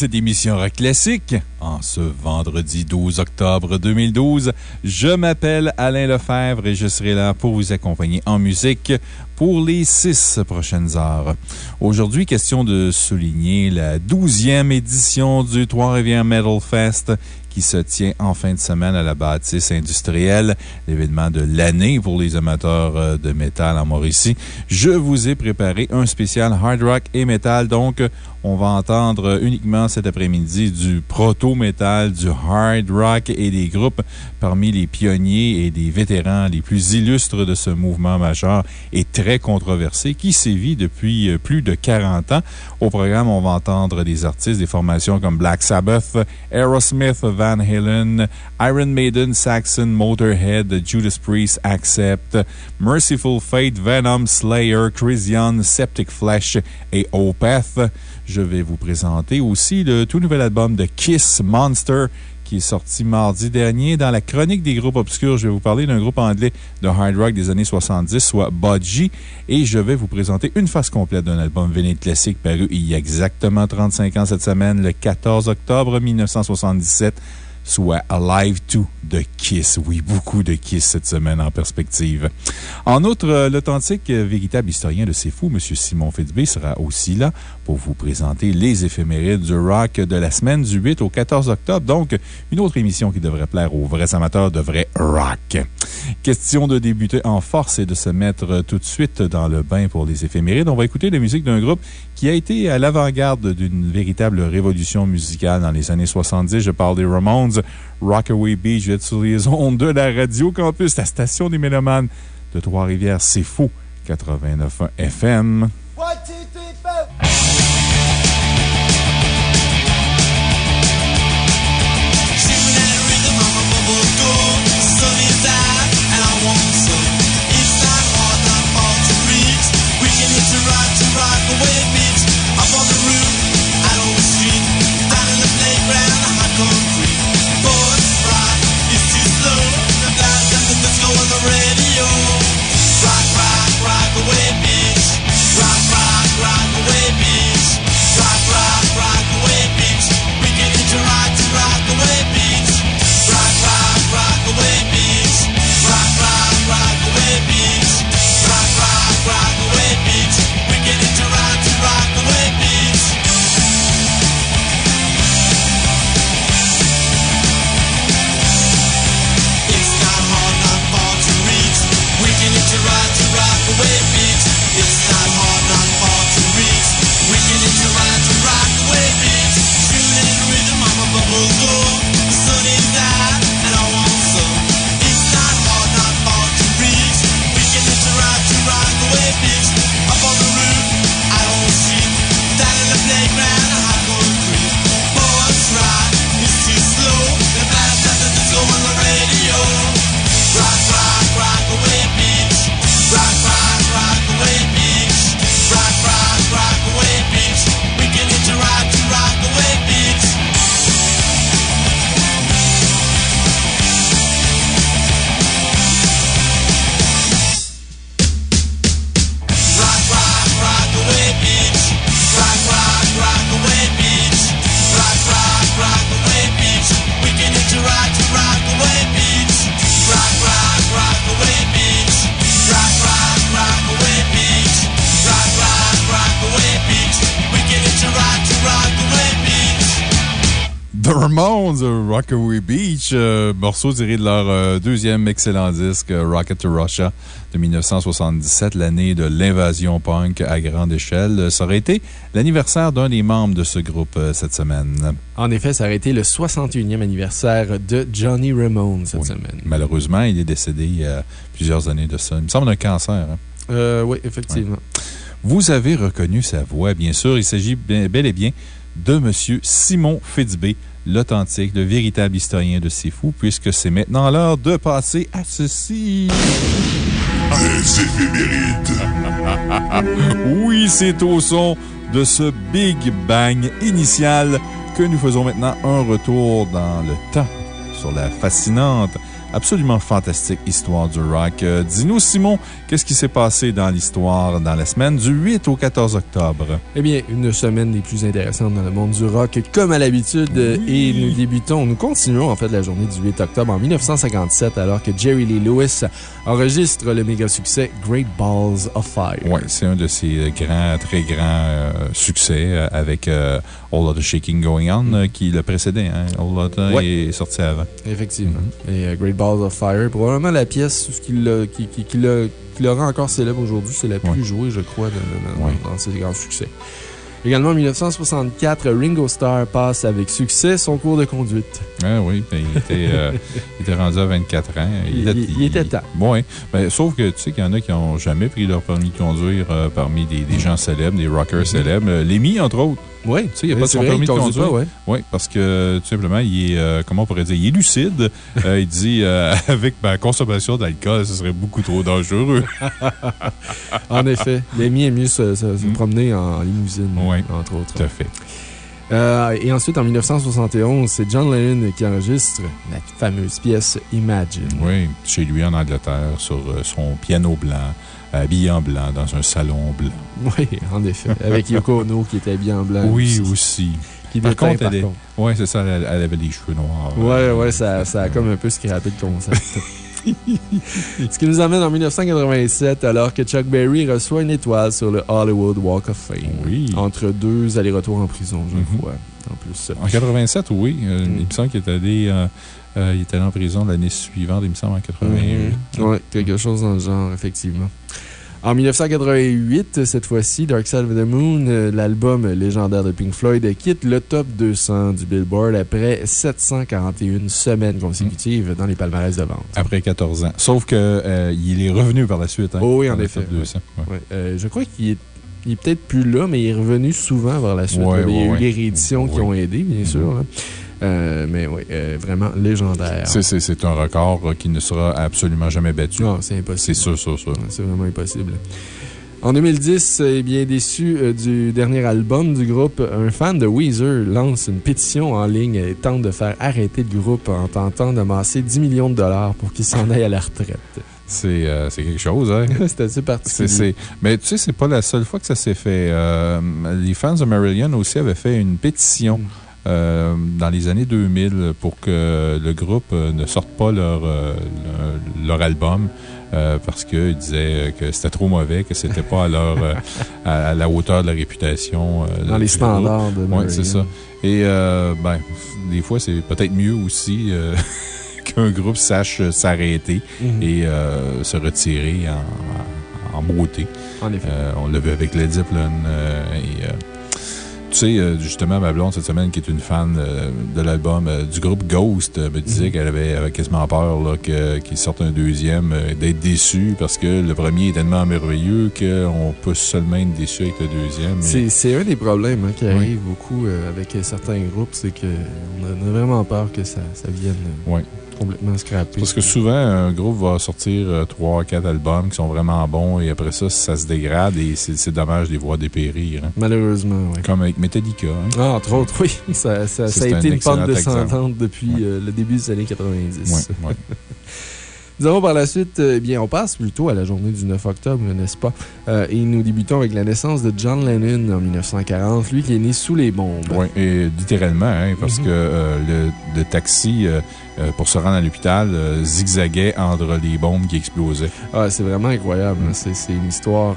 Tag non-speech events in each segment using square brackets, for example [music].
cette émission Rock Classique. En ce vendredi 12 octobre 2012, je m'appelle Alain Lefebvre et je serai là pour vous accompagner en musique pour les six prochaines heures. Aujourd'hui, question de souligner la douzième édition du Trois-Rivières Metal Fest qui se tient en fin de semaine à la bâtisse industrielle, l'événement de l'année pour les amateurs euh, de métal en Mauricie. Je vous ai préparé un spécial hard rock et métal, donc on va entendre uniquement cet après-midi du proto-metal, du hard rock et des groupes parmi les pionniers et des vétérans les plus illustres de ce mouvement majeur et très controversé qui sévit depuis euh, plus de 40 ans. Au programme, on va entendre des artistes des formations comme Black Sabbath, Aerosmith, Van Halen, Iron Maiden, Saxon, Motorhead, Judas Priest, Accept, Merciful Fate, Venom, Slayer, Crisian, Septic Flesh et Opeth. Je vais vous présenter aussi le tout nouvel album de Kiss Monster qui est sorti mardi dernier. Dans la chronique des groupes obscurs, je vais vous parler d'un groupe anglais de hard rock des années 70, soit Budgie, et je vais vous présenter une face complète d'un album vinyle classique paru il y a exactement 35 ans cette semaine, le 14 octobre 1977 soit Alive 2 de Kiss. Oui, beaucoup de Kiss cette semaine en perspective. En outre, euh, l'authentique euh, véritable historien de C'est Fou, M. Simon Fitzbé, sera aussi là pour vous présenter les éphémérides du rock de la semaine du 8 au 14 octobre. Donc, une autre émission qui devrait plaire aux vrais amateurs de vrai rock. Question de débuter en force et de se mettre tout de suite dans le bain pour les éphémérides. On va écouter la musique d'un groupe qui a été à l'avant-garde d'une véritable révolution musicale dans les années 70. Je parle des Ramones. Rockaway Beach, vous êtes sur de la Radio Campus, la station des Mélomanes de Trois-Rivières. C'est fou. 89.1 FM. Ramones, Rockaway Beach, euh, morceau tiré de leur euh, deuxième excellent disque, Rocket to Russia, de 1977, l'année de l'invasion punk à grande échelle. Ça aurait été l'anniversaire d'un des membres de ce groupe cette semaine. En effet, ça aurait été le 61e anniversaire de Johnny Ramone cette semaine. Malheureusement, il est décédé il y a plusieurs années de ça. Il me semble d'un cancer. Hein? oui, effectivement. Vous avez reconnu sa voix, bien sûr. Il s'agit bel et bien de M. Simon Fitzbé, l'authentique, le véritable historien de C'est Fou, puisque c'est maintenant l'heure de passer à ceci. Des éphémérides. [laughs] oui, c'est au son de ce Big Bang initial que nous faisons maintenant un retour dans le temps sur la fascinante absolument fantastique histoire du rock. Euh, dis-nous, Simon, qu'est-ce qui s'est passé dans l'histoire dans la semaine du 8 au 14 octobre? Eh bien, une semaine des plus intéressantes dans le monde du rock, comme à l'habitude. Et nous débutons, nous continuons en fait la journée du 8 octobre en 1957, alors que Jerry Lee Lewis enregistre le méga succès Great Balls of Fire. Oui, c'est un de ses grands, très grands euh, succès euh, avec All of the Shaking Going On qui le précédait. Hein? All of the est sorti avant. Effectivement. Et Great Balls of Fire. Probablement la pièce qui, qui, qui, qui, le rend encore célèbre aujourd'hui. C'est la plus jouée, je crois, dans, ses grands succès. Également, en 1964, Ringo Starr passe avec succès son cours de conduite. Ah oui, ben, il, était, euh, [laughs] il était rendu à 24 ans. Il, était temps. Oui, ben, sauf que tu sais qu'il y en a qui n'ont jamais pris leur permis de conduire euh, parmi des, des, gens célèbres, des rockers mm-hmm. célèbres. Lémi, entre autres. Oui. Tu sais, il n'y a pas de son permis de conduire. Oui, parce que, tout simplement, il est, euh, comment on pourrait dire, il est lucide. [laughs] il dit, avec ma consommation d'alcool, ce serait beaucoup trop dangereux. [laughs] en effet. Lémi est mieux se, se, mm. promener en limousine, entre autres. Tout à fait. Euh, et ensuite, en 1971, c'est John Lennon qui enregistre la fameuse pièce Imagine. Oui, chez lui en Angleterre, sur euh, son piano blanc, habillé en blanc, dans un salon blanc. Oui, en effet. Avec Yoko Ono qui était habillé en blanc. Oui, aussi. Qui par contre, elle, Oui, c'est ça, elle, avait les cheveux noirs. Oui, oui, ça, ça a comme un peu scrappé le concept. [laughs] Ce qui nous amène en 1987, alors que Chuck Berry reçoit une étoile sur le Hollywood Walk of Fame. Oui. Entre deux allers-retours en prison, je mm-hmm. crois. En plus. En 87, oui. Euh, mm. Il me semble qu'il est allé. Euh, euh, il est allé en prison l'année suivante, il me semble, en 81. Mm-hmm. Oui, quelque chose dans le genre, effectivement. En 1988, cette fois-ci, Dark Side of the Moon, euh, l'album légendaire de Pink Floyd, quitte le top 200 du Billboard après 741 semaines consécutives dans les palmarès de vente. Après 14 ans. Sauf qu'il euh, est revenu par la suite. Hein, oh oui, en effet. Euh, je crois qu'il est il est peut-être plus là, mais il est revenu souvent par la suite. il y a eu les rééditions qui ont aidé, bien sûr. Hein. Euh, mais oui, euh, vraiment légendaire. C'est un record qui ne sera absolument jamais battu. Non, c'est impossible. C'est sûr, sûr, sûr. C'est vraiment impossible. En 2010, eh bien déçu euh, du dernier album du groupe, un fan de Weezer lance une pétition en ligne et tente de faire arrêter le groupe en tentant d'amasser 10 millions de dollars pour qu'il s'en aille à la retraite. C'est quelque chose, hein? [laughs] c'est assez particulier. Mais tu sais, c'est pas la seule fois que ça s'est fait. les fans de Marillion aussi avaient fait une pétition. Mm. Euh, dans les années 2000 pour que le groupe euh, ne sorte pas leur, euh, leur, album. parce qu'ils disaient que c'était trop mauvais, que c'était pas à, leur, à, la hauteur de la réputation. Dans les standards de Oui, c'est ça. Et, ben, des fois, c'est peut-être mieux aussi [laughs] qu'un groupe sache s'arrêter mhm. et se retirer en, en, beauté. En effet. on l'a vu avec Led Zeppelin et tu sais, euh, justement, ma blonde, cette semaine, qui est une fan euh, de l'album euh, du groupe Ghost, me disait mhm. qu'elle avait, quasiment peur qu'il sorte un deuxième, d'être déçue parce que le premier est tellement merveilleux qu'on peut seulement être déçu avec le deuxième. C'est un des problèmes hein, qui arrive beaucoup avec certains groupes, c'est qu'on a, vraiment peur que ça, ça vienne. Oui complètement scrappé. Parce que souvent, un groupe va sortir 3 euh, 4 albums qui sont vraiment bons et après ça, ça se dégrade et c'est dommage de les voir dépérir. Hein. Malheureusement, oui. Comme avec Metallica. Hein. Ah, entre autres, oui. [laughs] Ça, ça, a été une pente descendante depuis euh, le début des années 90. Oui, [laughs] Nous avons par la suite, euh, eh bien, on passe plutôt à la journée du 9 octobre, n'est-ce pas? Euh, et nous débutons avec la naissance de John Lennon en 1940, lui qui est né sous les bombes. Oui, et littéralement, hein, parce mhm. que euh, le, taxi, pour se rendre à l'hôpital, zigzaguait entre les bombes qui explosaient. Ah, c'est vraiment incroyable. Hein. C'est une histoire,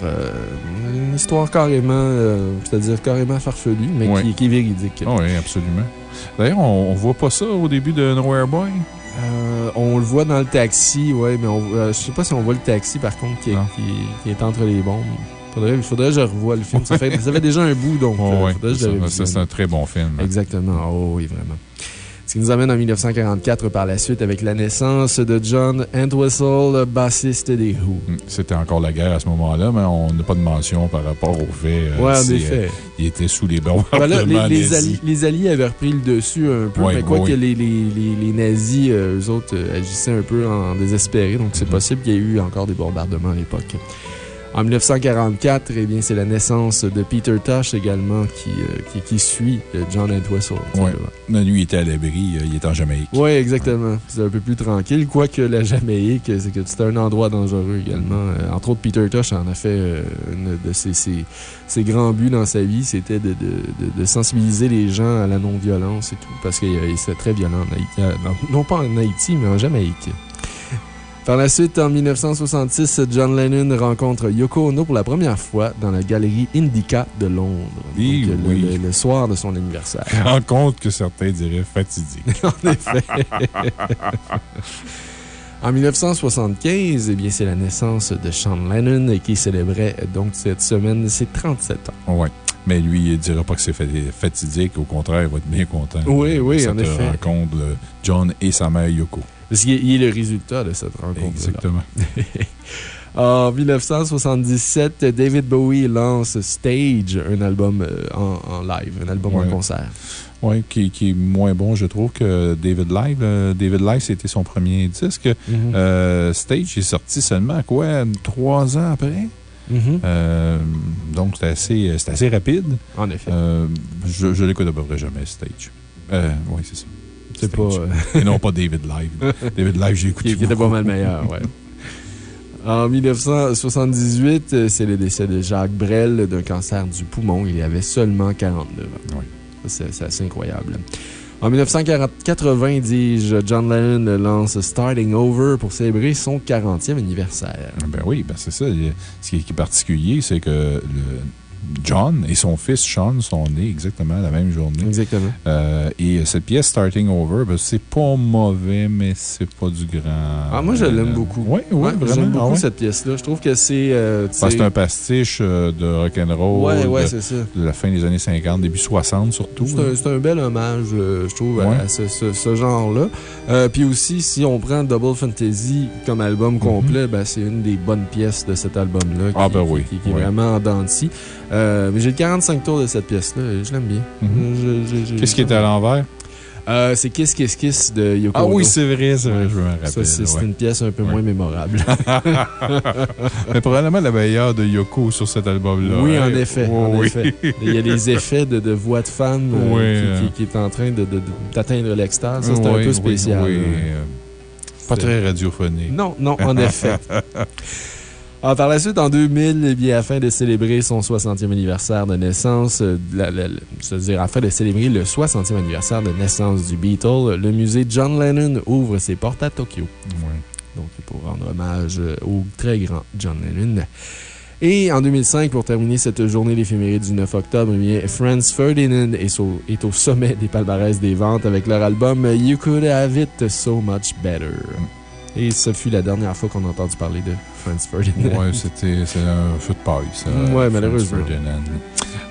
une histoire carrément, c'est-à-dire carrément farfelue, mais qui, est véridique. oui, absolument. D'ailleurs, on, ne voit pas ça au début de Nowhere Boy? Euh, on le voit dans le taxi, ouais, mais on, euh, je sais pas si on voit le taxi, par contre, qui, est entre les bombes. Faudrait, faudrait que je revoie le film. Ça [laughs] fait, ça fait déjà un bout, donc. Oh, c'est un très bon film. Exactement. Oh, oui, vraiment. Ce qui nous amène en 1944 par la suite avec la naissance de John Entwistle, bassiste des Who. Hmm, c'était encore la guerre à ce moment-là, mais on n'a pas de mention par rapport au fait. Euh, ouais, en effet. Euh, il était sous les bombes. les, alliés, les, Alliés, avaient repris le dessus un peu, mais quoi que les, les, nazis, euh, eux autres, agissaient un peu en désespéré, donc c'est mm-hmm. possible qu'il y ait eu encore des bombardements à l'époque. En 1944, eh bien, c'est la naissance de Peter Tosh également qui, euh, qui, suit euh, John Entwistle. Oui. Lui, il était à l'abri, euh, il est en Jamaïque. Oui, exactement. C'est un peu plus tranquille, quoique la Jamaïque, c'est un endroit dangereux également. entre autres, Peter Tosh en a fait une de ses, ses, grands buts dans sa vie, c'était de, de, de, sensibiliser les gens à la non-violence et tout, parce qu'il était très violent en Haïti. non pas en Haïti, mais en Jamaïque. Par la suite, en 1966, John Lennon rencontre Yoko Ono pour la première fois dans la galerie Indica de Londres. Oui, oui. Le, soir de son anniversaire. [laughs] Rencontre que certains diraient fatidique. [laughs] en effet. En 1975, eh bien, c'est la naissance de Sean Lennon qui célébrait donc cette semaine ses 37 ans. Oui. Mais lui, il ne dira pas que c'est fatidique. Au contraire, il va être bien content. Oui, oui, en effet. rencontre John et sa mère Yoko. Parce qu'il est le résultat de cette rencontre. Exactement. [laughs] en 1977, David Bowie lance Stage, un album euh, en, live, un album en concert. Oui, qui, est moins bon, je trouve, que David Live. Euh, David Live, c'était son premier disque. Euh, Stage est sorti seulement, quoi, trois ans après? Mhm. donc, c'est assez, assez rapide. En effet. je je l'écoute à peu près jamais, Stage. oui, c'est ça. C'est pas. Euh, Et non pas David Live. [laughs] David Live, j'ai écouté. Qui était pas mal meilleur, ouais. En 1978, euh, c'est le décès de Jacques Brel d'un cancer du poumon. Il avait seulement 49 ans. Oui. C'est assez incroyable. En 1980, dis-je, John Lennon lance Starting Over pour célébrer son 40e anniversaire. Ben oui, ben c'est ça. Ce qui est particulier, c'est que le John et son fils Sean sont nés exactement la même journée. Exactement. Euh, et cette pièce Starting Over, ben, c'est pas mauvais, mais c'est pas du grand. Ah, moi, je l'aime beaucoup. Oui, oui, vraiment. J'aime beaucoup ah cette pièce-là. Je trouve que c'est. Euh, c'est un pastiche euh, de rock'n'roll. Oui, oui, c'est ça. De la fin des années 50, début 60 surtout. C'est un, bel hommage, je trouve, à ce, genre-là. puis aussi, si on prend Double Fantasy comme album mhm. complet, ben, c'est une des bonnes pièces de cet album-là. Ah, ben oui. Qui, est vraiment en dents euh, mais j'ai le 45 tours de cette pièce-là je l'aime bien. Mhm. Qu'est-ce qui est à l'envers? Euh, c'est Kiss Kiss Kiss de Yoko Ah oui, c'est vrai, c'est vrai, je me rappelle. C'est une pièce un peu moins mémorable. [laughs] Mais probablement la meilleure de Yoko sur cet album-là. Oui, en effet. en effet. Il y a des [laughs] effets de, de voix de femme euh, qui, qui, est en train d'atteindre de, l'extase. C'est un peu spécial. Oui, Pas très radiophonique. Non, non, en effet. [laughs] Ah, par la suite, en 2000, eh bien, afin de célébrer son 60e anniversaire de naissance, c'est-à-dire euh, afin de célébrer le 60e anniversaire de naissance du Beatle, le musée John Lennon ouvre ses portes à Tokyo. Donc, pour rendre hommage euh, au très grand John Lennon. Et en 2005, pour terminer cette journée d'éphéméride du 9 octobre, eh bien, Franz Ferdinand est au, est au sommet des palmarès des ventes avec leur album You Could Have It So Much Better. Et ce fut la dernière fois qu'on a entendu parler de Franz Ferdinand. Oui, c'était un feu de paille, ça. Oui, malheureusement.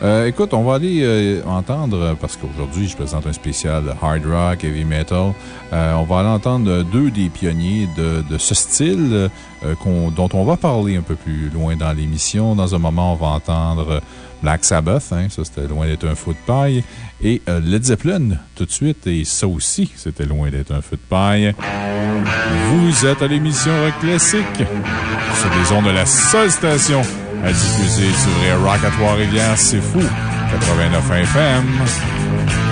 Euh, écoute, on va aller euh, entendre, parce qu'aujourd'hui, je présente un spécial hard rock, heavy metal. Euh, on va aller entendre deux des pionniers de, de ce style dont on va parler un peu plus loin dans l'émission. Dans un moment, on va entendre Black Sabbath, hein, ça c'était loin d'être un feu de paille. Et Led Zeppelin, tout de suite, et ça aussi, c'était loin d'être un feu de paille. Vous êtes à l'émission Rock Classique sur les ondes de la seule station à diffuser sur les Rock à Trois-Rivières. C'est fou. 89 FM.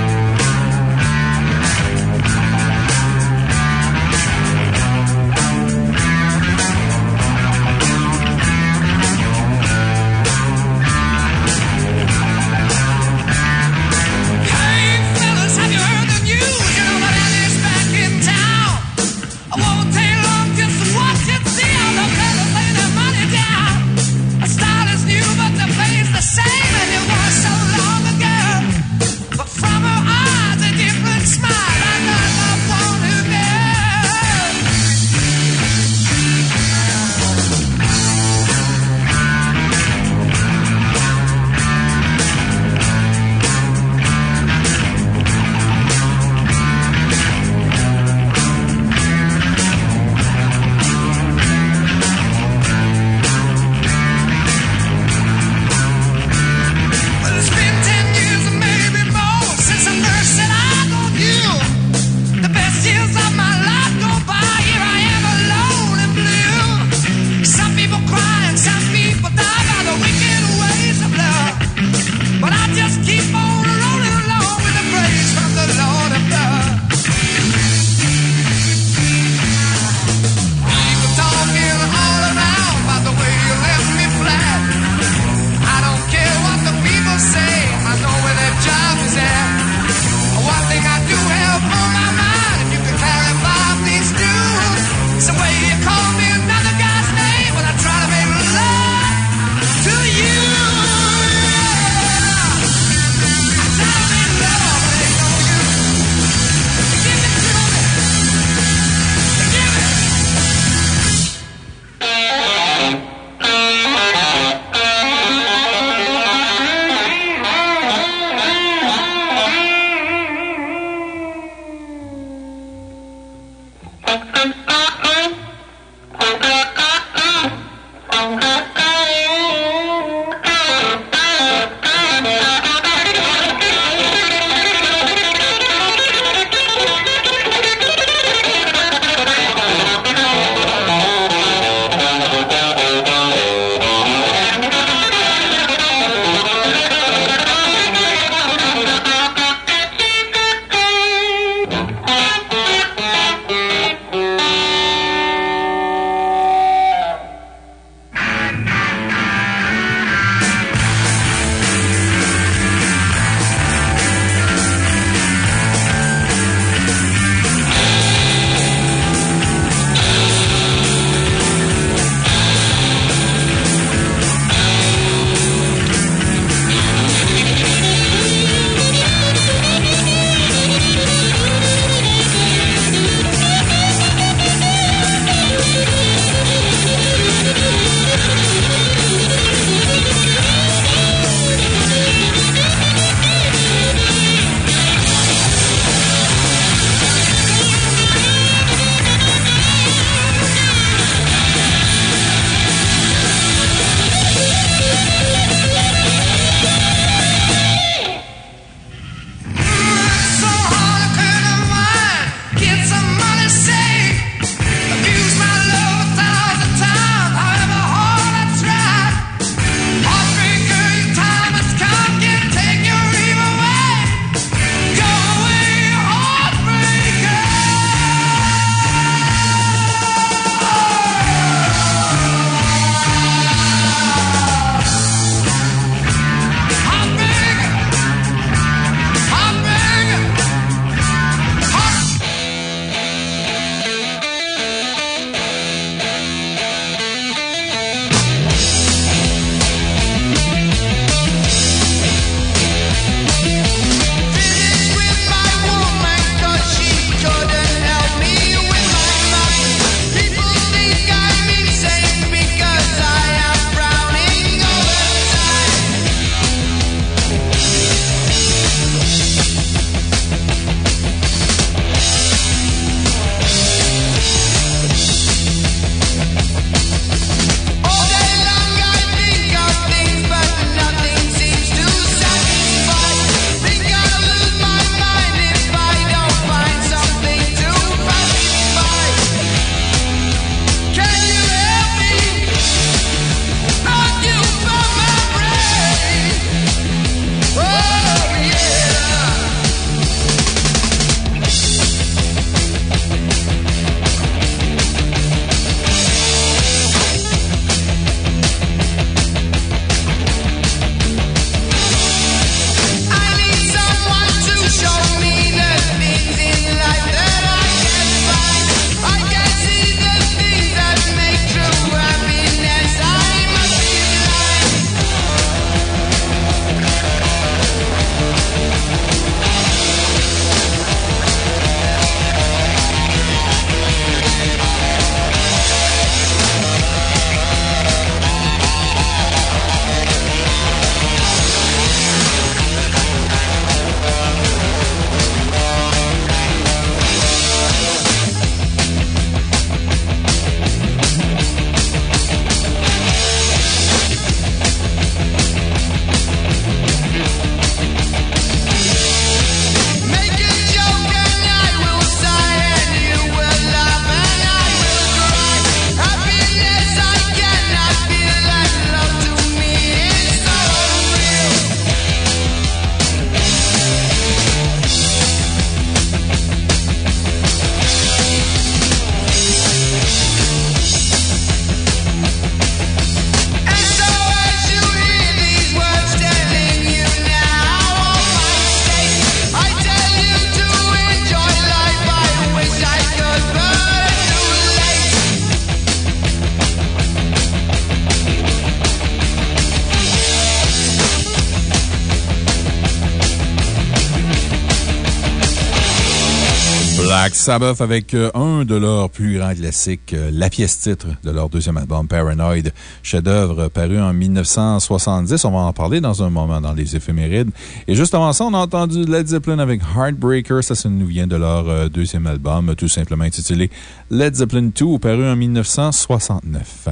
Sabbath avec euh, un de leurs plus grands classiques, euh, la pièce titre de leur deuxième album, Paranoid, chef-d'œuvre paru en 1970. On va en parler dans un moment dans les éphémérides. Et juste avant ça, on a entendu Led Zeppelin avec Heartbreaker. Ça, ça nous vient de leur euh, deuxième album, tout simplement intitulé Led Zeppelin 2, paru en 1969.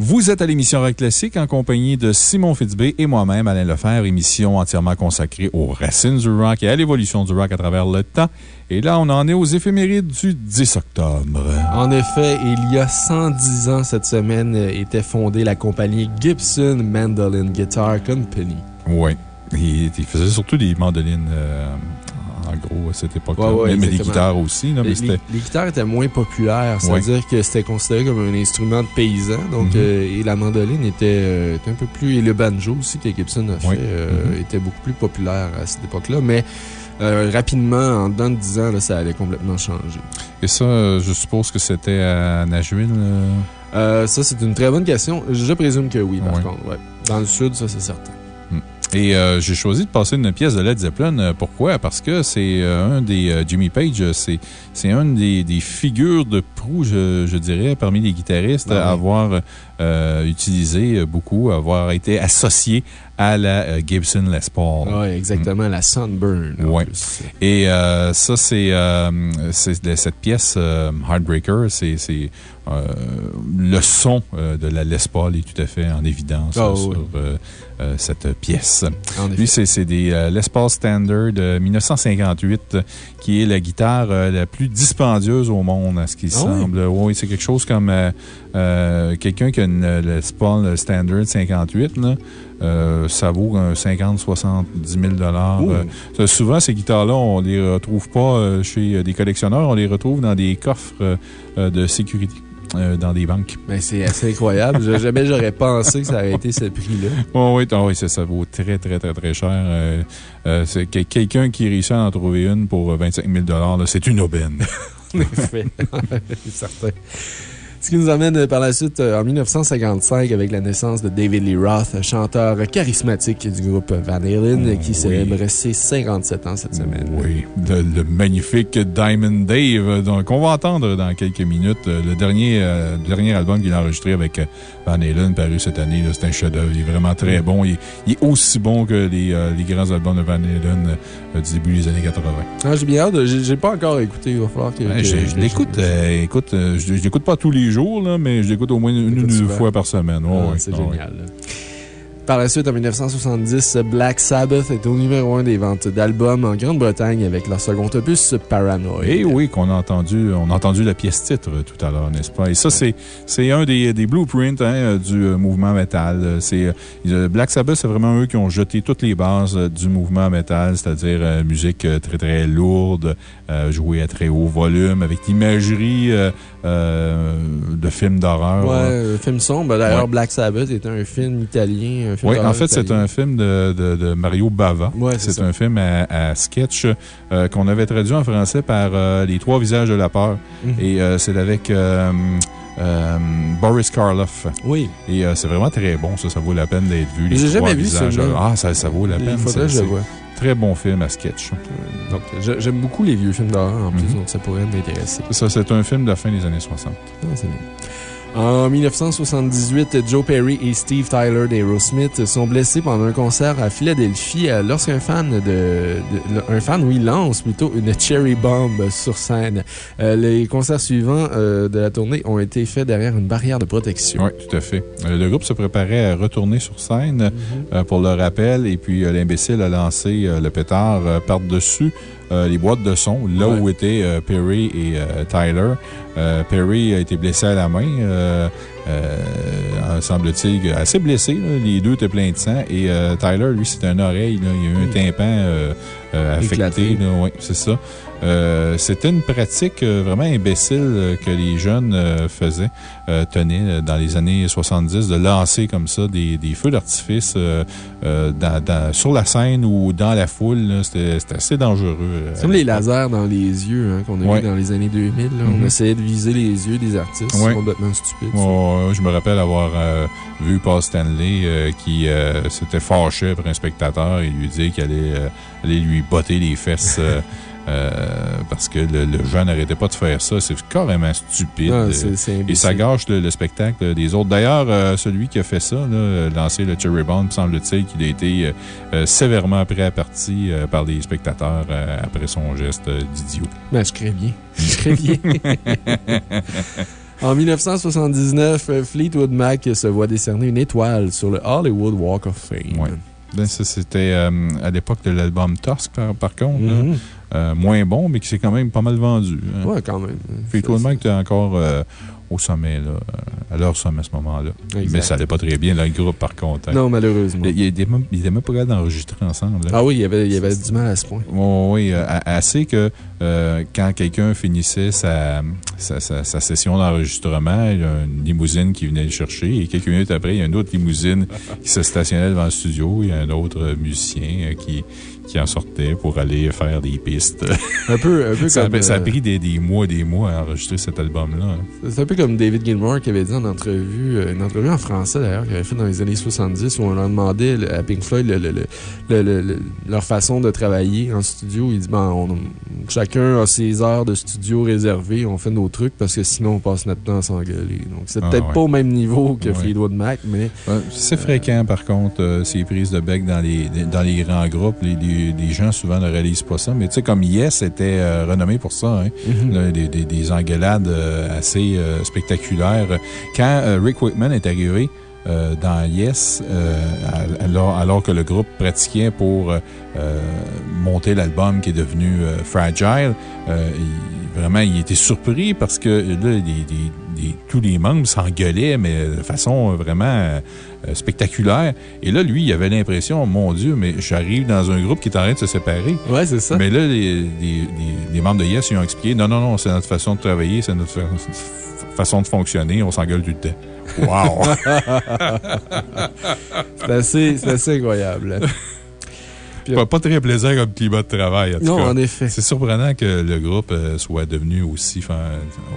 Vous êtes à l'émission Rock Classique en compagnie de Simon Fitzbé et moi-même, Alain Lefebvre, émission entièrement consacrée aux racines du rock et à l'évolution du rock à travers le temps. Et là, on en est aux éphémérides du 10 octobre. En effet, il y a 110 ans, cette semaine, était fondée la compagnie Gibson Mandolin Guitar Company. Oui. Il, faisait surtout des mandolines euh, en gros, à cette époque-là. mais, les guitares aussi. les, guitares étaient moins populaires, c'est-à-dire que c'était considéré comme un instrument de paysan. Donc, mhm. euh, et la mandoline euh, était, un peu plus. Et le banjo aussi, que Gibson a fait, euh, mhm. était beaucoup plus populaire à cette époque-là. Mais rapidement, en dedans de 10 ans, ça allait complètement changer. Et ça, je suppose que c'était à Nashville? ça, c'est une très bonne question. Je présume que oui, par contre. Dans le sud, ça, c'est certain. Et euh, j'ai choisi de passer une pièce de Led Zeppelin. Euh, pourquoi? Parce que c'est euh, un des. Jimmy Page, c'est une des, des, figures de proue, je, je, dirais, parmi les guitaristes ah à avoir utilisé beaucoup, avoir été associé à la Gibson Les Paul. Oui, exactement, la Sunburn. Oui. Et ça, c'est cette pièce Heartbreaker, c'est le son de la Les Paul est tout à fait en évidence ah sur euh, cette pièce. Lui, c'est des euh, Les Paul Standard de 1958, qui est la guitare euh, la plus dispendieuse au monde, à ce qui ah semble. Oui, c'est quelque chose comme quelqu'un qui a une Les Paul Standard 58, ça vaut 50, 70 000 Souvent, ces guitares-là, on les retrouve pas chez des collectionneurs, on les retrouve dans des coffres de sécurité. Euh, dans des banques. Ben, c'est assez incroyable. jamais j'aurais pensé que ça aurait été ce prix-là. oui, oui, ça, vaut très, très, très, très cher. Euh, euh, c'est quelqu'un qui réussit à en trouver une pour 25 000 c'est une aubaine. [laughs] en effet. [laughs] certain. Ce qui nous amène par la suite euh, en 1955 avec la naissance de David Lee Roth, chanteur charismatique du groupe Van Halen, qui célèbre ses 57 ans cette semaine. Oui, le, magnifique Diamond Dave, donc on va entendre dans quelques minutes euh, le dernier, euh, dernier album qu'il a enregistré avec Van Halen, paru cette année. C'est un chef-d'œuvre. Il est vraiment très bon. Il, est aussi bon que les, les grands albums de Van Halen du début des années 80. Ah, j'ai bien hâte. J'ai pas encore écouté. Il va falloir que. je, l'écoute. écoute, je l'écoute pas tous les jours, là, mais je l'écoute au moins une ou deux fois par semaine. Ah, c'est ah, génial. Par la suite, en 1970, Black Sabbath est au numéro 1 des ventes d'albums en Grande-Bretagne avec leur second opus, Paranoid. Et oui, qu'on a entendu, on a entendu la pièce titre tout à l'heure, n'est-ce pas? Et ça, c'est un des, des blueprints hein, du mouvement métal. C'est Black Sabbath, c'est vraiment eux qui ont jeté toutes les bases du mouvement métal, c'est-à-dire euh, musique euh, très, très lourde, euh, jouée à très haut volume, avec l'imagerie de films d'horreur. Ouais, film sombre. D'ailleurs, Black Sabbath est un film italien, oui, en fait, c'est un film de, de, Mario Bava. c'est un film à, sketch euh, qu'on avait traduit en français par euh, Les Trois Visages de la Peur. Mhm. Et euh, c'est avec Boris Karloff. Oui. Et c'est vraiment très bon, ça. Ça vaut la peine d'être vu. J'ai jamais vu ça. Ah, ça, ça vaut la peine. Faudrait que je le vois. Très bon film à sketch. Donc, j'aime beaucoup les vieux films d'horreur en plus, mhm. donc ça pourrait m'intéresser. Ça, c'est un film de la fin des années 60. Ah, c'est bien. En 1978, Joe Perry et Steve Tyler d'Aerosmith sont blessés pendant un concert à Philadelphie euh, lorsqu'un fan de, un fan, oui, lance plutôt une cherry bomb sur scène. Euh, les concerts suivants euh, de la tournée ont été faits derrière une barrière de protection. Oui, tout à fait. le groupe se préparait à retourner sur scène mhm. pour le rappel et puis l'imbécile a lancé le pétard par-dessus les boîtes de son, là où étaient Perry et Tyler. Euh, Perry a été blessé à la main. Euh, euh, semble-t-il, assez blessé. Les deux étaient pleins de sang. Et Tyler, lui, c'était une oreille. Il y a eu un tympan affecté. Oui, c'est ça. Euh, c'était une pratique euh, vraiment imbécile euh, que les jeunes faisaient, tenaient dans les années 70, de lancer comme ça des, des feux d'artifice sur la scène ou dans la foule. C'était assez dangereux. C'est comme les lasers dans les yeux hein, qu'on a vu dans les années 2000. On mm-hmm. essayait de viser les yeux des artistes. C'est complètement stupide. je me rappelle avoir vu Paul Stanley qui s'était fâché après un spectateur et lui dit qu'il allait, allait, lui botter les fesses. [laughs] parce que le, le jeu n'arrêtait pas de faire ça. C'est carrément stupide. et ça gâche le, spectacle des autres. D'ailleurs, celui qui a fait ça, là, lancé le Cherry Bomb, semble-t-il qu'il a été sévèrement pris à partie par les spectateurs après son geste d'idiot. Ben, je crée bien. Je crée bien. [laughs] En 1979, Fleetwood Mac se voit décerner une étoile sur le Hollywood Walk of Fame. Oui. Ben, ça, c'était euh, à l'époque de l'album Tusk, par, contre. Euh, moins bon, mais qui s'est quand même pas mal vendu. Hein. Oui, quand même. Fleetwood Mac était encore euh, au sommet, là, à leur sommet à ce moment-là. Mais ça n'allait pas très bien, le groupe, par contre. Hein. Non, malheureusement. Il n'était même, même, pas capable d'enregistrer ensemble. Ah oui, il y avait, il y avait du mal à ce point. oui, assez que quand quelqu'un finissait sa, sa, sa, session d'enregistrement, il y a une limousine qui venait le chercher et quelques minutes après, il y a une autre limousine qui se stationnait devant le studio. Il y a un autre musicien qui, qui en sortait pour aller faire des pistes. Un peu, un peu [laughs] ça, comme. Ça a euh, pris des, des mois des mois à enregistrer cet album-là. C'est un peu comme David Gilmour qui avait dit en entrevue, euh, une entrevue en français d'ailleurs, qu'il avait fait dans les années 70, où on leur demandait à Pink Floyd le, leur façon de travailler en studio. Il dit bon, chacun a ses heures de studio réservées, on fait nos trucs parce que sinon on passe notre temps à s'engueuler. Donc c'est ah, peut-être pas au même niveau que Fleetwood Mac, mais. c'est fréquent par contre, euh, ces prises de bec dans les, dans les grands groupes. Les, les, gens souvent ne réalisent pas ça. Mais tu sais, comme Yes était euh, renommé pour ça, hein, mhm. des, des, engueulades euh, assez euh, spectaculaires. Quand Rick Whitman est arrivé, dans Yes, alors, alors, que le groupe pratiquait pour monter l'album qui est devenu Fragile, vraiment, il était surpris parce que là, tous les membres s'engueulaient, mais de façon vraiment euh, spectaculaire. Et là, lui, il avait l'impression, mon Dieu, mais j'arrive dans un groupe qui est en train de se séparer. Ouais, c'est ça. Mais là, les, membres de Yes, ils ont expliqué non, non, non, c'est notre façon de travailler, c'est notre façon de fonctionner, on s'engueule du temps. Wow! [laughs] [laughs] c'est assez, assez, incroyable. Pas, pas, très plaisant comme climat de travail. En non, en effet. C'est surprenant que le groupe euh, soit devenu aussi.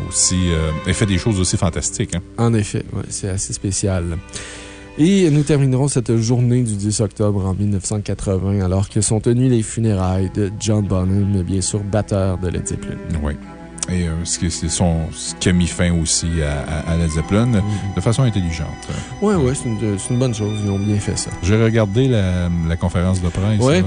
aussi euh, fait des choses aussi fantastiques. Hein. En effet, ouais, c'est assez spécial. Et nous terminerons cette journée du 10 octobre en 1980, alors que sont tenues les funérailles de John Bonham, bien sûr, batteur de Led Zeppelin. Et euh, ce, qui, ce qui a mis fin aussi à, Led Zeppelin mm-hmm. de façon intelligente. Oui, oui, c'est une, bonne chose. Ils ont bien fait ça. J'ai regardé la, conférence de presse. Oui.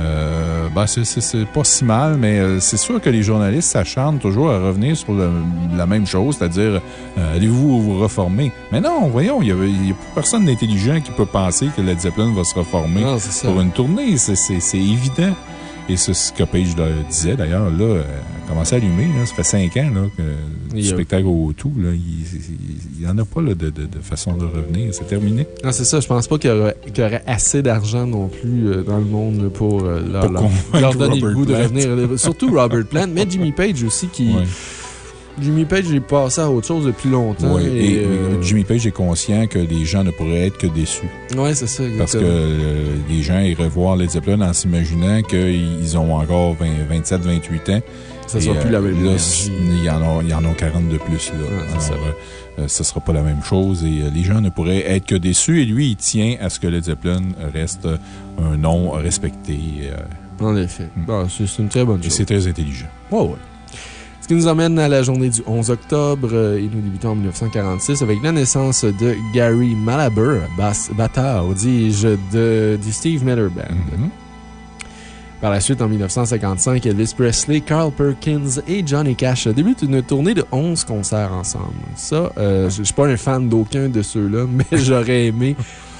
Euh, ben c'est pas si mal, mais euh, c'est sûr que les journalistes s'acharnent toujours à revenir sur la même chose, c'est-à-dire, euh, allez-vous vous reformer? Mais non, voyons, il n'y a, personne d'intelligent qui peut penser que Led Zeppelin va se reformer pour une tournée. C'est évident. Et c'est ce que Page disait d'ailleurs, là, euh, commencé à allumer, là, ça fait cinq ans là, que le spectacle au tout, là, il n'y en a pas là, de, de, façon de revenir. C'est terminé. Non, c'est ça. Je pense pas qu'il y, aurait assez d'argent non plus euh, dans le monde pour, euh, leur, donner le goût de revenir. Surtout Robert Plant, mais Jimmy Page aussi qui. Jimmy Page est passé à autre chose depuis longtemps. Oui, et, euh, Jimmy Page est conscient que les gens ne pourraient être que déçus. Oui, c'est ça. Parce que euh, les gens iraient voir les Zeppelin en s'imaginant qu'ils ont encore 27, 28 ans. Ça sera plus la même chose. Il y en a 40 de plus. Là. ça. Euh, ce ne sera pas la même chose et les gens ne pourraient être que déçus. Et lui, il tient à ce que les Zeppelin reste un nom respecté. En effet. Hmm. c'est une très bonne chose. Et c'est très intelligent. Oui, oui. Ce qui nous emmène à la journée du 11 octobre euh, et nous débutons en 1946 avec la naissance de Gary Malaber, batteur, dis-je, de, du Steve Miller Band. Mm-hmm. Par la suite, en 1955, Elvis Presley, Carl Perkins et Johnny Cash débutent une tournée de 11 concerts ensemble. Ça, euh, je ne suis pas un fan d'aucun de ceux-là, [laughs] mais j'aurais aimé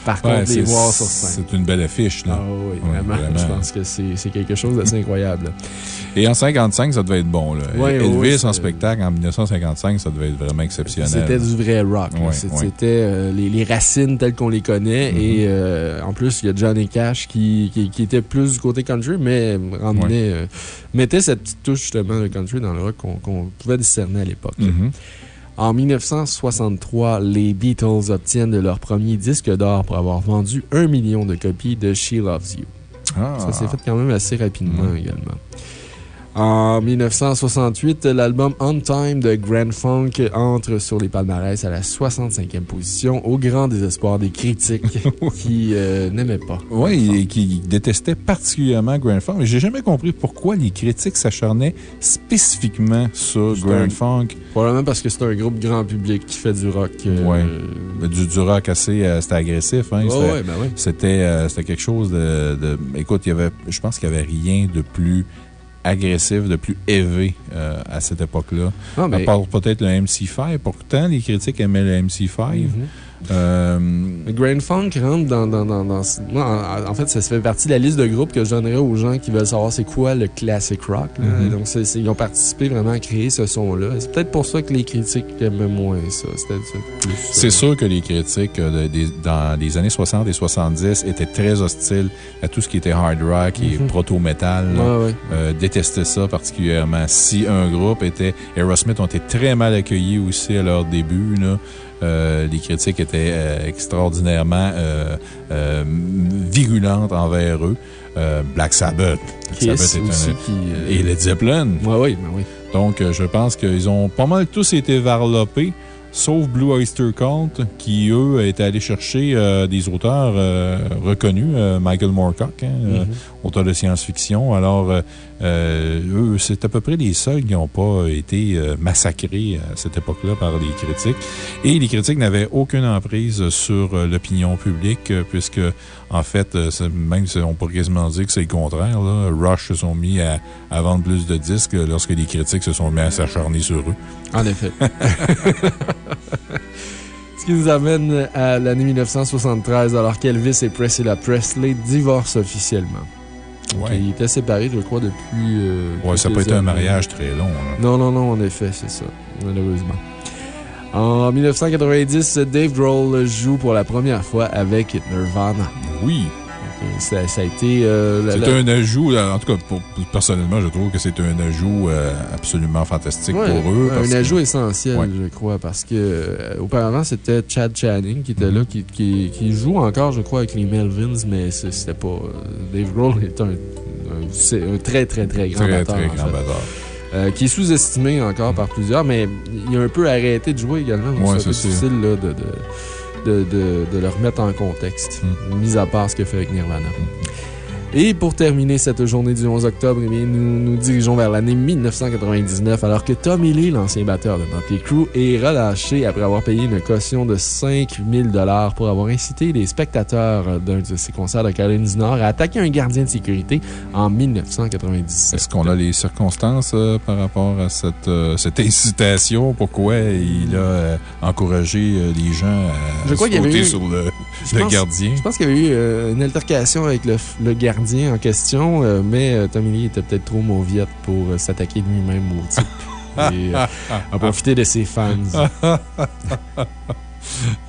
par contre, les voir sur scène. C'est une belle affiche, là. Ah oui, vraiment. Je pense que c'est quelque chose d'assez incroyable. Et en 55, ça devait être bon, là. Elvis en spectacle en 1955, ça devait être vraiment exceptionnel. C'était du vrai rock. C'était euh, les, racines telles qu'on les connaît. Mm-hmm. Et euh, en plus, il y a Johnny Cash qui, qui, était plus du côté country, mais euh, mettait cette petite touche, justement, de country dans le rock qu'on pouvait discerner à l'époque. Mm-hmm. En 1963, les Beatles obtiennent leur premier disque d'or pour avoir vendu un million de copies de She Loves You. Ah. Ça s'est fait quand même assez rapidement mm. également. En 1968, l'album On Time de Grand Funk entre sur les palmarès à la 65e position, au grand désespoir des critiques [laughs] qui euh, n'aimaient pas. Oui, et qui détestaient particulièrement Grand Funk. Mais j'ai jamais compris pourquoi les critiques s'acharnaient spécifiquement sur Grand Funk. Probablement parce que c'est un groupe grand public qui fait du rock. Euh, oui, du, du, rock assez euh, c'était agressif. Hein? Ben c'était quelque chose de, de. Écoute, il y avait, je pense qu'il n'y avait rien de plus agressif, de plus élevé euh, à cette époque-là. À part peut-être le MC5. Pourtant, les critiques aimaient le MC5. Euh, Grand Funk rentre dans. dans, dans, dans en, fait, ça fait partie de la liste de groupes que je donnerais aux gens qui veulent savoir c'est quoi le classic rock. Mm-hmm. Donc, ils ont participé vraiment à créer ce son-là. C'est peut-être pour ça que les critiques aiment moins ça. C'est sûr que les critiques euh, dans les années 60 et 70 étaient très hostiles à tout ce qui était hard rock et mm-hmm. proto-metal. Euh, détestaient ça particulièrement. Si un groupe était. Aerosmith ont été très mal accueillis aussi à leur début. Là. Euh, les critiques étaient euh, extraordinairement euh, virulentes envers eux. Black Sabbath. Black Sabbath Et Led Zeppelin. Oui, oui, ben oui. Donc, je pense qu'ils ont pas mal tous été varlopés sauf Blue Oyster Cult, qui, eux, étaient allés chercher euh, des auteurs euh, reconnus, euh, Michael Moorcock, hein, mm-hmm. auteur de science-fiction. Alors, eux, c'est à peu près les seuls qui n'ont pas été massacrés à cette époque-là par les critiques. Et les critiques n'avaient aucune emprise sur l'opinion publique, puisque, en fait, même si on pourrait quasiment dire que c'est le contraire, là, Rush se sont mis à, à vendre plus de disques lorsque les critiques se sont mis à s'acharner sur eux. En effet. [laughs] [laughs] Ce qui nous amène à l'année 1973, alors qu'Elvis et Priscilla Presley divorcent officiellement. Ouais. Ils étaient séparés, je crois, depuis. Euh, ouais, ça n'a pas été un mariage très long. Non, non, non, en effet, c'est ça, malheureusement. En 1990, Dave Grohl joue pour la première fois avec Nirvana. Oui. Ça, a été. Euh, c'est un ajout, en tout cas, personnellement, je trouve que c'est un ajout euh, absolument fantastique pour eux. Un ajout essentiel, je crois, parce que euh, auparavant, c'était Chad Channing qui était là, mm-hmm. qui, qui, joue encore, je crois, avec les Melvins, mais c'était pas. Dave Grohl est un, un, très, très, très grand très, batteur. Très grand batteur. Qui est sous-estimé encore par plusieurs, mais il a un peu arrêté de jouer également. Ouais, c'est difficile là, de, de de, de, de, le remettre en contexte, mm. mis à part ce que fait avec Nirvana. Mm. Et pour terminer cette journée du 11 octobre, eh nous nous dirigeons vers l'année 1999 alors que Tommy Lee, l'ancien batteur de Motley Crue, est relâché après avoir payé une caution de 5000 pour avoir incité les spectateurs d'un de ses concerts de Caroline du Nord à attaquer un gardien de sécurité en 1997. Est-ce qu'on a les circonstances euh, par rapport à cette, euh, cette incitation? Pourquoi il a euh, encouragé les gens à je sauter sur le, gardien? Je pense qu'il y avait eu une altercation avec le, le gardien en question, euh, mais euh, Tommy Lee était peut-être trop mauviette pour euh, s'attaquer lui-même au type. [laughs] et a profité de ses fans. [laughs]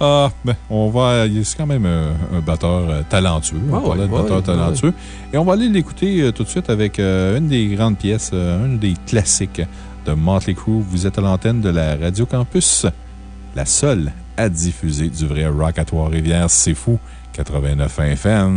Ah, ben, on va. C'est quand même un, batteur talentueux. on va de batteur talentueux. Et on va aller l'écouter tout de suite avec une des grandes pièces, un des classiques de Motley Crue. Vous êtes à l'antenne de la Radio Campus, la seule à diffuser du vrai rock à Trois-Rivières. C'est fou. 89 FM.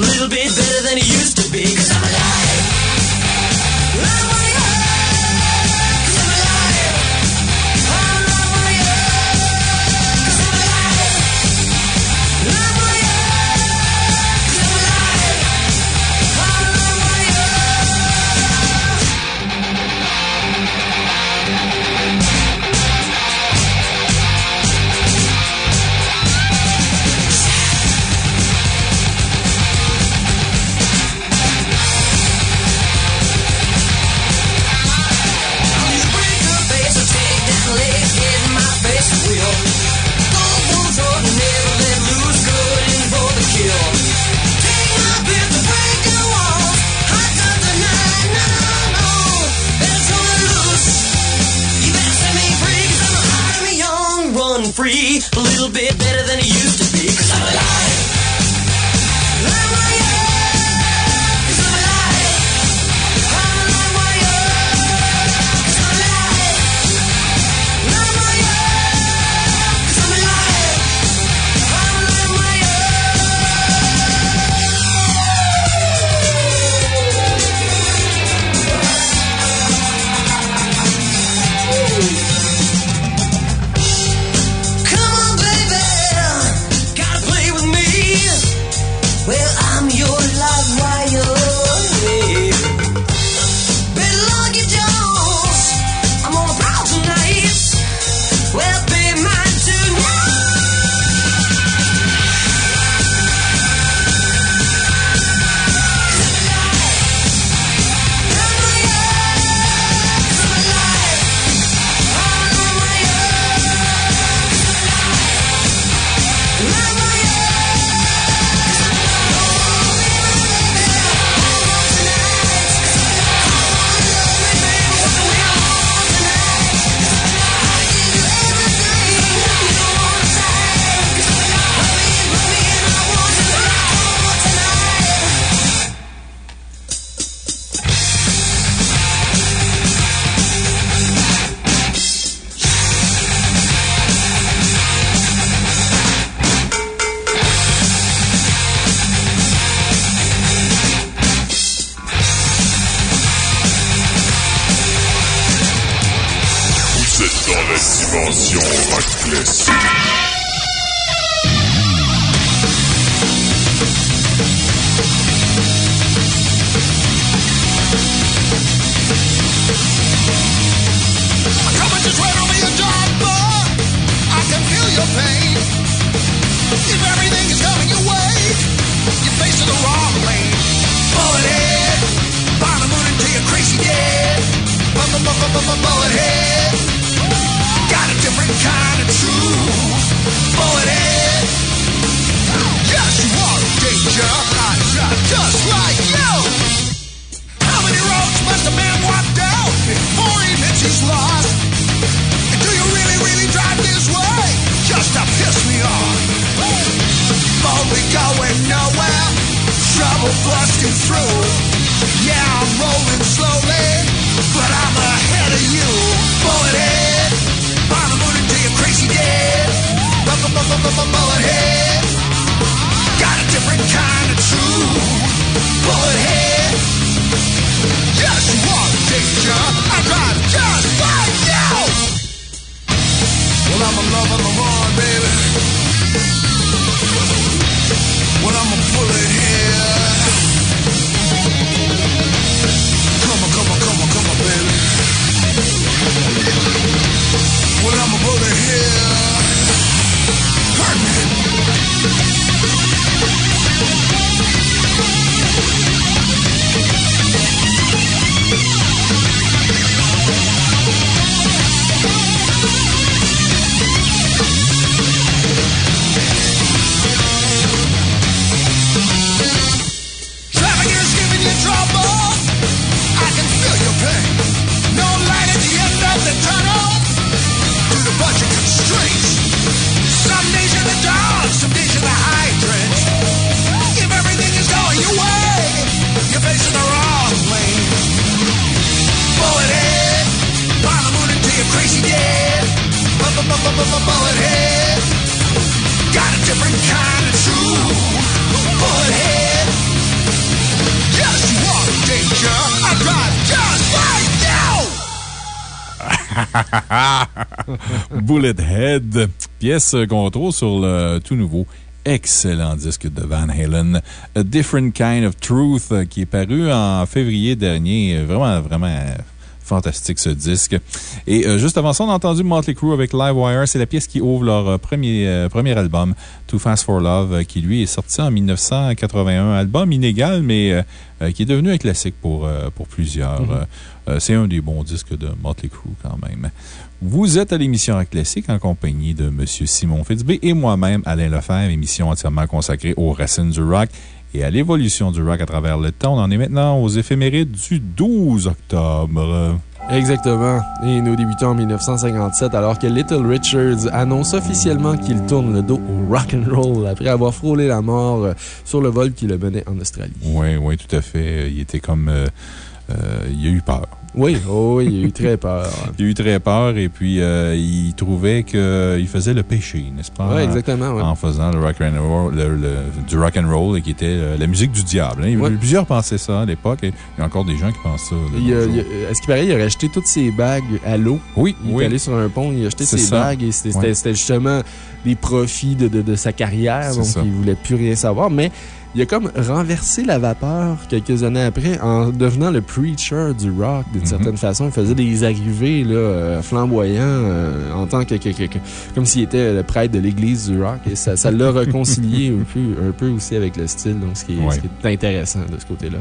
Little bit better a little bit better than it used to be. Cause I'm alive. Bullet Head, pièce qu'on retrouve sur le tout nouveau excellent disque de Van Halen, A Different Kind of Truth, qui est paru en février dernier. Vraiment, vraiment fantastique ce disque. Et euh, juste avant ça, on a entendu Motley Crue avec Livewire. C'est la pièce qui ouvre leur euh, premier, euh, premier album, Too Fast for Love, qui lui est sorti en 1981. Album inégal, mais qui est devenu un classique pour, pour plusieurs. Mm-hmm. C'est un des bons disques de Motley Crue quand même. Vous êtes à l'émission Rock Classique en compagnie de M. Simon Fitzbé et moi-même, Alain Lefebvre, émission entièrement consacrée aux racines du rock et à l'évolution du rock à travers le temps. On en est maintenant aux éphémérides du 12 octobre. Exactement. Et nous débutons en 1957 alors que Little Richards annonce officiellement qu'il tourne le dos au rock'n'roll après avoir frôlé la mort euh, sur le vol qui le menait en Australie. Oui, oui, tout à fait. Il était comme... Euh, euh, il a eu peur. Oui, oh oui, il a eu très peur. [laughs] Il a eu très peur et puis euh, il trouvait qu'il faisait le péché, n'est-ce pas? Oui, exactement. ouais. En faisant le rock and roll, le- le- du rock and roll et qui était euh, la musique du diable. hein. Il y a- Ouais. Plusieurs pensaient ça à l'époque et il y a encore des gens qui pensent ça. Il a- il a- à ce qui paraît, il a racheté toutes ses bagues à l'eau. Oui, Il est oui. allé sur un pont, il a acheté ses ça. bagues et c'était Ouais. justement des profits de, de- de sa carrière. Donc, ça. il voulait plus rien savoir. Mais il a comme renversé la vapeur quelques années après en devenant le preacher du rock d'une Mhm. certaine façon. Il faisait des arrivées là, euh, flamboyants euh, en tant que, que- que- que- comme s'il était le prêtre de l'église du rock. Et ça l'a [laughs] réconcilié un peu, un peu aussi avec le style. Donc, ce qui est, Ouais. ce qui est intéressant de ce côté-là.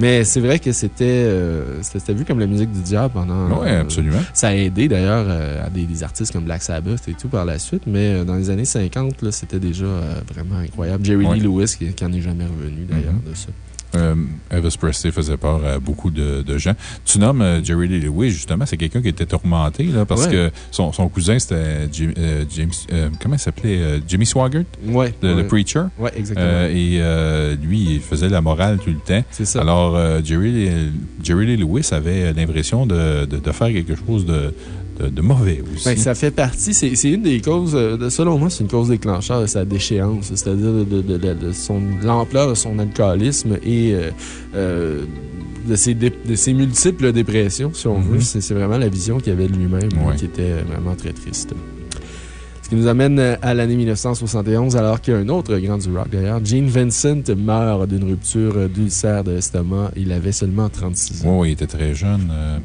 Mais c'est vrai que c'était euh, vu comme la musique du diable pendant. Oui, euh, absolument. ça a aidé d'ailleurs à des, des artistes comme Black Sabbath et tout par la suite, mais dans les années 50, là, c'était déjà vraiment incroyable. Jerry Ouais. Lee Lewis qui, qui en est jamais revenu d'ailleurs Mhm. de ça. Euh, Elvis Presley faisait peur à beaucoup de, de gens. Tu nommes euh, Jerry Lee Lewis, justement, c'est quelqu'un qui était tourmenté, là, parce Ouais. que son, son cousin, c'était euh, James. comment il s'appelait Jimmy Swaggart, Ouais. le, preacher. Ouais, exactement. Et lui, il faisait la morale tout le temps. C'est ça. Alors, Jerry, Lee- Jerry Lee Lewis avait l'impression de, de, de faire quelque chose de, de, de mauvais aussi. Ben, ça fait partie, c'est une des causes, euh, de, selon moi, c'est une cause déclencheur de sa déchéance, c'est-à-dire de, son- l'ampleur de son alcoolisme et euh, euh, de, ses dé- de ses multiples dépressions, si on Mhm. veut. C'est vraiment la vision qu'il avait de lui-même Ouais. qui était vraiment très triste. Ce qui nous amène à l'année 1971, alors qu'un autre grand du rock, d'ailleurs, Gene Vincent, meurt d'une rupture d'ulcère de l'estomac. Il avait seulement 36 ans. Oui, il était très jeune. Euh,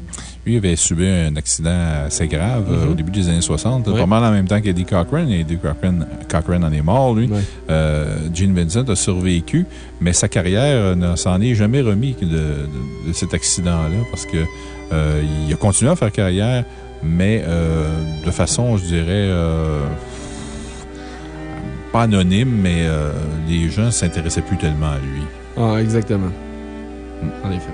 lui, il avait subi un accident assez grave euh, au début des années 60, Ouais. pas mal en même temps qu'Eddie Cochran. Et Eddie Cochran, Cochran en est mort, lui. Euh, Gene Vincent a survécu, mais sa carrière ne s'en est jamais remis de, de- de cet accident-là parce que euh, il a continué à faire carrière, mais euh, de façon, je dirais, euh, pas anonyme, mais les gens ne s'intéressaient plus tellement à lui. Ah, exactement. Mm. En effet.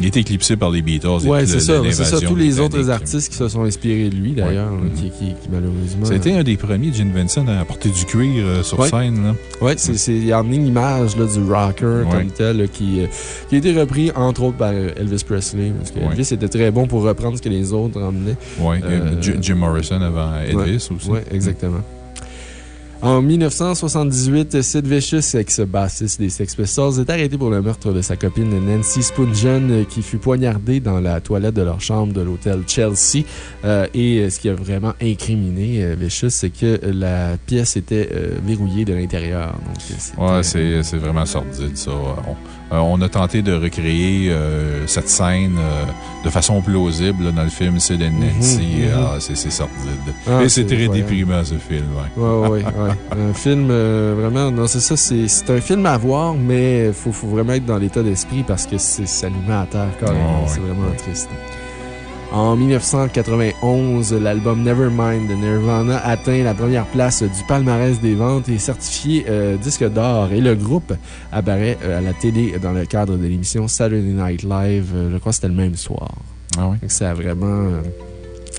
Il a été éclipsé par les Beatles. puis c'est ça. C'est ça. Tous les autres artistes qui se sont inspirés de lui, d'ailleurs, Ouais. qui, qui, qui, malheureusement. Été un des premiers, Gene Vincent, à porter du cuir euh, sur Ouais. scène. là. Ouais, c'est, c'est, il a emmené l'image là, du rocker Ouais. comme tel, là, qui, euh, qui a été repris entre autres par Elvis Presley. Parce que. Elvis était très bon pour reprendre ce que les autres emmenaient. Ouais, Euh, Jim Morrison avant Elvis aussi. Oui, exactement. En 1978, Sid Vicious, ex-bassiste des Sex Pistols, est arrêté pour le meurtre de sa copine Nancy Spungen, qui fut poignardée dans la toilette de leur chambre de l'hôtel Chelsea. Euh, et euh, ce qui a vraiment incriminé euh, Vicious, c'est que la pièce était euh, verrouillée de l'intérieur. Ouais, c'est vraiment sordide, ça. On, on a tenté de recréer cette scène de façon plausible dans le film Sid and Nancy. Mhm, mhm. Ah, c'est sordide. Ah, Et c'est très déprimant, ce film. ouais. Ouais, ouais, ouais. un film euh, vraiment. Non, c'est ça. C'est un film à voir, mais il faut, faut vraiment être dans l'état d'esprit parce que c'est- ça nous met à terre carrément. Ouais, c'est ouais. vraiment triste. En 1991, l'album Nevermind de Nirvana atteint la première place du palmarès des ventes et est certifié euh, disque d'or. Et le groupe apparaît euh, à la télé dans le cadre de l'émission Saturday Night Live. Je crois que c'était le même soir. Ah? Donc, ça a vraiment.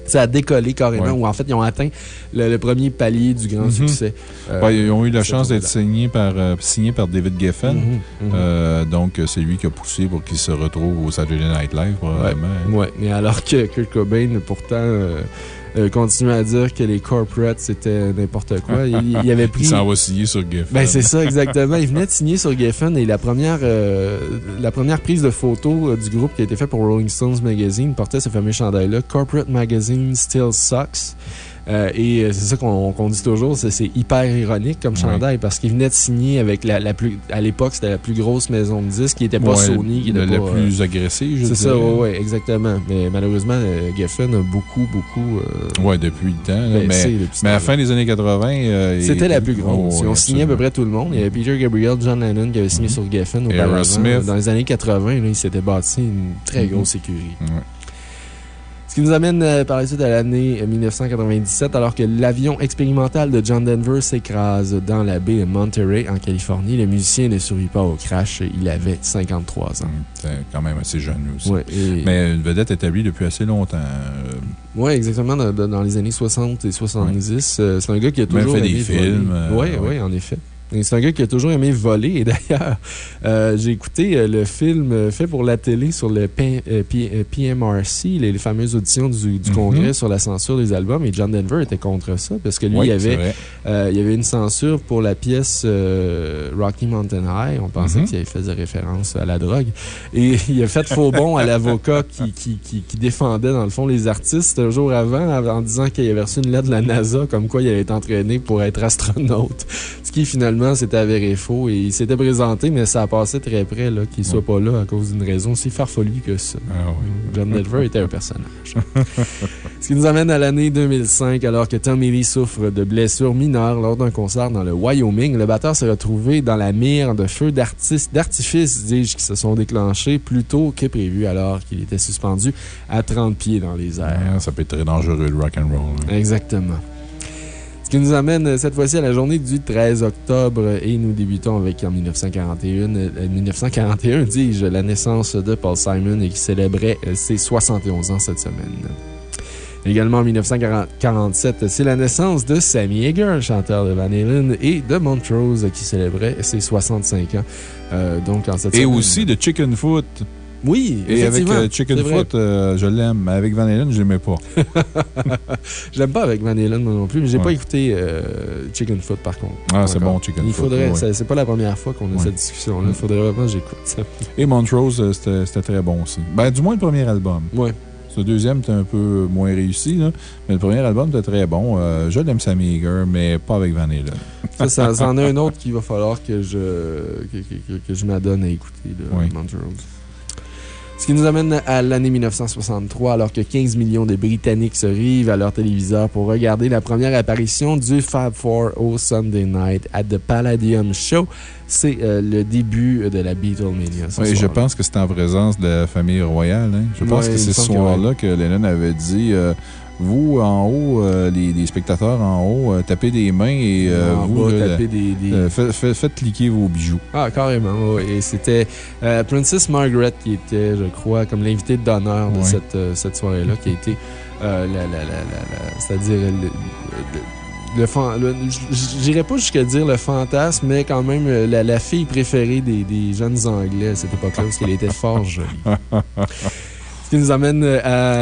Ça a décollé carrément, Ouais. ou en fait, ils ont atteint le, le premier palier du grand Mhm. succès. Euh, Ouais, ils ont eu la chance d'être tournée-là. signés par, euh, signés par David Geffen. Mhm, mhm. Euh, donc, c'est lui qui a poussé pour qu'il se retrouve au Saturday Night Live, probablement. Ouais, mais alors que Kurt Cobain, pourtant, euh, continuait à dire que les corporates, c'était n'importe quoi. Il, il avait [laughs] pris. Il s'en va signer sur Geffen. Ben, c'est ça, exactement. Il venait de signer sur Geffen et la première, euh, la première prise de photo euh, du groupe qui a été faite pour Rolling Stones Magazine portait ce fameux chandail-là. Corporate Magazine Still Sucks. Euh, et euh, c'est ça qu'on dit toujours, c'est hyper ironique comme chandail parce qu'il venait de signer avec la, la plus. À l'époque, c'était la plus grosse maison de disques qui n'était pas Ouais, Sony, qui le, était le pas. euh, plus agressé, je c'est ça, oui, ouais, exactement. Mais malheureusement, euh, Geffen a beaucoup, beaucoup. euh, Ouais, depuis le temps. là, mais, depuis ce mais à la fin des années 80. euh, C'était la plus grosse. Oh, ont signé à peu près tout le monde. Il y avait Peter Gabriel, John Lennon qui avait signé sur Geffen auparavant. Aerosmith. Dans les années 80, là, il s'était bâti une très Mhm. grosse écurie. Ouais. Ce qui nous amène euh, par la suite à l'année 1997, alors que l'avion expérimental de John Denver s'écrase dans la baie de Monterey, en Californie. Le musicien ne survit pas au crash. Il avait 53 ans. C'est quand même assez jeune aussi. Ouais, et- Mais une vedette établie depuis assez longtemps. Euh, Oui, exactement, dans, les années 60 et 70. Euh, c'est un gars qui a toujours fait des films, euh, oui, ouais. oui, en effet. C'est un gars qui a toujours aimé voler. Et d'ailleurs, euh, j'ai écouté euh, le film euh, fait pour la télé sur le P- P- PMRC, les, les fameuses auditions du, du Mhm. Congrès sur la censure des albums. Et John Denver était contre ça parce que lui, oui, il, avait, euh, il y avait une censure pour la pièce euh, Rocky Mountain High. On pensait Mhm. qu'il faisait référence à la drogue. Et [laughs] il a fait faux bon à l'avocat qui, qui, qui, qui défendait, dans le fond, les artistes un jour avant en en disant qu'il avait reçu une lettre de la NASA comme quoi il avait été entraîné pour être astronaute. Ce qui finalement s'était avéré faux. Et il s'était présenté, mais ça a passé très près qu'il soit pas là à cause d'une raison aussi farfelue que ça. Ah oui. John Denver était un personnage. [laughs] Ce qui nous amène à l'année 2005, alors que Tommy Lee souffre de blessures mineures lors d'un concert dans le Wyoming. Le batteur s'est retrouvé dans la mire de feux d'artifice, dis-je, qui se sont déclenchés plus tôt que prévu, alors qu'il était suspendu à 30 pieds dans les airs. Ah, ça peut être très dangereux, le rock and roll. hein. Exactement. Ce qui nous amène euh, cette fois-ci à la journée du 13 octobre et nous débutons avec en 1941, euh, 1941 dis-je, la naissance de Paul Simon et qui célébrait euh, ses 71 ans cette semaine. Également en 1947, c'est la naissance de Sammy Hagar, chanteur de Van Halen, et de Montrose qui célébrait ses 65 ans. Euh, donc en cette Et semaine- aussi de Chicken Foot. Oui, Et avec euh, Chicken. Foot, euh, je l'aime. Mais avec Van Halen, je l'aimais pas. [laughs] Je l'aime pas avec Van Halen moi non plus, mais j'ai Ouais. pas écouté euh, Chicken Foot par contre. Ah, c'est bon, Chicken Il Foot. faudrait, ouais. c'est- pas la première fois qu'on a Ouais. cette discussion-là. Il faudrait vraiment que j'écoute ça. Et Montrose, c'était très bon aussi. Ben, du moins le premier album. Ouais. Ce deuxième était un peu moins réussi, là, mais le premier album était très bon. Euh, je l'aime Sammy Hagar, mais pas avec Van Halen. Ça, ça, ça en a un [laughs] autre qu'il va falloir que je, que, que- que- que je m'adonne à écouter de Oui. Montrose. Ce qui nous amène à l'année 1963, alors que 15 millions de Britanniques se rivent à leur téléviseur pour regarder la première apparition du Fab Four au Sunday Night at the Palladium Show. C'est euh, le début de la Beatlemania. Oui, je pense que c'était en présence de la famille royale. hein. Je pense Ouais, que c'est ce que soir-là que Lennon avait dit euh, Vous, en haut, euh, les, les spectateurs en haut, euh, tapez des mains et euh, vous, bas, là, taper des- des- euh, faites, cliquer vos bijoux. Ah, carrément, oui. Et c'était euh, Princess Margaret qui était, je crois, comme l'invité d'honneur de cette, euh, cette soirée-là, qui a été euh, la, la, la, la, la- c'est-à-dire le, le, J'irais pas jusqu'à dire le fantasme, mais quand même euh, la, la fille préférée des, des jeunes Anglais à cette époque-là, parce qu'elle était fort jolie. [laughs] Ce qui nous amène euh,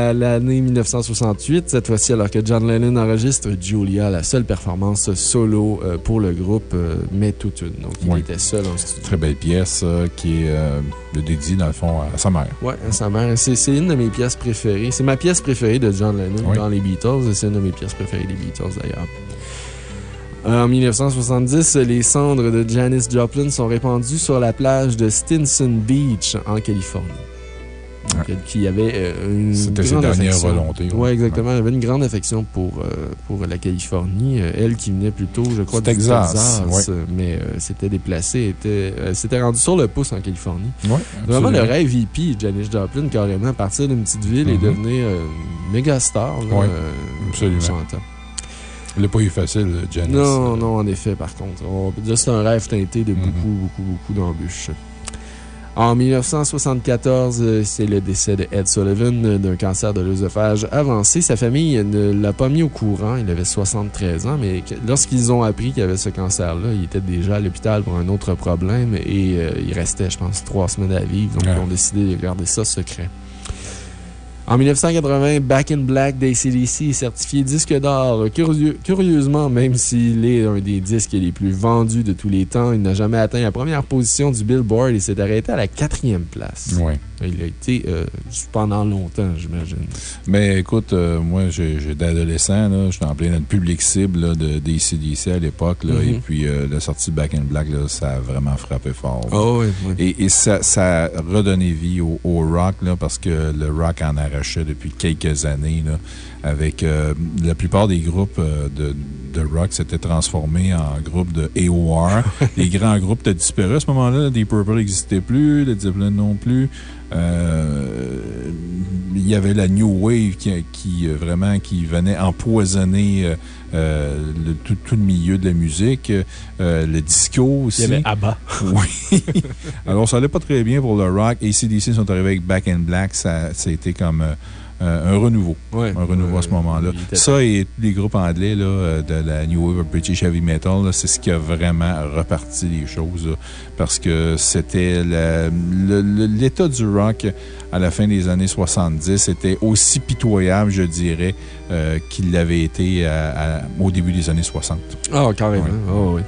à l'année 1968, cette fois-ci, alors que John Lennon enregistre Julia, la seule performance solo euh, pour le groupe, euh, mais toute une. Donc, il était seul en studio. Très belle pièce euh, qui est euh, dédiée, dans le fond, à sa mère. Ouais, à sa mère. C'est c'est une de mes pièces préférées. C'est ma pièce préférée de John Lennon Oui. dans les Beatles et c'est une de mes pièces préférées des Beatles d'ailleurs. En 1970, les cendres de Janis Joplin sont répandues sur la plage de Stinson Beach en Californie. Qui avait euh, une. C'était ses grande dernières affection. volontés. Oui, exactement. Elle avait une grande affection pour, euh, pour la Californie. Euh, Elle qui venait plutôt, je crois, Du Texas, mais s'était déplacée, était, elle s'était rendue sur le pouce en Californie. Vraiment le rêve hippie, Janis Joplin, carrément, partir d'une petite ville et Mhm. devenir méga star, absolument. Il n'a pas eu facile, Janice. Non, non, en effet, par contre. On peut dire que c'est un rêve teinté de Mhm. beaucoup, beaucoup, beaucoup d'embûches. En 1974, euh, c'est le décès de Ed Sullivan euh, d'un cancer de l'œsophage avancé. Sa famille ne l'a pas mis au courant. Il avait 73 ans, mais lorsqu'ils ont appris qu'il avait ce cancer-là, il était déjà à l'hôpital pour un autre problème et euh, il restait, je pense, trois semaines à vivre. Donc, Ouais. ils ont décidé de garder ça secret. En 1980, Back in Black d'ACDC est certifié disque d'or. Curieux- curieusement, même s'il est un des disques les plus vendus de tous les temps, il n'a jamais atteint la première position du Billboard et s'est arrêté à la quatrième place. Oui. Il a été euh, pendant longtemps, j'imagine. Mais écoute, euh, moi, d'adolescent, là, j'étais en plein le public cible là, de DCDC à l'époque, Mhm. et puis euh, la sortie Back in Black, là, ça a vraiment frappé fort. Oh, oui, oui. Et, et ça, ça a redonné vie au, au rock, là, parce que le rock en depuis quelques années. Là, avec euh, la plupart des groupes euh, de, de rock s'étaient transformés en groupes de AOR. les [laughs] grands groupes étaient disparus à ce moment-là. Deep Purple n'existait plus, les Zeppelin non plus. Euh, il y avait la New Wave qui, qui, vraiment qui venait empoisonner euh, euh, le- tout, tout le milieu de la musique. Euh, le disco aussi. Il y avait ABBA. [laughs] Oui. Alors, ça allait pas très bien pour le rock. ACDC sont arrivés avec Back in Black. Ça, ça a été comme euh, un renouveau. Ouais. Un renouveau à ce moment-là. Ça et tous les groupes anglais là, euh, de la New Wave of British Heavy Metal, c'est ce qui a vraiment reparti les choses. là, parce que c'était l'état du rock à la fin des années 70 était aussi pitoyable, je dirais, euh, qu'il l'avait été à- à- au début des années 60. Ah, carrément. Ouais. Ah, oui.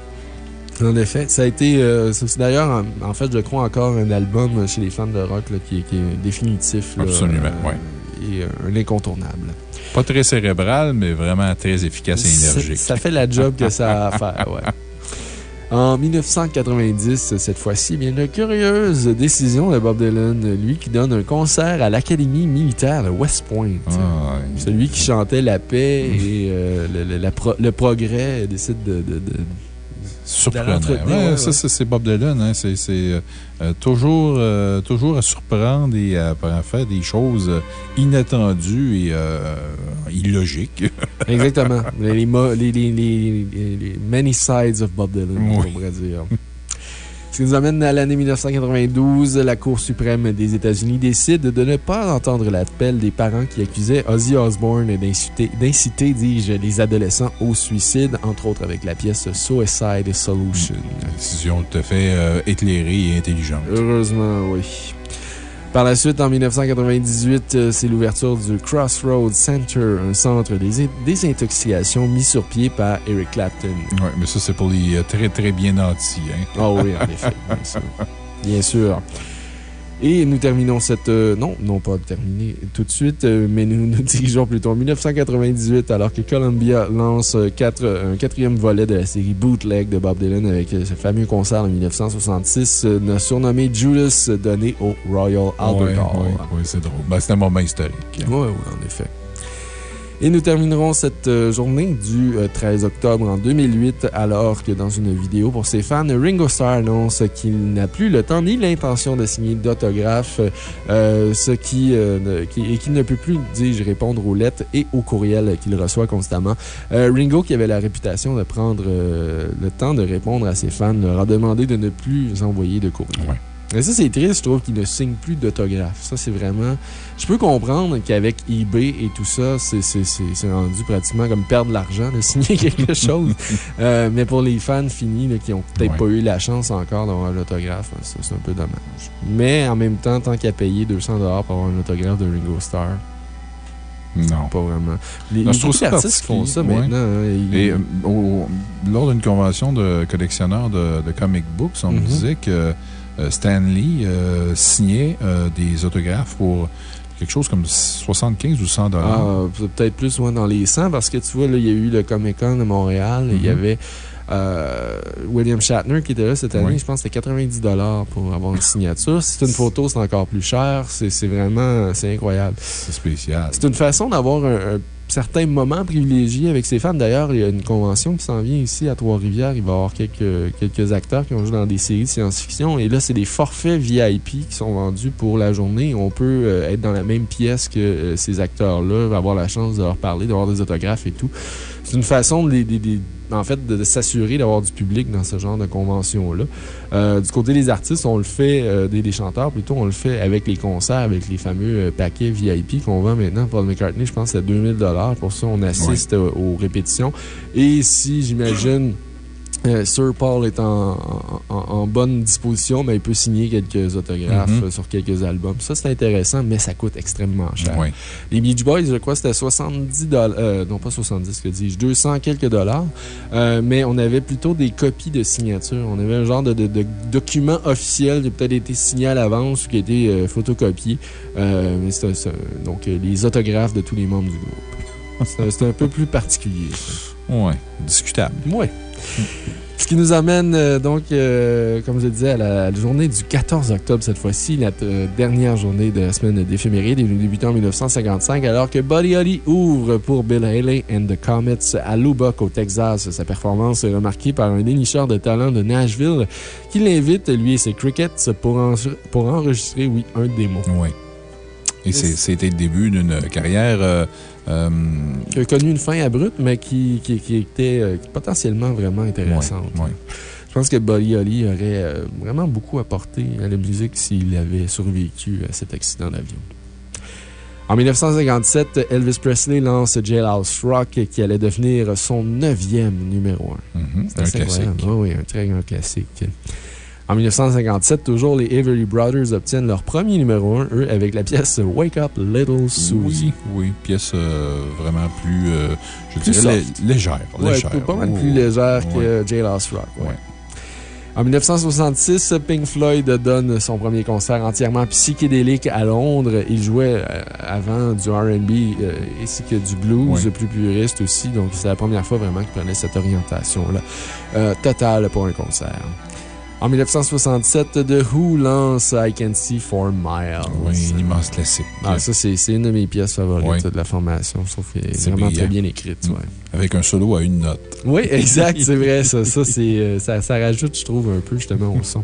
En effet, ça a été. euh, c'est d'ailleurs, en, en fait, je crois encore un album chez les fans de rock là, qui, est- qui est définitif. Absolument, euh, ouais. Et euh, un incontournable. Pas très cérébral, mais vraiment très efficace et énergique. Ça fait la job que ça a à faire, [laughs] ouais. En 1990, cette fois-ci, bien une curieuse décision de Bob Dylan, lui qui donne un concert à l'Académie militaire de West Point. Ah. Celui qui chantait la paix et euh, le, le- la pro- le progrès décide de, de- de- Surprenant. Ouais, ouais, ça, c'est Bob Dylan. Hein. C'est euh, euh, toujours, euh, toujours à surprendre et à, à faire des choses inattendues et euh, illogiques. [laughs] Exactement. les, les, les, les- les- les- les many sides of Bob Dylan, Oui. on pourrait dire. [laughs] Ce qui nous amène à l'année 1992. La Cour suprême des États-Unis décide de ne pas entendre l'appel des parents qui accusaient Ozzy Osbourne d'inciter, dis-je, les adolescents au suicide, entre autres avec la pièce Suicide Solution. Décision tout à fait euh, éclairée et intelligente. Heureusement, oui. Par la suite, en 1998, euh, c'est l'ouverture du Crossroads Center, un centre des désintoxications mis sur pied par Eric Clapton. Oui, mais ça, c'est pour les euh, très, très bien nantis. Hein. Ah oui, en effet, bien sûr. Bien [laughs] sûr. Et nous terminons cette... euh, non, non pas terminé tout de suite, euh, mais nous nous [laughs] dirigeons plutôt en 1998, alors que Columbia lance euh, quatre- un quatrième volet de la série Bootleg de Bob Dylan avec ce fameux concert en 1966, euh, surnommé Judas, donné au Royal Albert Oui, Hall. oui, c'est drôle. Ben, c'est un moment historique. Oui, oui, en effet. Et nous terminerons cette euh, journée du euh, 13 octobre en 2008, alors que dans une vidéo pour ses fans, Ringo Starr annonce qu'il n'a plus le temps ni l'intention de signer d'autographes, euh, ce qui, euh, qui- et qu'il ne peut plus, dis-je, répondre aux lettres et aux courriels qu'il reçoit constamment. Euh, Ringo, qui avait la réputation de prendre euh, le temps de répondre à ses fans, leur a demandé de ne plus envoyer de courriel. Ouais. Et ça, c'est triste, je trouve, qu'il ne signe plus d'autographes. Ça, c'est vraiment. Je peux comprendre qu'avec eBay et tout ça, c'est rendu pratiquement comme perdre de l'argent de [laughs] signer quelque chose. [laughs] Euh, mais pour les fans finis là, qui n'ont peut-être Ouais. pas eu la chance encore d'avoir l'autographe, ça, c'est un peu dommage. Mais en même temps, tant qu'à payer 200 pour avoir un autographe de Ringo Starr, Non. pas vraiment. Les, Non, je trouve beaucoup ça d'artistes font ça maintenant. hein, ils- Et euh, au- lors d'une convention de collectionneurs de, de comic books, on me Mhm. disait que euh, Stan Lee euh, signait euh, des autographes pour quelque chose comme 75 ou 100 dollars. Ah, peut-être plus loin dans les 100 parce que tu vois, là, il y a eu le Comic Con de Montréal il y Mhm. avait euh, William Shatner qui était là cette année. Oui. Je pense que c'était 90 pour avoir une signature. Si c'est une photo, c'est encore plus cher. C'est c'est vraiment c'est incroyable. C'est spécial. C'est une façon d'avoir un, un certain moment privilégié avec ses fans. D'ailleurs, il y a une convention qui s'en vient ici à Trois-Rivières. Il va y avoir quelques, quelques acteurs qui ont joué dans des séries de science-fiction. Et là, c'est des forfaits VIP qui sont vendus pour la journée. On peut euh, être dans la même pièce que euh, ces acteurs-là, avoir la chance de leur parler, d'avoir des autographes et tout. C'est une façon de les- en fait, de, s'assurer d'avoir du public dans ce genre de convention-là. Euh, du côté des artistes, on le fait, euh, des, des chanteurs plutôt, on le fait avec les concerts, avec les fameux euh, paquets VIP qu'on vend maintenant. Paul McCartney, je pense c'est 2000 Pour ça, on assiste aux répétitions. Et si, j'imagine, euh, Sir Paul est en, en- en- en bonne disposition, mais il peut signer quelques autographes Mhm. euh, sur quelques albums. Ça, c'est intéressant, mais ça coûte extrêmement cher. Oui. Les Beach Boys, je crois c'était 70 dollars, euh, non pas 70, que dis-je, 200 quelques dollars. Euh, mais on avait plutôt des copies de signatures. On avait un genre de, de- de document officiel qui a peut-être été signé à l'avance ou qui a été photocopié. Mais donc les autographes de tous les membres du groupe. C'est un- peu plus particulier. Oui. Discutable. Oui. Ce qui nous amène euh, donc, euh, comme je le disais, à la, la journée du 14 octobre cette fois-ci, la euh, dernière journée de la semaine d'éphéméride, débutant en 1955, alors que Buddy Holly ouvre pour Bill Haley and the Comets à Lubbock, au Texas. Sa performance est remarquée par un dénicheur de talent de Nashville qui l'invite, lui et ses Crickets, pour, en- pour enregistrer, oui, un démo. Et c'était le début d'une carrière. euh, euh, Qui a connu une fin abrupte, mais qui, qui, qui était euh, potentiellement vraiment intéressante. Ouais, ouais. Je pense que Buddy Holly aurait euh, vraiment beaucoup apporté à la musique s'il avait survécu à cet accident d'avion. En 1957, Elvis Presley lance Jailhouse Rock qui allait devenir son neuvième numéro 1. mhm, C'est un classique. Oui, oui, un très grand classique. En 1957, toujours les Avery Brothers obtiennent leur premier numéro 1, eux, avec la pièce Wake Up Little Susie. Oui, oui, pièce euh, vraiment plus, euh, je Plus dirais, soft. lé- légère. Ouais, pas mal Oh, plus légère que Jailhouse Rock. ouais. En 1966, Pink Floyd donne son premier concert entièrement psychédélique à Londres. Il jouait euh, avant du RB euh, ainsi que du blues plus puriste aussi. Donc, c'est la première fois vraiment qu'il prenait cette orientation-là euh, totale pour un concert. En 1967, The Who lance I Can See Four Miles. Oui, un immense classique. Ah, ça, c'est une de mes pièces favorites de la formation. Je trouve qu'elle est vraiment très bien écrite. Mm. ouais. Avec un solo à une note. Oui, exact, c'est vrai. Ça, ça, euh, ça, ça rajoute, je trouve, un peu justement au son.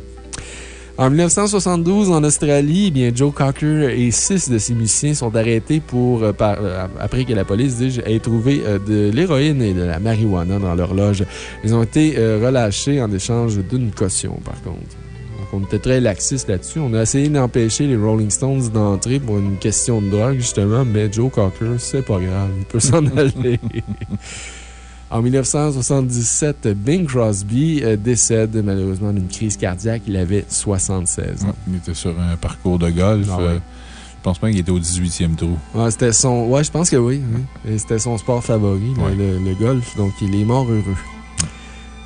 En 1972, en Australie, eh bien, Joe Cocker et six de ses musiciens sont arrêtés pour, euh, euh, après que la police ait trouvé euh, de l'héroïne et de la marijuana dans leur loge. Ils ont été relâchés en échange d'une caution, par contre. Donc, on était très laxiste là-dessus. On a essayé d'empêcher les Rolling Stones d'entrer pour une question de drogue, justement, mais Joe Cocker, c'est pas grave. Il peut s'en [laughs] aller. En 1977, Bing Crosby euh, décède malheureusement d'une crise cardiaque. Il avait 76 ans. Il était sur un parcours de golf. Ah ouais. euh, je pense pas qu'il était au 18e trou. Ouais, c'était son. Ouais, je pense que oui. C'était son sport favori, le- Ouais. le, le golf. Donc, il est mort heureux.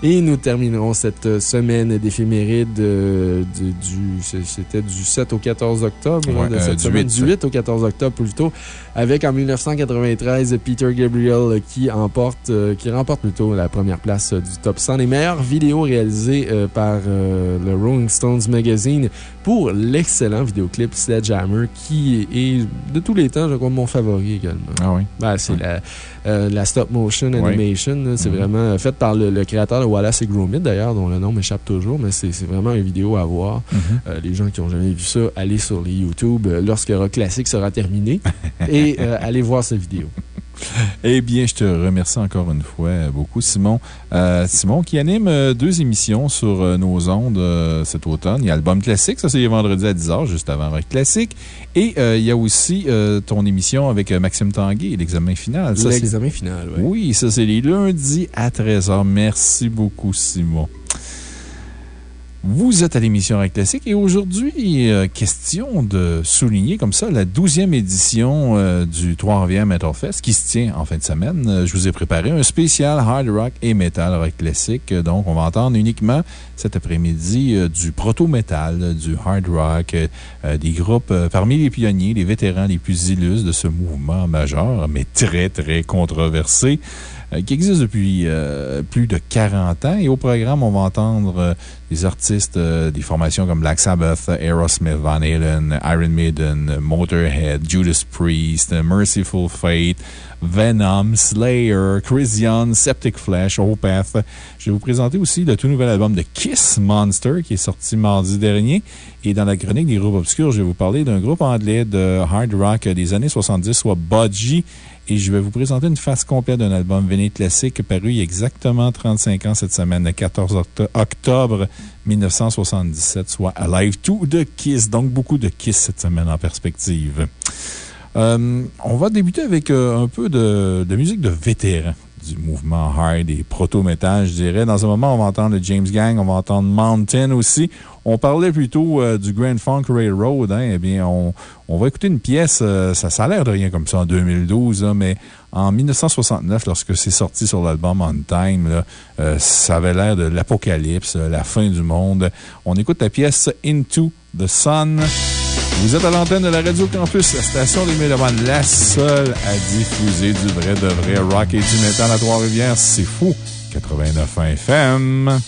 Et nous terminerons cette euh, semaine d'éphéméride euh, du, c'était du 7 au 14 octobre, Ouais, hein, de euh, du semaine, 8. du 8 au 14 octobre plutôt, avec en 1993 Peter Gabriel qui emporte, euh, qui remporte plutôt la première place du top 100 des meilleures vidéos réalisées par le Rolling Stones Magazine pour l'excellent vidéoclip Sledgehammer qui est de tous les temps, je crois, mon favori également. Ah oui. Ben, c'est la, euh, la stop motion Ouais. animation. C'est Mhm. vraiment euh, fait par le, le créateur de Wallace et Gromit, d'ailleurs, dont le nom m'échappe toujours, mais c'est vraiment une vidéo à voir. Mhm. Euh, les gens qui n'ont jamais vu ça, allez sur les YouTube lorsque Rock Classic sera terminé [laughs] et allez voir cette vidéo. Eh bien, je te remercie encore une fois beaucoup, Simon. Euh, Simon, qui anime euh, deux émissions sur euh, nos ondes cet automne. Il y a Album Classique, ça c'est les vendredis à 10h, juste avant Rock Classique. Et euh, il y a aussi euh, ton émission avec euh, Maxime Tanguay, l'examen final. L'examen final, oui. Oui, ça c'est les lundis à 13h. Merci beaucoup, Simon. Vous êtes à l'émission Rock Classique et aujourd'hui, euh, question de souligner comme ça la 12e édition euh, du Trois-Rivières Metal Fest qui se tient en fin de semaine. Euh, je vous ai préparé un spécial hard rock et metal rock classique. Donc, on va entendre uniquement cet après-midi du proto-metal, du hard rock, des groupes parmi les pionniers, les vétérans les plus illustres de ce mouvement majeur, mais très, très controversé qui existe depuis euh, plus de 40 ans. Et au programme, on va entendre euh, des artistes euh, des formations comme Black Sabbath, Aerosmith, Van Halen, Iron Maiden, Motorhead, Judas Priest, Merciful Fate, Venom, Slayer, Chris Young, Septic Flesh, Opeth. Je vais vous présenter aussi le tout nouvel album de Kiss Monster qui est sorti mardi dernier. Et dans la chronique des groupes obscurs, je vais vous parler d'un groupe anglais de hard rock des années 70, soit Budgie. Et je vais vous présenter une face complète d'un album véné classique paru il y a exactement 35 ans cette semaine, le 14 octo- octobre 1977, soit Alive to the Kiss. Donc, beaucoup de Kiss cette semaine en perspective. Euh, on va débuter avec euh, un peu de, de musique de vétérans du mouvement hard et proto-metal, je dirais. Dans un moment, on va entendre le James Gang, on va entendre Mountain aussi. On parlait plutôt euh, du Grand Funk Railroad. Hein, eh bien, on, va écouter une pièce, euh, ça, ça a l'air de rien comme ça en 2012, là, mais en 1969, lorsque c'est sorti sur l'album On Time, euh, ça avait l'air de l'apocalypse, la fin du monde. On écoute la pièce Into the Sun. Vous êtes à l'antenne de la Radio Campus, la station des Mélomanes, la seule à diffuser du vrai de vrai rock et du métal à Trois-Rivières. C'est fou! 89 FM.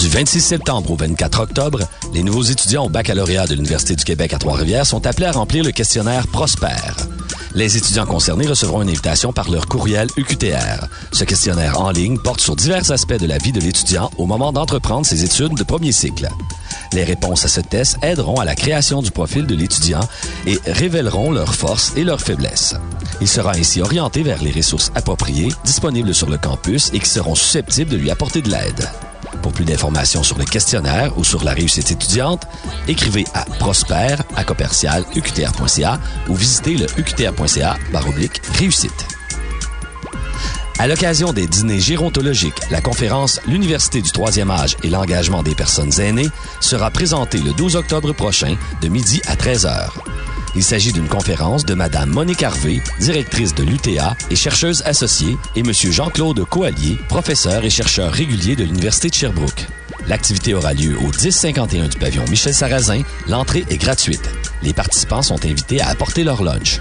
Du 26 septembre au 24 octobre, les nouveaux étudiants au baccalauréat de l'Université du Québec à Trois-Rivières sont appelés à remplir le questionnaire Prosper. Les étudiants concernés recevront une invitation par leur courriel UQTR. Ce questionnaire en ligne porte sur divers aspects de la vie de l'étudiant au moment d'entreprendre ses études de premier cycle. Les réponses à ce test aideront à la création du profil de l'étudiant et révéleront leurs forces et leurs faiblesses. Il sera ainsi orienté vers les ressources appropriées disponibles sur le campus et qui seront susceptibles de lui apporter de l'aide. Pour plus d'informations sur le questionnaire ou sur la réussite étudiante, écrivez à prosper à commercial uqtr.ca ou visitez le uqtr.ca baroblique réussite. À l'occasion des dîners gérontologiques, la conférence L'Université du troisième âge et l'engagement des personnes aînées sera présentée le 12 octobre prochain de midi à 13h. Il s'agit d'une conférence de Mme Monique Harvey, directrice de l'UTA et chercheuse associée, et M. Jean-Claude Coallier, professeur et chercheur régulier de l'Université de Sherbrooke. L'activité aura lieu au 1051 du pavillon Michel Sarrazin. L'entrée est gratuite. Les participants sont invités à apporter leur lunch.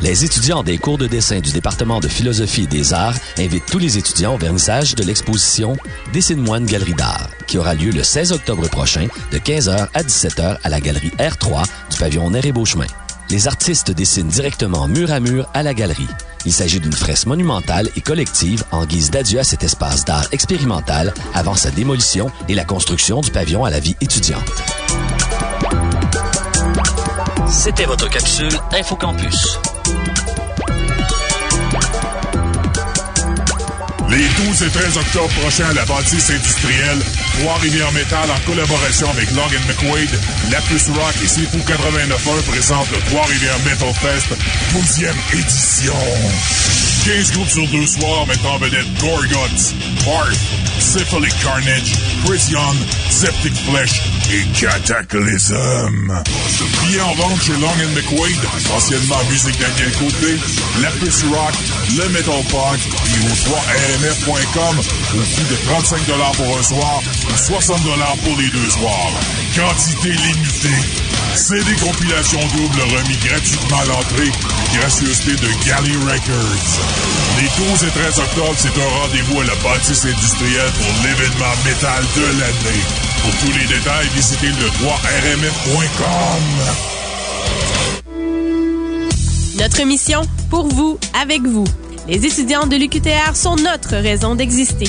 Les étudiants des cours de dessin du département de philosophie et des arts invitent tous les étudiants au vernissage de l'exposition Dessine-moi une galerie d'art, qui aura lieu le 16 octobre prochain de 15h à 17h à la galerie R3 du pavillon Néré-Beauchemin. Les artistes dessinent directement mur à mur à la galerie. Il s'agit d'une fresque monumentale et collective en guise d'adieu à cet espace d'art expérimental avant sa démolition et la construction du pavillon à la vie étudiante. C'était votre capsule InfoCampus. Les 12 et 13 octobre prochains à la bâtisse industrielle, Trois-Rivières Métal en collaboration avec Long McQuaid, La Plus Rock et Sifu 89.1 présentent le Trois-Rivières Metal Fest 12e édition. 15 groupes sur deux soirs mettant en vedette Gorguts, Hearth, Syphilic Carnage, Chris Young, Septic Flesh et Cataclysm. Billets en vente chez Long McQuaid, anciennement Musique Daniel Côté, La Plus Rock, le Metal Punk et au 3rmf.com au coût de 35 pour un soir 60 pour les deux soirs. Quantité limitée. CD compilation double remis gratuitement à l'entrée. Gracieuseté de Galley Records. Les 12 et 13 octobre, c'est un rendez-vous à la bâtisse industrielle pour l'événement métal de l'année. Pour tous les détails, visitez le 3rmf.com. Notre mission, pour vous, avec vous. Les étudiants de l'UQTR sont notre raison d'exister.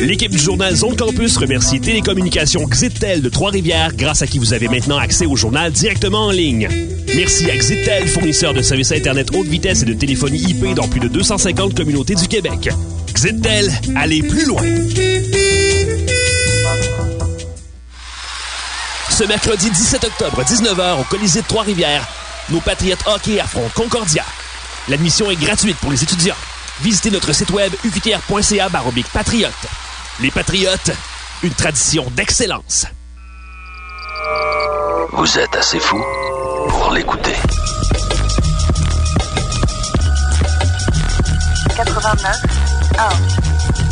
L'équipe du journal Zone Campus remercie Télécommunications Xitel de Trois-Rivières, grâce à qui vous avez maintenant accès au journal directement en ligne. Merci à Xitel, fournisseur de services Internet haute vitesse et de téléphonie IP dans plus de 250 communautés du Québec. Xitel, allez plus loin! Ce mercredi 17 octobre, 19h, au Colisée de Trois-Rivières, nos Patriotes hockey affrontent Concordia. L'admission est gratuite pour les étudiants. Visitez notre site web uqtr.ca patriote. Les Patriotes, une tradition d'excellence. Vous êtes assez fou pour l'écouter. 89 1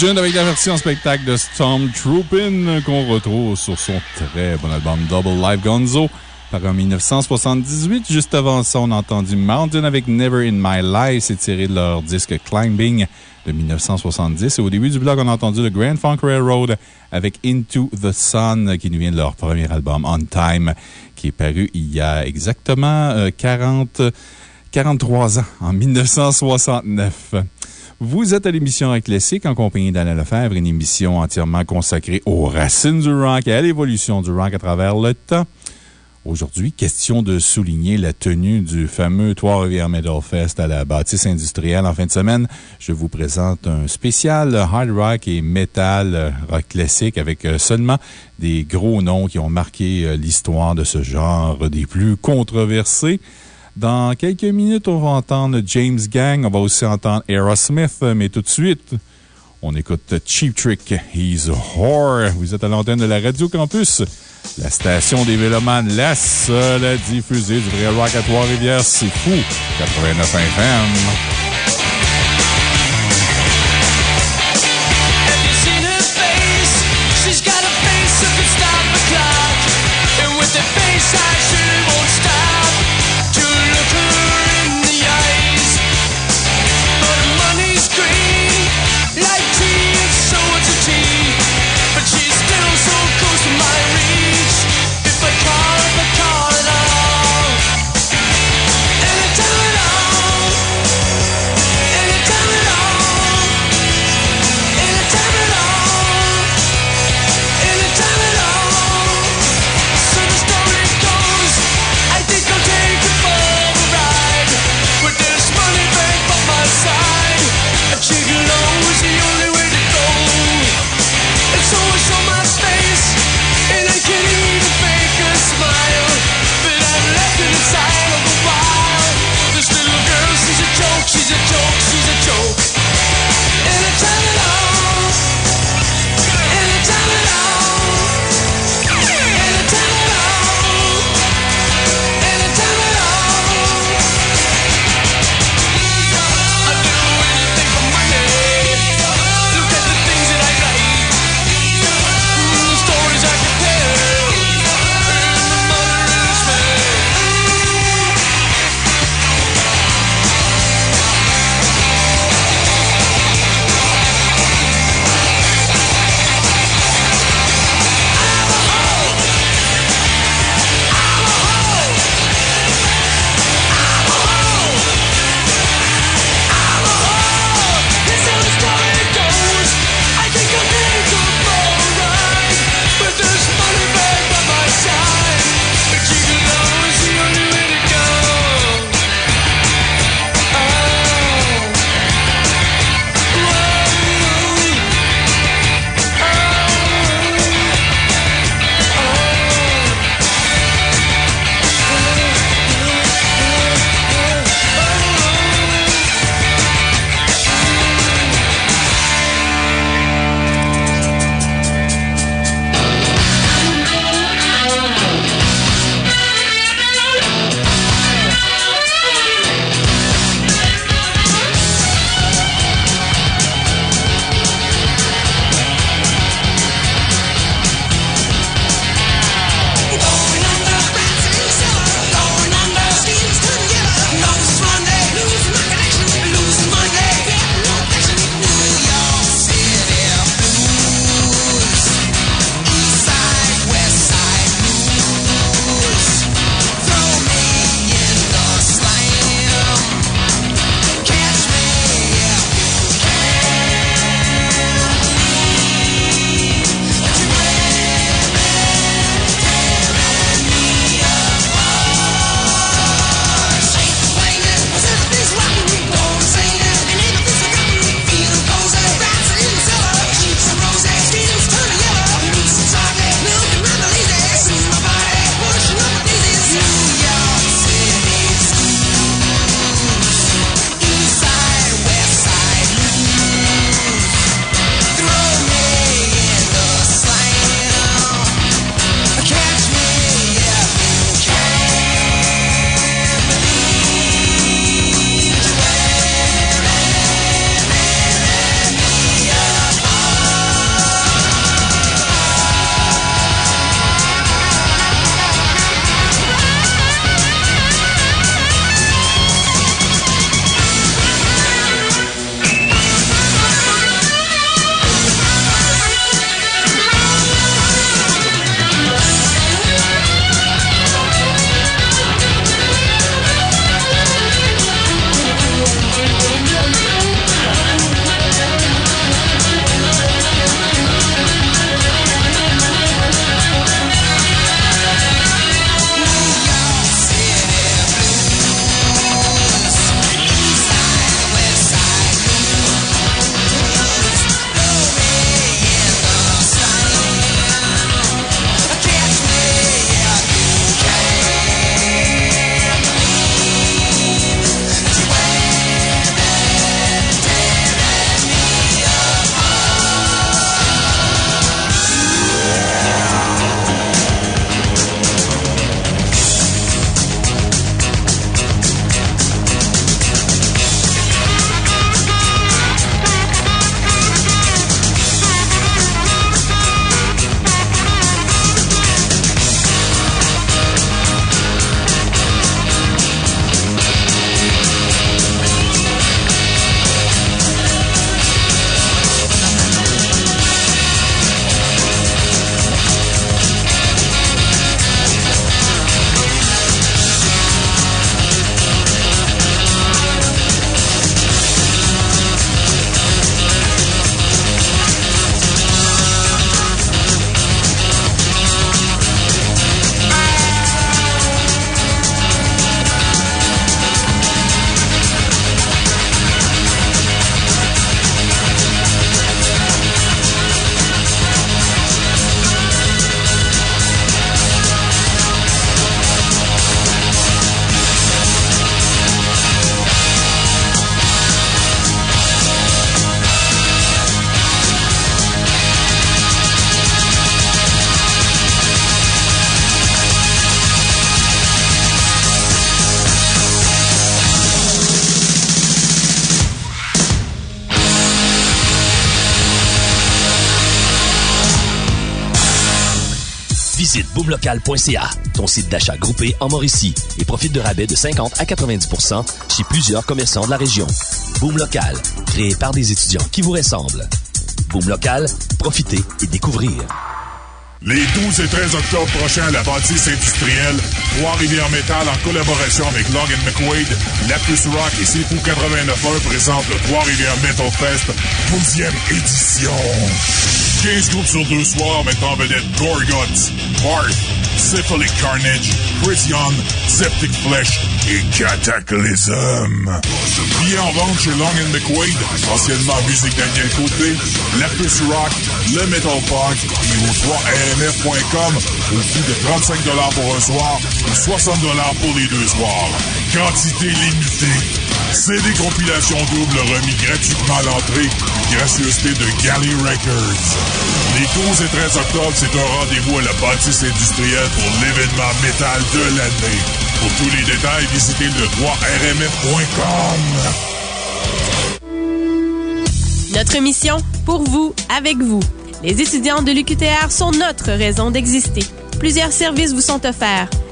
Nugent avec la version spectacle de Stormtroopin qu'on retrouve sur son très bon album Double Live Gonzo par en 1978. Juste avant ça, on a entendu Mountain avec Never in My Life. C'est tiré de leur disque Climbing de 1970. Et au début du blog, on a entendu le Grand Funk Railroad avec Into the Sun qui nous vient de leur premier album On Time qui est paru il y a exactement euh, 40, 43 ans, en 1969. Vous êtes à l'émission Rock Classique en compagnie d'Alain Lefebvre, une émission entièrement consacrée aux racines du rock et à l'évolution du rock à travers le temps. Aujourd'hui, question de souligner la tenue du fameux Trois-Rivières Metal Fest à la bâtisse industrielle en fin de semaine. Je vous présente un spécial hard rock et metal rock classique avec euh, seulement des gros noms qui ont marqué euh, l'histoire de ce genre des plus controversés. Dans quelques minutes, on va entendre James Gang. On va aussi entendre Aerosmith, mais tout de suite, on écoute Cheap Trick. He's a whore. Vous êtes à l'antenne de la Radio Campus. La station des Vélomanes, la seule à diffuser du vrai rock à Trois-Rivières. C'est fou. 89 FM. Boomlocal.ca, ton site d'achat groupé en Mauricie, et profite de rabais de 50 à 90% chez plusieurs commerçants de la région. Boom Local, créé par des étudiants qui vous ressemblent. Boom Local, profitez et découvrez. Les 12 et 13 octobre prochains à la bâtisse industrielle, Trois-Rivières Métal en collaboration avec Logan McQuaid, La Plus Rock et Sifu 89.1 présentent le Trois-Rivières Metal Fest 12e édition. 15 groupes sur deux soirs mettant en vedette Gorguts, Barth, Syphilic Carnage, Chris Young, Septic Flesh et Cataclysm. Billets en vente chez Long McQuaid, anciennement Musique Daniel Côté, La Plus Rock, le Metal Punk et au 3rmf.com au coût de 35 pour un soir ou 60 pour les deux soirs. Quantité limitée. C'est des compilations doubles remis gratuitement à l'entrée. Gracieuseté de Galley Records. Les 12 et 13 octobre, c'est un rendez-vous à la bâtisse industrielle pour l'événement métal de l'année. Pour tous les détails, visitez le 3rmf.com. Notre mission, pour vous, avec vous. Les étudiants de l'UQTR sont notre raison d'exister. Plusieurs services vous sont offerts.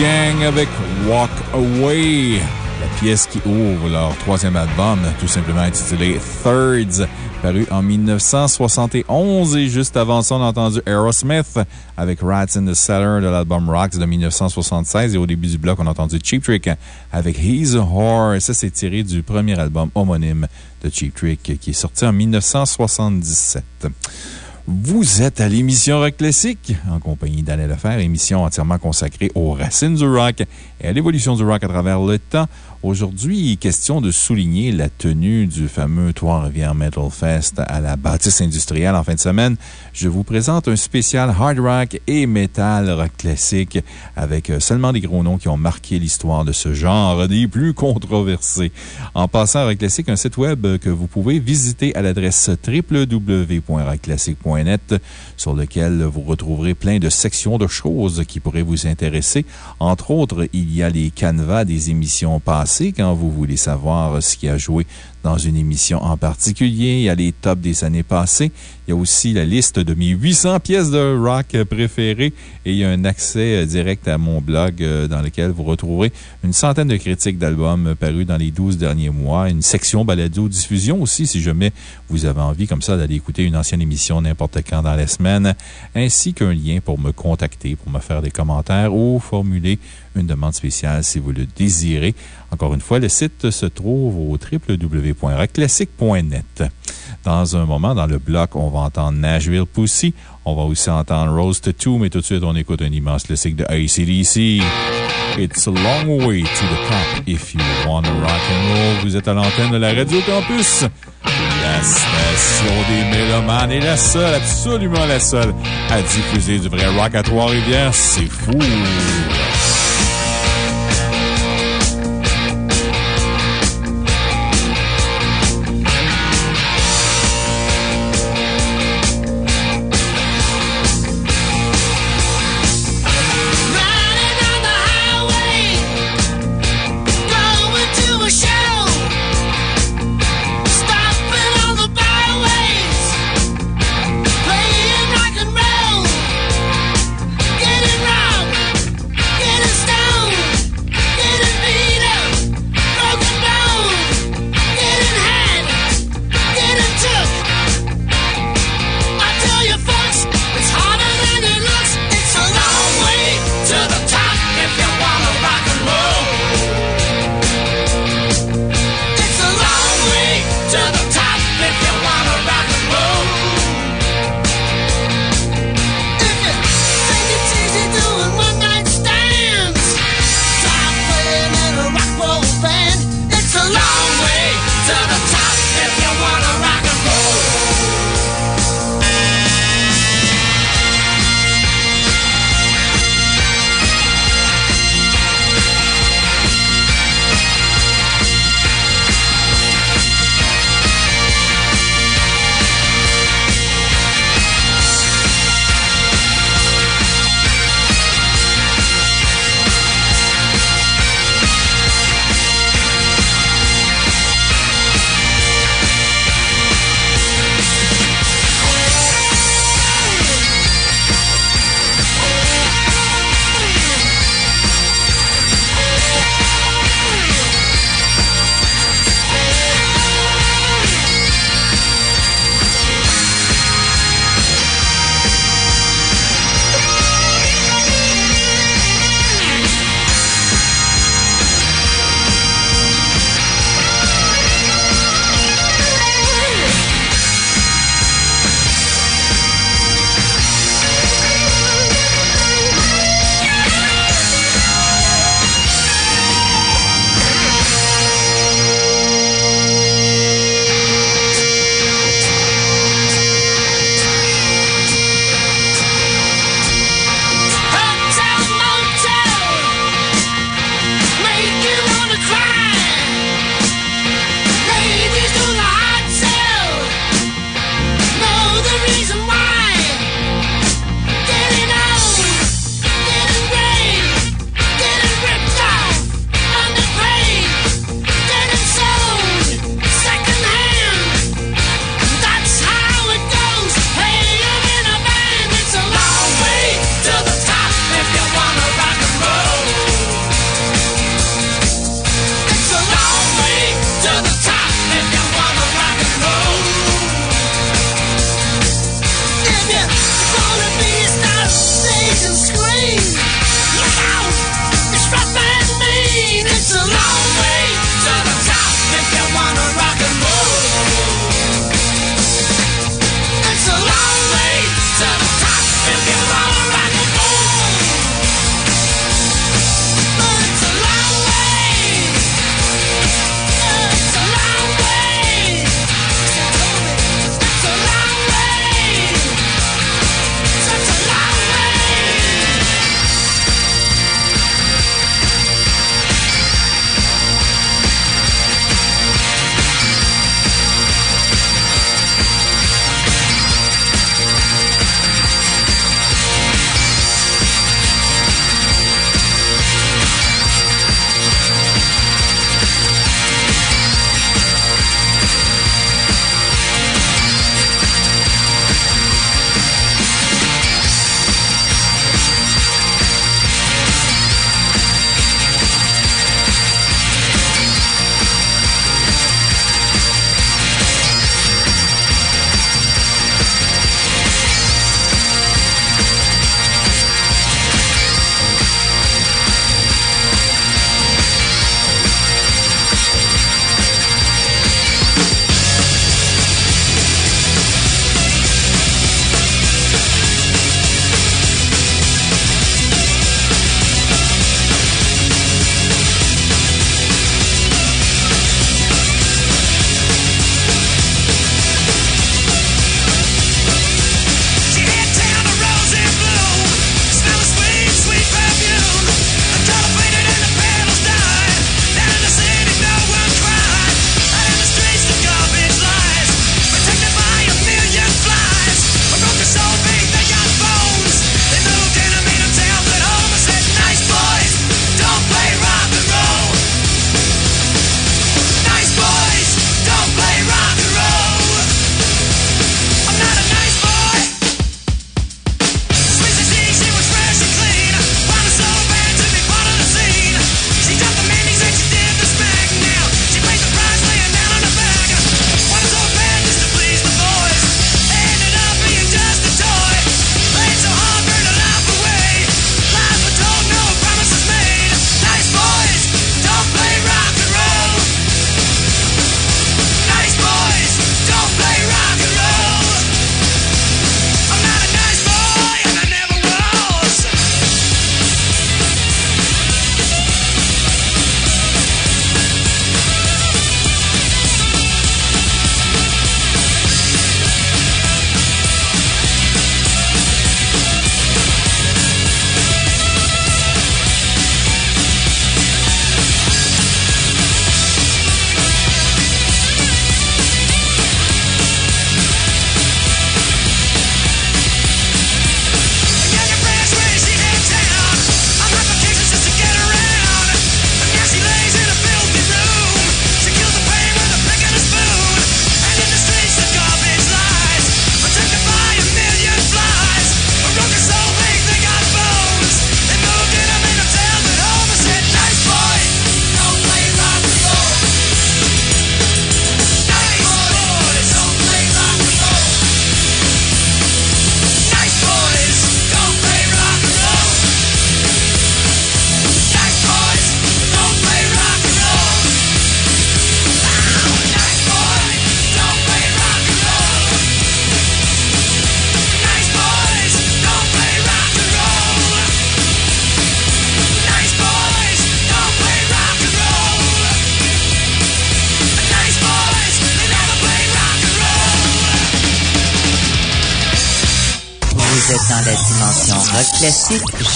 Gang avec Walk Away. La pièce qui ouvre leur troisième album, tout simplement intitulé Thirds, paru en 1971. Et juste avant ça, on a entendu Aerosmith avec Rats in the Cellar de l'album Rocks de 1976. Et au début du bloc, on a entendu Cheap Trick avec He's a Whore. Ça, c'est tiré du premier album homonyme de Cheap Trick qui est sorti en 1977. Vous êtes à l'émission Rock Classique en compagnie d'Alain Lefer, émission entièrement consacrée aux racines du rock et à l'évolution du rock à travers le temps. Aujourd'hui, question de souligner la tenue du fameux Trois-Rivières Metal Fest à la bâtisse industrielle en fin de semaine. Je vous présente un spécial hard rock et metal rock classique avec seulement des gros noms qui ont marqué l'histoire de ce genre, des plus controversés. En passant à Rock Classique, un site web que vous pouvez visiter à l'adresse www.rockclassique.net sur lequel vous retrouverez plein de sections de choses qui pourraient vous intéresser. Entre autres, il y a les canevas des émissions passées quand vous voulez savoir ce qui a joué dans une émission en particulier. Il y a les tops des années passées. Il y a aussi la liste de mes 800 pièces de rock préférées et il y a un accès direct à mon blog euh, dans lequel vous retrouverez une centaine de critiques d'albums parus dans les 12 derniers mois, une section balado-diffusion aussi si jamais vous avez envie comme ça d'aller écouter une ancienne émission n'importe quand dans la semaine, ainsi qu'un lien pour me contacter, pour me faire des commentaires ou formuler une demande spéciale si vous le désirez. Encore une fois, le site se trouve au www.rockclassique.net. Dans un moment, dans le bloc, on va entendre Nashville Pussy. On va aussi entendre Roast 2, mais tout de suite, on écoute un immense classique de ACDC. It's a long way to the top if you wanna rock and roll. Vous êtes à l'antenne de la Radio Campus. La station des Mélomanes est la seule, absolument la seule, à diffuser du vrai rock à Trois-Rivières. C'est fou!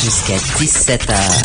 Jusqu'à 17h.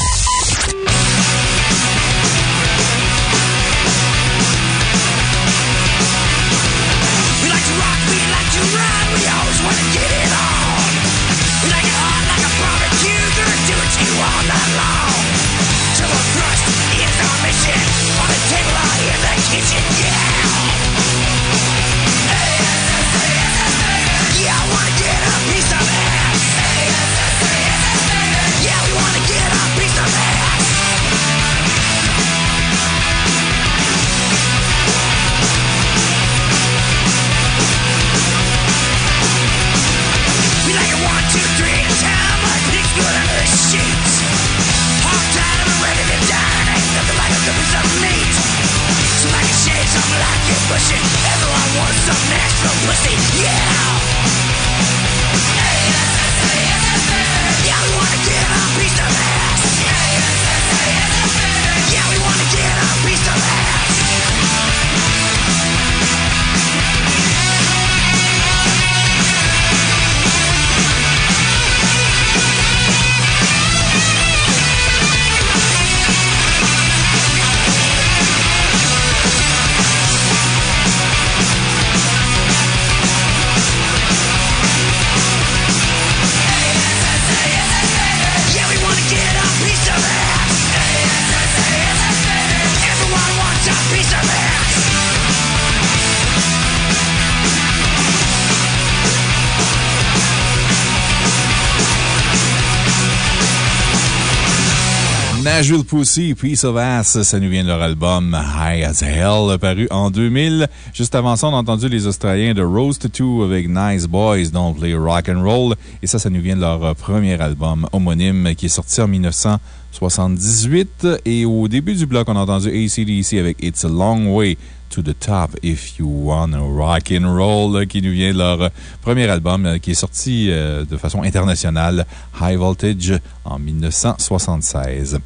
Pussy, Piece of Ass, ça nous vient de leur album High as Hell, paru en 2000. Juste avant ça, on a entendu les Australiens de Rose to avec Nice Boys, Don't Play Rock and Roll. Et ça, ça nous vient de leur premier album homonyme qui est sorti en 1978. Et au début du bloc, on a entendu ACDC avec It's a Long Way to the Top If You Wanna Rock and Roll, qui nous vient de leur premier album euh, qui est sorti euh, de façon internationale, High Voltage, en 1976.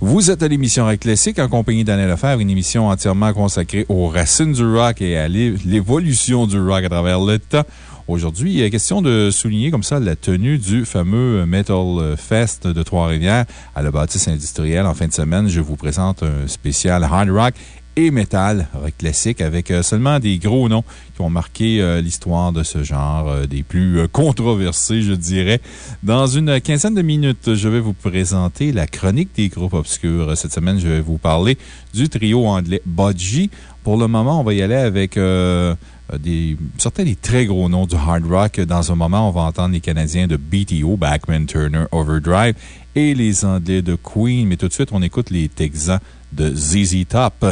Vous êtes à l'émission Rock Classique en compagnie d'Anne Lefebvre, une émission entièrement consacrée aux racines du rock et à l'é- l'évolution du rock à travers le temps. Aujourd'hui, il est question de souligner comme ça la tenue du fameux Metal Fest de Trois-Rivières à la bâtisse industrielle en fin de semaine. Je vous présente un spécial hard rock et métal, rock classique, avec euh, seulement des gros noms qui ont marqué euh, l'histoire de ce genre, euh, des plus controversés, je dirais. Dans une quinzaine de minutes, je vais vous présenter la chronique des groupes obscurs. Cette semaine, je vais vous parler du trio anglais Budgie. Pour le moment, on va y aller avec des, certains des très gros noms du hard rock. Dans un moment, on va entendre les Canadiens de BTO, Backman Turner Overdrive, et les Anglais de Queen. Mais tout de suite, on écoute les Texans de ZZ Top.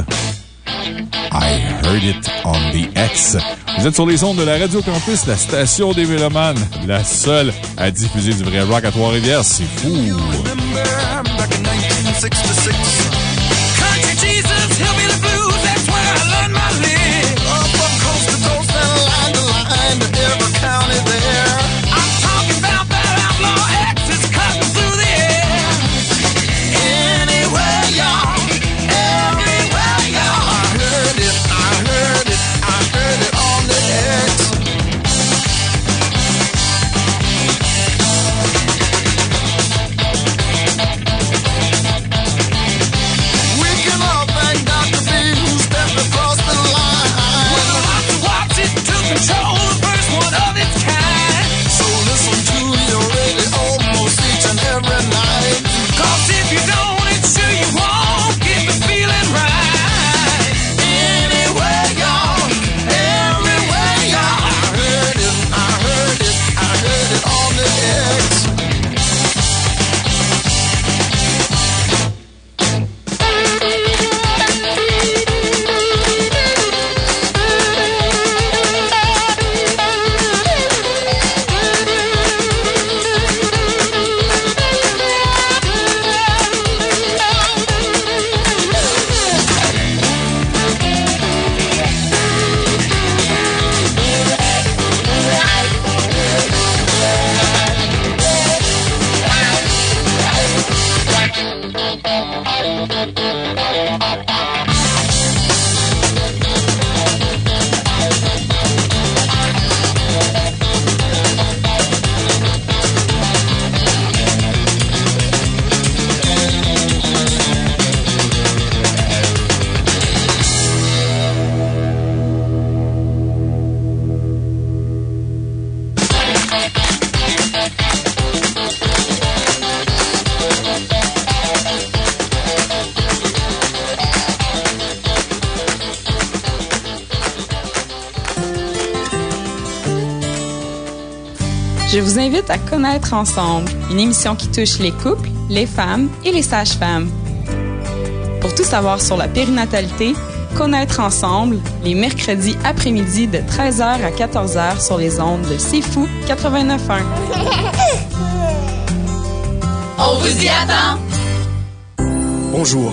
I heard it on the X. Vous êtes sur les ondes de la Radio Campus, la station des Mélomanes, la seule à diffuser du vrai rock à Trois-Rivières. C'est fou! Invite à Connaître ensemble, une émission qui touche les couples, les femmes et les sages-femmes. Pour tout savoir sur la périnatalité, Connaître ensemble, les mercredis après-midi de 13h à 14h sur les ondes de C'est Fou 89.1. On vous y attend! Bonjour,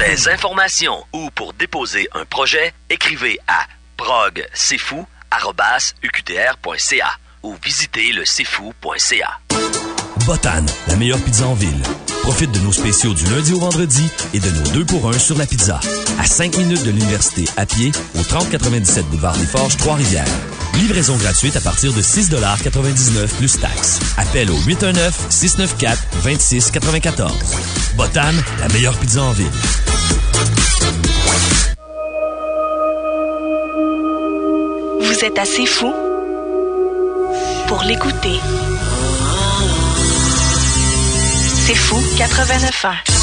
Des informations ou pour déposer un projet, écrivez à progcfou.uqtr.ca ou visitez le cfou.ca. Botan, la meilleure pizza en ville. Profite de nos spéciaux du lundi au vendredi et de nos 2 pour 1 sur la pizza. À 5 minutes de l'université à pied au 3097 boulevard des Forges, Trois-Rivières. Livraison gratuite à partir de 6,99 plus taxes. Appel au 819-694-2694. Botan, la meilleure pizza en ville. Vous êtes assez fou pour l'écouter. C'est fou 89 ans.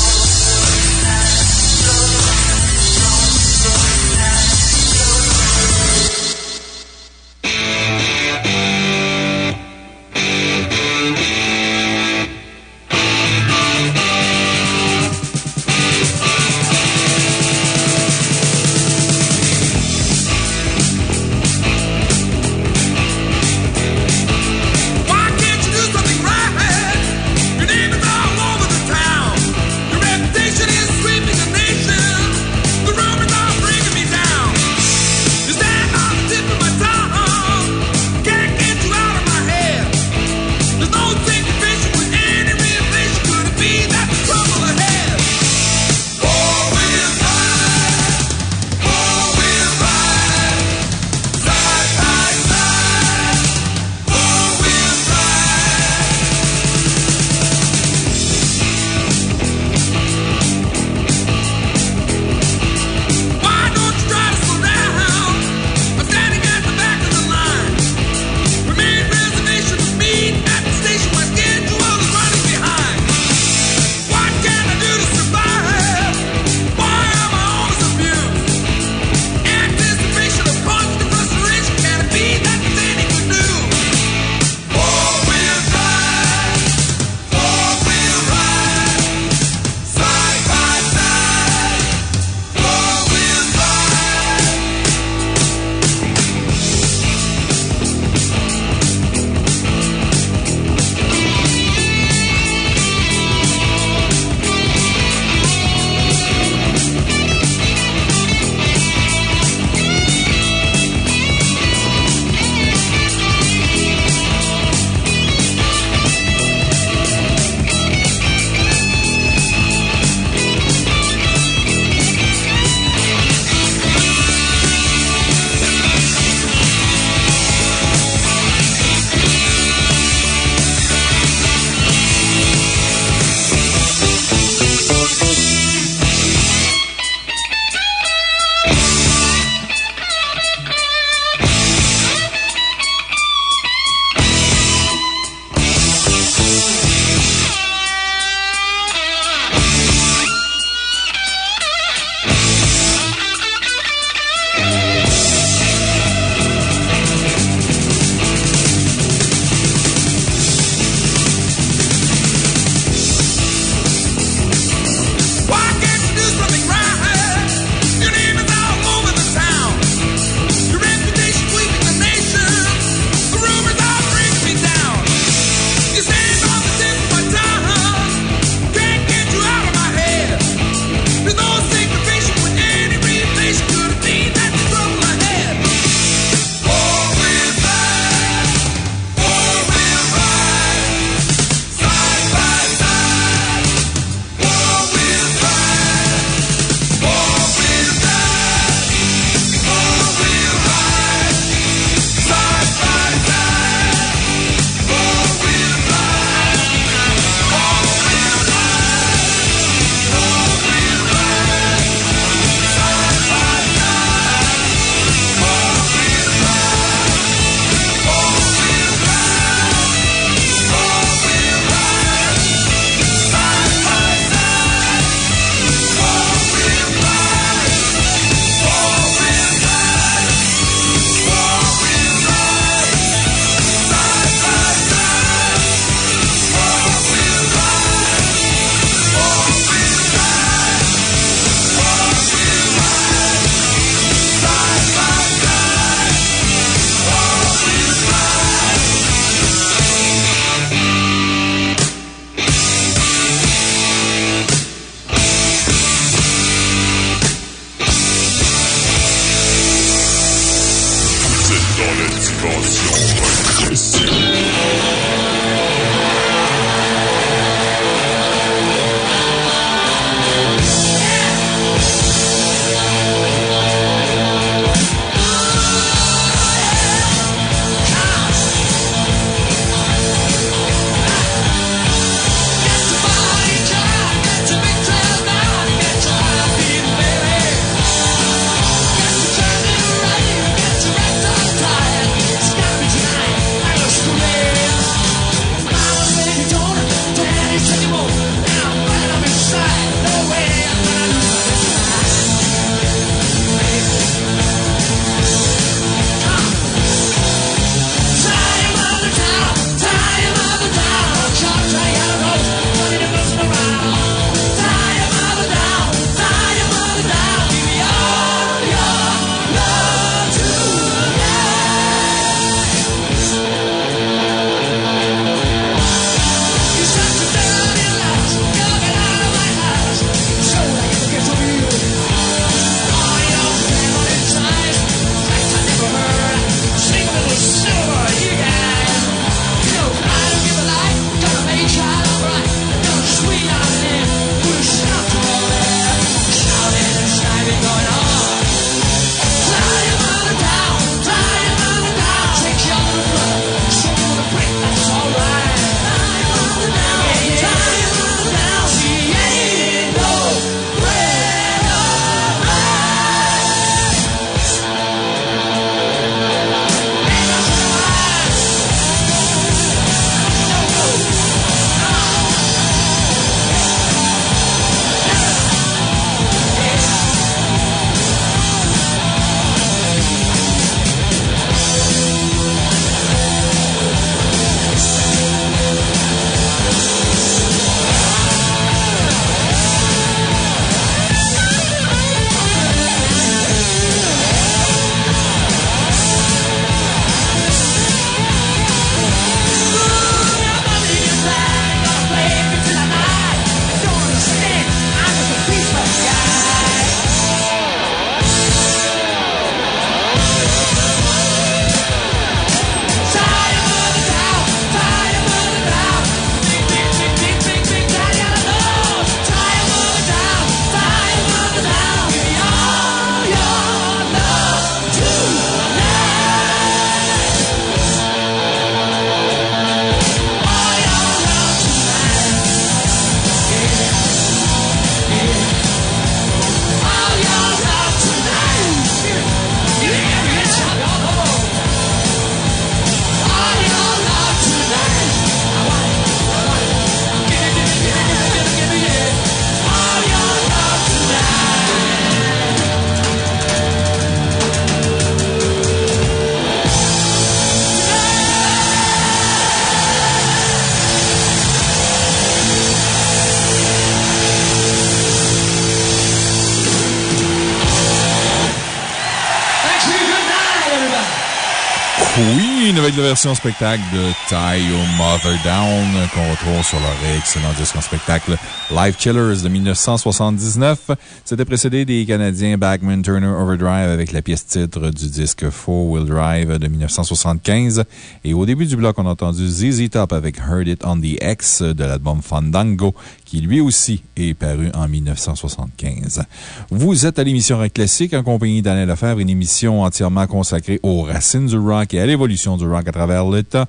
Spectacle de Tie Your Mother Down qu'on retrouve sur leur excellent disque en spectacle Live Chillers de 1979. C'était précédé des Canadiens Backman Turner Overdrive avec la pièce titre du disque Four Wheel Drive de 1975. Et au début du bloc, on a entendu ZZ Top avec Heard It on the X de l'album Fandango qui lui aussi est paru en 1975. Vous êtes à l'émission Rock Classique en compagnie d'Alain Lefebvre, une émission entièrement consacrée aux racines du rock et à l'évolution du rock à travers le temps.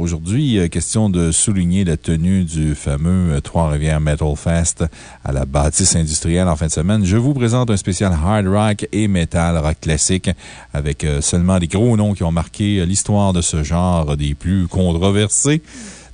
Aujourd'hui, question de souligner la tenue du fameux euh, Trois-Rivières Metal Fest à la bâtisse industrielle en fin de semaine. Je vous présente un spécial hard rock et metal rock classique avec euh, seulement des gros noms qui ont marqué euh, l'histoire de ce genre des plus controversés.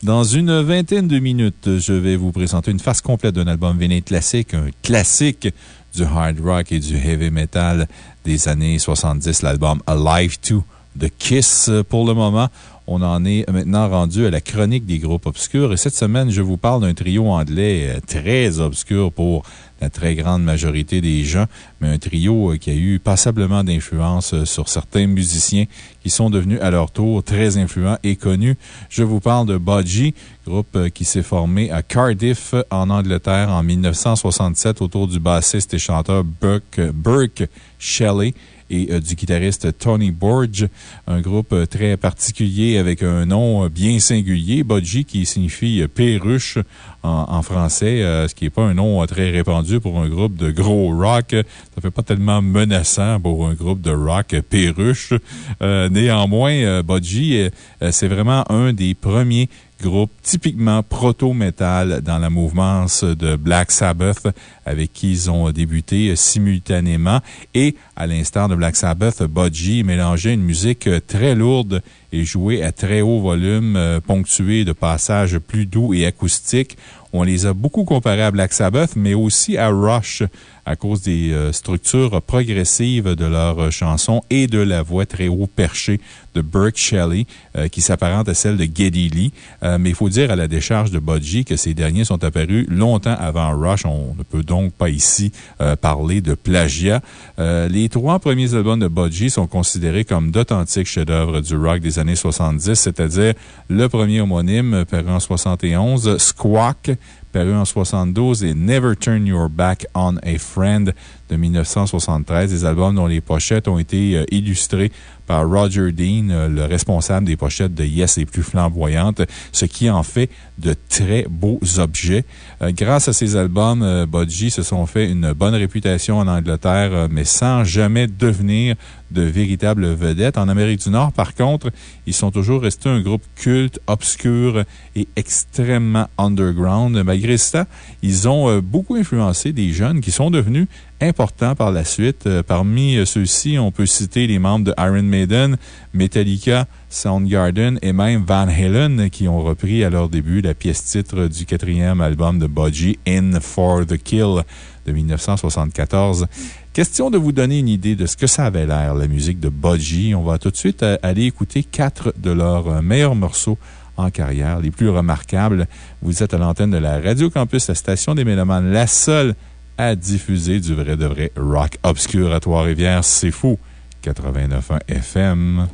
Dans une vingtaine de minutes, je vais vous présenter une face complète d'un album véné classique, un classique du hard rock et du heavy metal des années 70, l'album Alive 2 de Kiss pour le moment. On en est maintenant rendu à la chronique des groupes obscurs. Et cette semaine, je vous parle d'un trio anglais très obscur pour la très grande majorité des gens, mais un trio qui a eu passablement d'influence sur certains musiciens qui sont devenus à leur tour très influents et connus. Je vous parle de Budgie, groupe qui s'est formé à Cardiff, en Angleterre, en 1967, autour du bassiste et chanteur Burke, Burke Shelley et euh, du guitariste Tony Borge. Un groupe euh, très particulier avec un nom euh, bien singulier, Budgie, qui signifie perruche en, français, ce qui n'est pas un nom très répandu pour un groupe de gros rock. Ça fait pas tellement menaçant pour un groupe de rock perruche. néanmoins, Budgie, c'est vraiment un des premiers groupe typiquement proto-metal dans la mouvance de Black Sabbath, avec qui ils ont débuté simultanément. Et, à l'instar de Black Sabbath, Budgie mélangeait une musique très lourde et jouée à très haut volume, euh, ponctuée de passages plus doux et acoustiques. On les a beaucoup comparés à Black Sabbath, mais aussi à Rush à cause des euh, structures progressives de leurs chansons et de la voix très haut perchée de Burke Shelley, euh, qui s'apparente à celle de Geddy Lee. Euh, mais il faut dire à la décharge de Budgie que ces derniers sont apparus longtemps avant Rush. On ne peut donc pas ici parler de plagiat. les trois premiers albums de Budgie sont considérés comme d'authentiques chefs-d'œuvre du rock des années 70, c'est-à-dire le premier homonyme, paru en 71, Squawk, paru en 72, et Never Turn Your Back on a Friend de 1973, des albums dont les pochettes ont été euh, illustrées par Roger Dean, euh, le responsable des pochettes de Yes les plus flamboyantes, ce qui en fait de très beaux objets. Euh, grâce à ces albums, Budgie se sont fait une bonne réputation en Angleterre, mais sans jamais devenir de véritables vedettes. En Amérique du Nord, par contre, ils sont toujours restés un groupe culte, obscur et extrêmement underground. Malgré ça, ils ont beaucoup influencé des jeunes qui sont devenus importants par la suite. Parmi ceux-ci, on peut citer les membres de Iron Maiden, Metallica, Soundgarden et même Van Halen qui ont repris à leur début la pièce titre du quatrième album de Budgie, In for the Kill de 1974. Question de vous donner une idée de ce que ça avait l'air, la musique de Budgie. On va tout de suite euh, aller écouter quatre de leurs euh, meilleurs morceaux en carrière, les plus remarquables. Vous êtes à l'antenne de la Radio Campus, la station des Mélomanes, la seule à diffuser du vrai de vrai rock obscur à Trois-Rivières. C'est fou. 89.1 FM.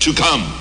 To come.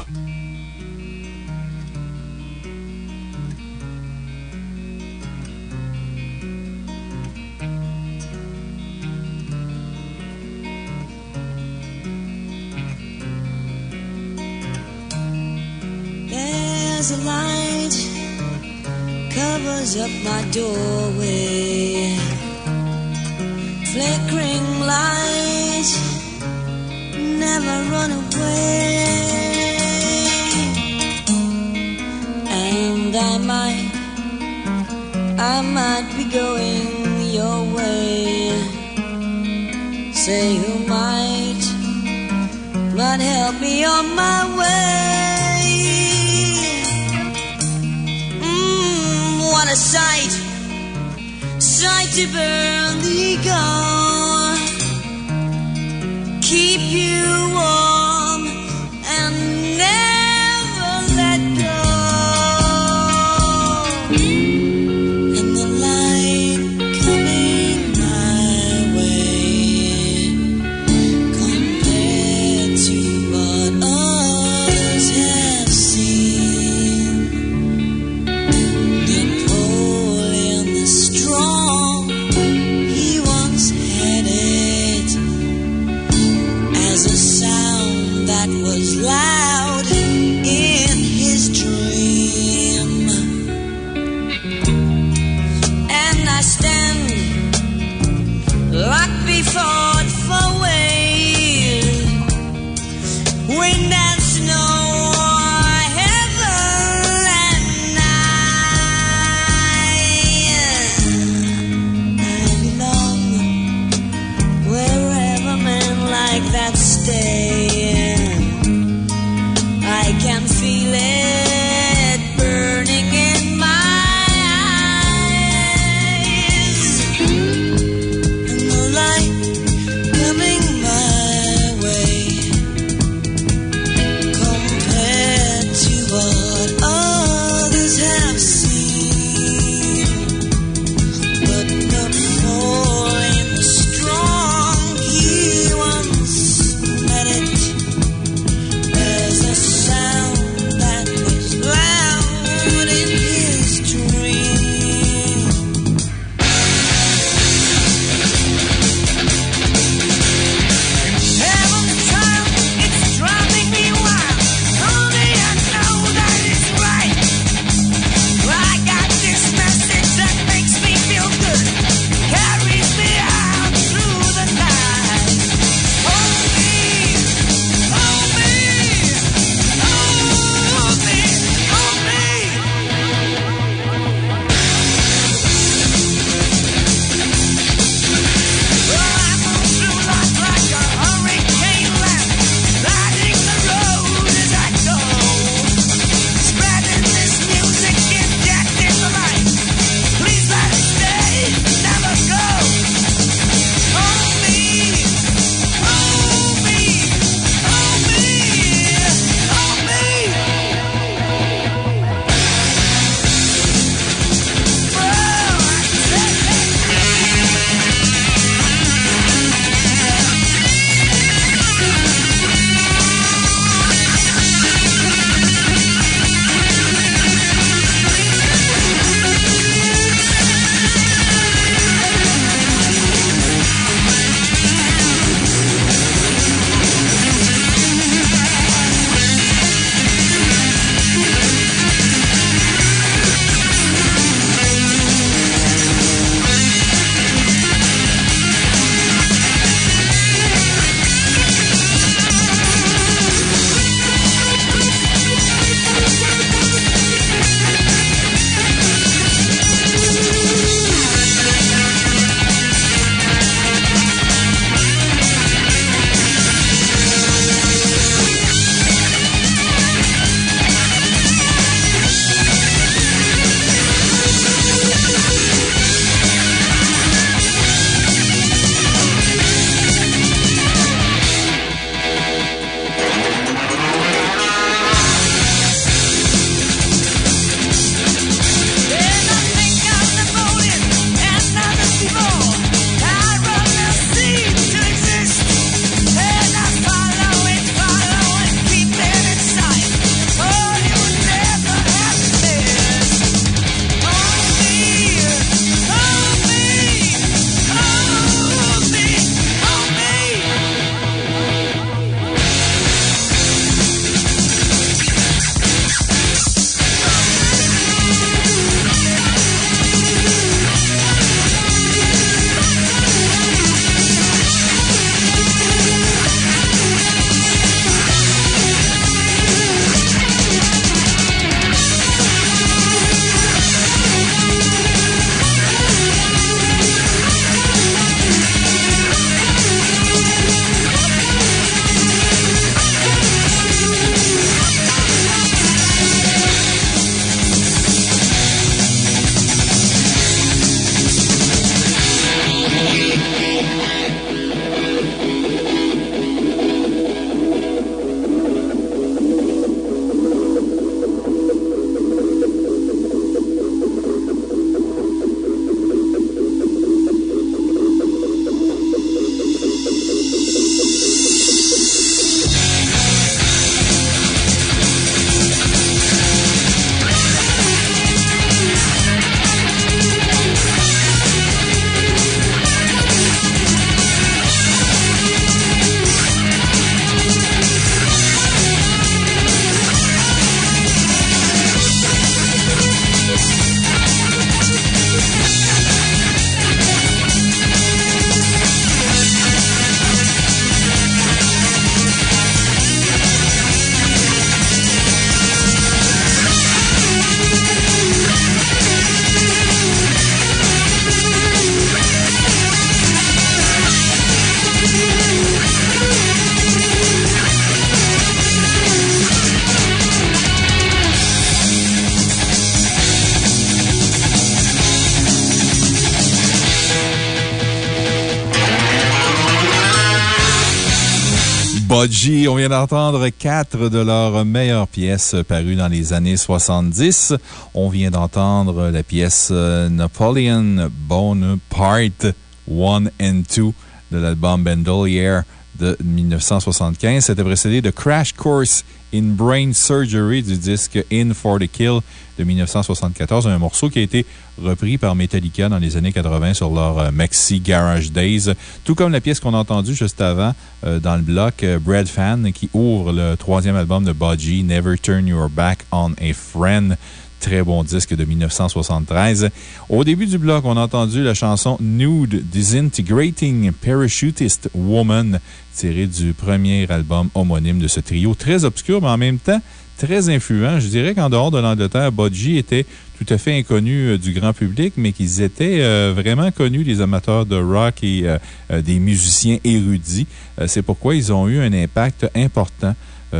On vient d'entendre quatre de leurs meilleures pièces parues dans les années 70. On vient d'entendre la pièce euh, Napoleon Bonaparte 1 and 2 de l'album Bandolier de 1975. C'était précédé de Crash Course in Brain Surgery du disque In for the Kill de 1974, un morceau qui a été repris par Metallica dans les années 80 sur leur euh, Maxi Garage Days, tout comme la pièce qu'on a entendue juste avant dans le bloc euh, Bread Fan qui ouvre le troisième album de Budgie, Never Turn Your Back on a Friend. Très bon disque de 1973. Au début du bloc, on a entendu la chanson Nude Disintegrating Parachutist Woman, tirée du premier album homonyme de ce trio. Très obscur, mais en même temps très influent. Je dirais qu'en dehors de l'Angleterre, Budgie était tout fait inconnu euh, du grand public, mais qu'ils étaient euh, vraiment connus, les amateurs de rock et euh, des musiciens érudits. C'est pourquoi ils ont eu un impact important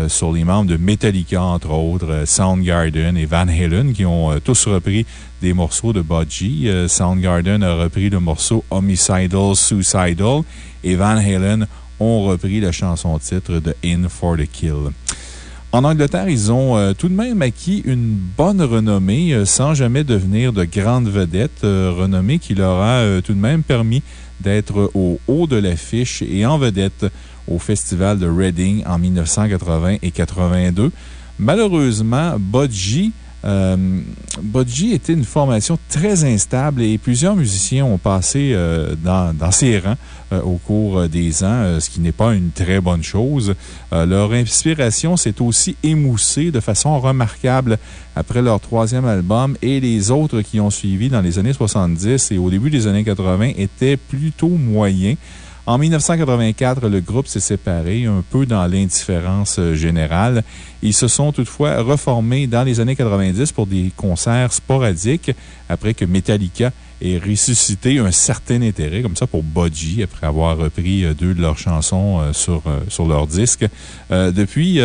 sur les membres de Metallica, entre autres, Soundgarden et Van Halen, qui ont tous repris des morceaux de Budgie. Soundgarden a repris le morceau Homicidal Suicidal et Van Halen ont repris la chanson titre de In for the Kill. En Angleterre, ils ont tout de même acquis une bonne renommée sans jamais devenir de grandes vedettes, renommée qui leur a tout de même permis d'être au haut de l'affiche et en vedette au Festival de Reading en 1980 et 82. Malheureusement, Budgie euh, Budgie était une formation très instable et plusieurs musiciens ont passé euh, dans, dans, ses rangs euh, au cours des ans, ce qui n'est pas une très bonne chose. leur inspiration s'est aussi émoussée de façon remarquable après leur troisième album et les autres qui ont suivi dans les années 70 et au début des années 80 étaient plutôt moyens. En 1984, le groupe s'est séparé un peu dans l'indifférence euh, générale. Ils se sont toutefois reformés dans les années 90 pour des concerts sporadiques après que Metallica ait ressuscité un certain intérêt, comme ça, pour Budgie, après avoir repris euh, deux de leurs chansons euh, sur, sur leur disque. depuis,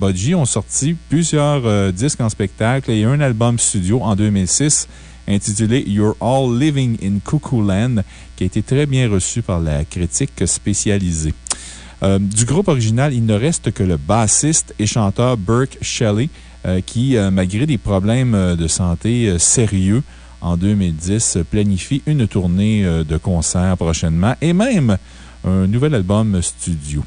Budgie ont sorti plusieurs disques en spectacle et un album studio en 2006 intitulé You're All Living in Cuckoo Land, qui a été très bien reçu par la critique spécialisée. Euh, du groupe original, il ne reste que le bassiste et chanteur Burke Shelley, euh, qui, euh, malgré des problèmes de santé sérieux, en 2010, planifie une tournée de concerts prochainement et même un nouvel album studio.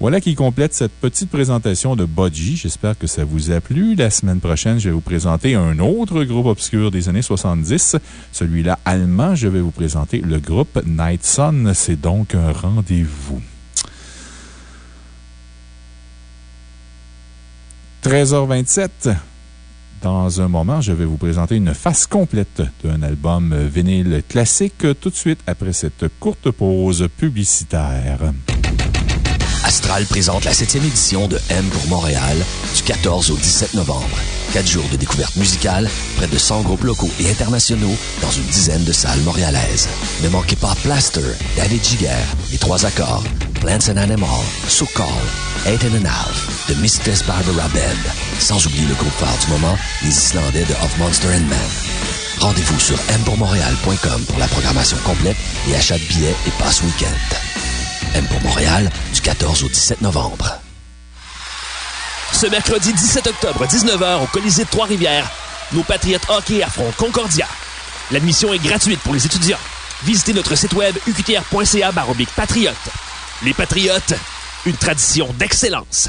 Voilà qui complète cette petite présentation de Budgie. J'espère que ça vous a plu. La semaine prochaine, je vais vous présenter un autre groupe obscur des années 70. Celui-là allemand, je vais vous présenter le groupe Night Sun. C'est donc un rendez-vous. 13h27. Dans un moment, je vais vous présenter une face complète d'un album vinyle classique tout de suite après cette courte pause publicitaire. Astral présente la 7e édition de M pour Montréal du 14 au 17 novembre. Quatre jours de découverte musicale, près de 100 groupes locaux et internationaux dans une dizaine de salles montréalaises. Ne manquez pas Plaster, David Giger, Les Trois Accords, Plants and Animals, So Call, Eight and a Half, The Mistress Barbara Band, sans oublier le groupe phare du moment, les Islandais de Of Monster and Man. Rendez-vous sur mpourmontréal.com pour la programmation complète et achat de billets et passe week-end. M pour Montréal, du 14 au 17 novembre. Ce mercredi 17 octobre, 19h, au Colisée de Trois-Rivières, nos Patriotes hockey affrontent Concordia. L'admission est gratuite pour les étudiants. Visitez notre site web uqtr.ca patriote. Les Patriotes, une tradition d'excellence.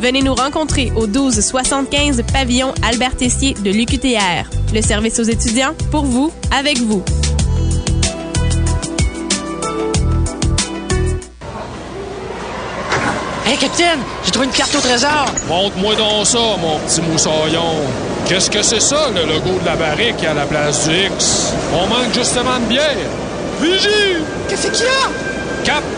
Venez nous rencontrer au 1275 pavillon Albert Tessier de l'UQTR. Le service aux étudiants, pour vous, avec vous. Hé, hey, capitaine, j'ai trouvé une carte au trésor. Montre-moi donc ça, mon petit moussaillon. Qu'est-ce que c'est ça, le logo de la barrique à la place du X? On manque justement de bière. Vigie! Qu'est-ce qu'il y a? Cap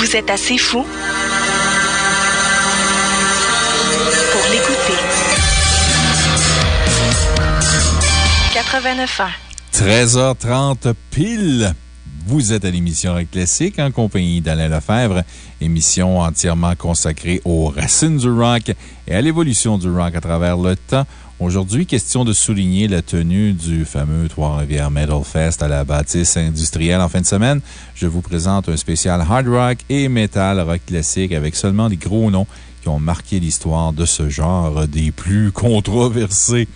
Vous êtes assez fou pour l'écouter. 89 ans. 13h30 pile. Vous êtes à l'émission Rock Classique en compagnie d'Alain Lefebvre, émission entièrement consacrée aux racines du rock et à l'évolution du rock à travers le temps. Aujourd'hui, question de souligner la tenue du fameux Trois-Rivières Metal Fest à la bâtisse industrielle en fin de semaine. Je vous présente un spécial hard rock et metal rock classique avec seulement des gros noms qui ont marqué l'histoire de ce genre des plus controversés.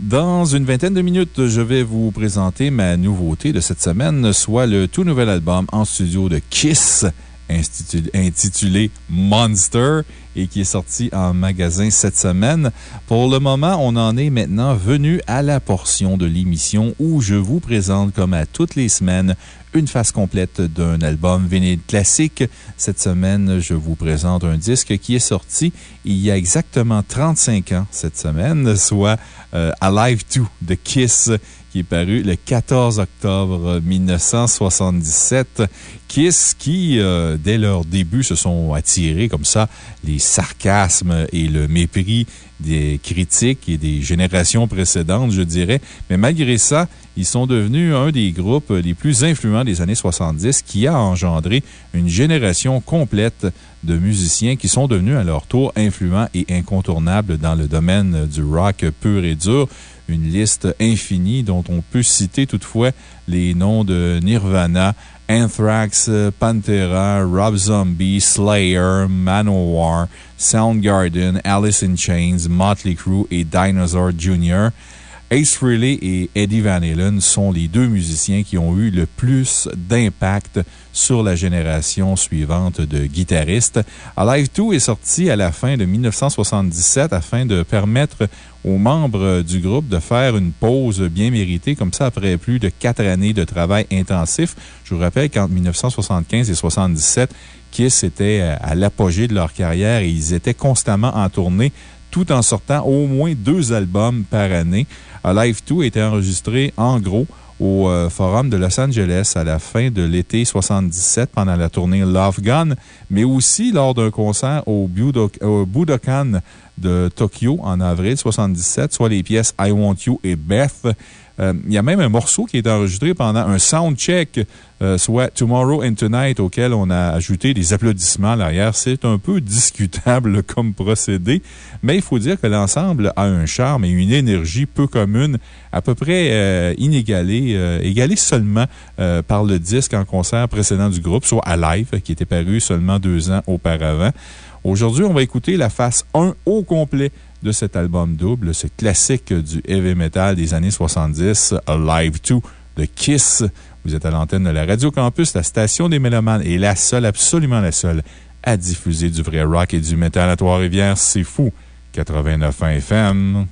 Dans une vingtaine de minutes, je vais vous présenter ma nouveauté de cette semaine, soit le tout nouvel album en studio de Kiss, intitulé Monster et qui est sorti en magasin cette semaine. Pour le moment, on en est maintenant venu à la portion de l'émission où je vous présente, comme à toutes les semaines, une face complète d'un album vinyle classique. Cette semaine, je vous présente un disque qui est sorti il y a exactement 35 ans cette semaine, soit euh, Alive 2 de Kiss, qui est paru le 14 octobre 1977. Kiss qui, euh, dès leur début, se sont attirés comme ça les sarcasmes et le mépris des critiques et des générations précédentes, je dirais. Mais malgré ça, ils sont devenus un des groupes les plus influents des années 70 qui a engendré une génération complète de musiciens qui sont devenus à leur tour influents et incontournables dans le domaine du rock pur et dur. Une liste infinie dont on peut citer toutefois les noms de Nirvana, Anthrax, Pantera, Rob Zombie, Slayer, Manowar, Soundgarden, Alice in Chains, Motley Crue et Dinosaur Jr. Ace Frehley et Eddie Van Halen sont les deux musiciens qui ont eu le plus d'impact sur la génération suivante de guitaristes. Alive 2 est sorti à la fin de 1977 afin de permettre aux membres du groupe de faire une pause bien méritée, comme ça, après plus de quatre années de travail intensif. Je vous rappelle qu'entre 1975 et 1977, Kiss était à l'apogée de leur carrière et ils étaient constamment en tournée tout en sortant au moins deux albums par année. Alive 2 a été enregistré en gros au euh, Forum de Los Angeles à la fin de l'été 77 pendant la tournée Love Gun, mais aussi lors d'un concert au, Budok- au Budokan de Tokyo en avril 77, soit les pièces I Want You et Beth. Euh, Il y a même un morceau qui est enregistré pendant un soundcheck, euh, soit Tomorrow and Tonight, auquel on a ajouté des applaudissements à l'arrière. C'est un peu discutable [laughs] comme procédé, mais il faut dire que l'ensemble a un charme et une énergie peu commune, à peu près euh, inégalée, égalée seulement par le disque en concert précédent du groupe, soit Alive, qui était paru seulement deux ans auparavant. Aujourd'hui, on va écouter la face 1 au complet de cet album double, ce classique du heavy metal des années 70, Alive 2 de Kiss. Vous êtes à l'antenne de la Radio Campus, la station des Mélomanes est la seule, absolument la seule, à diffuser du vrai rock et du métal à Trois-Rivières. C'est fou. 89 FM.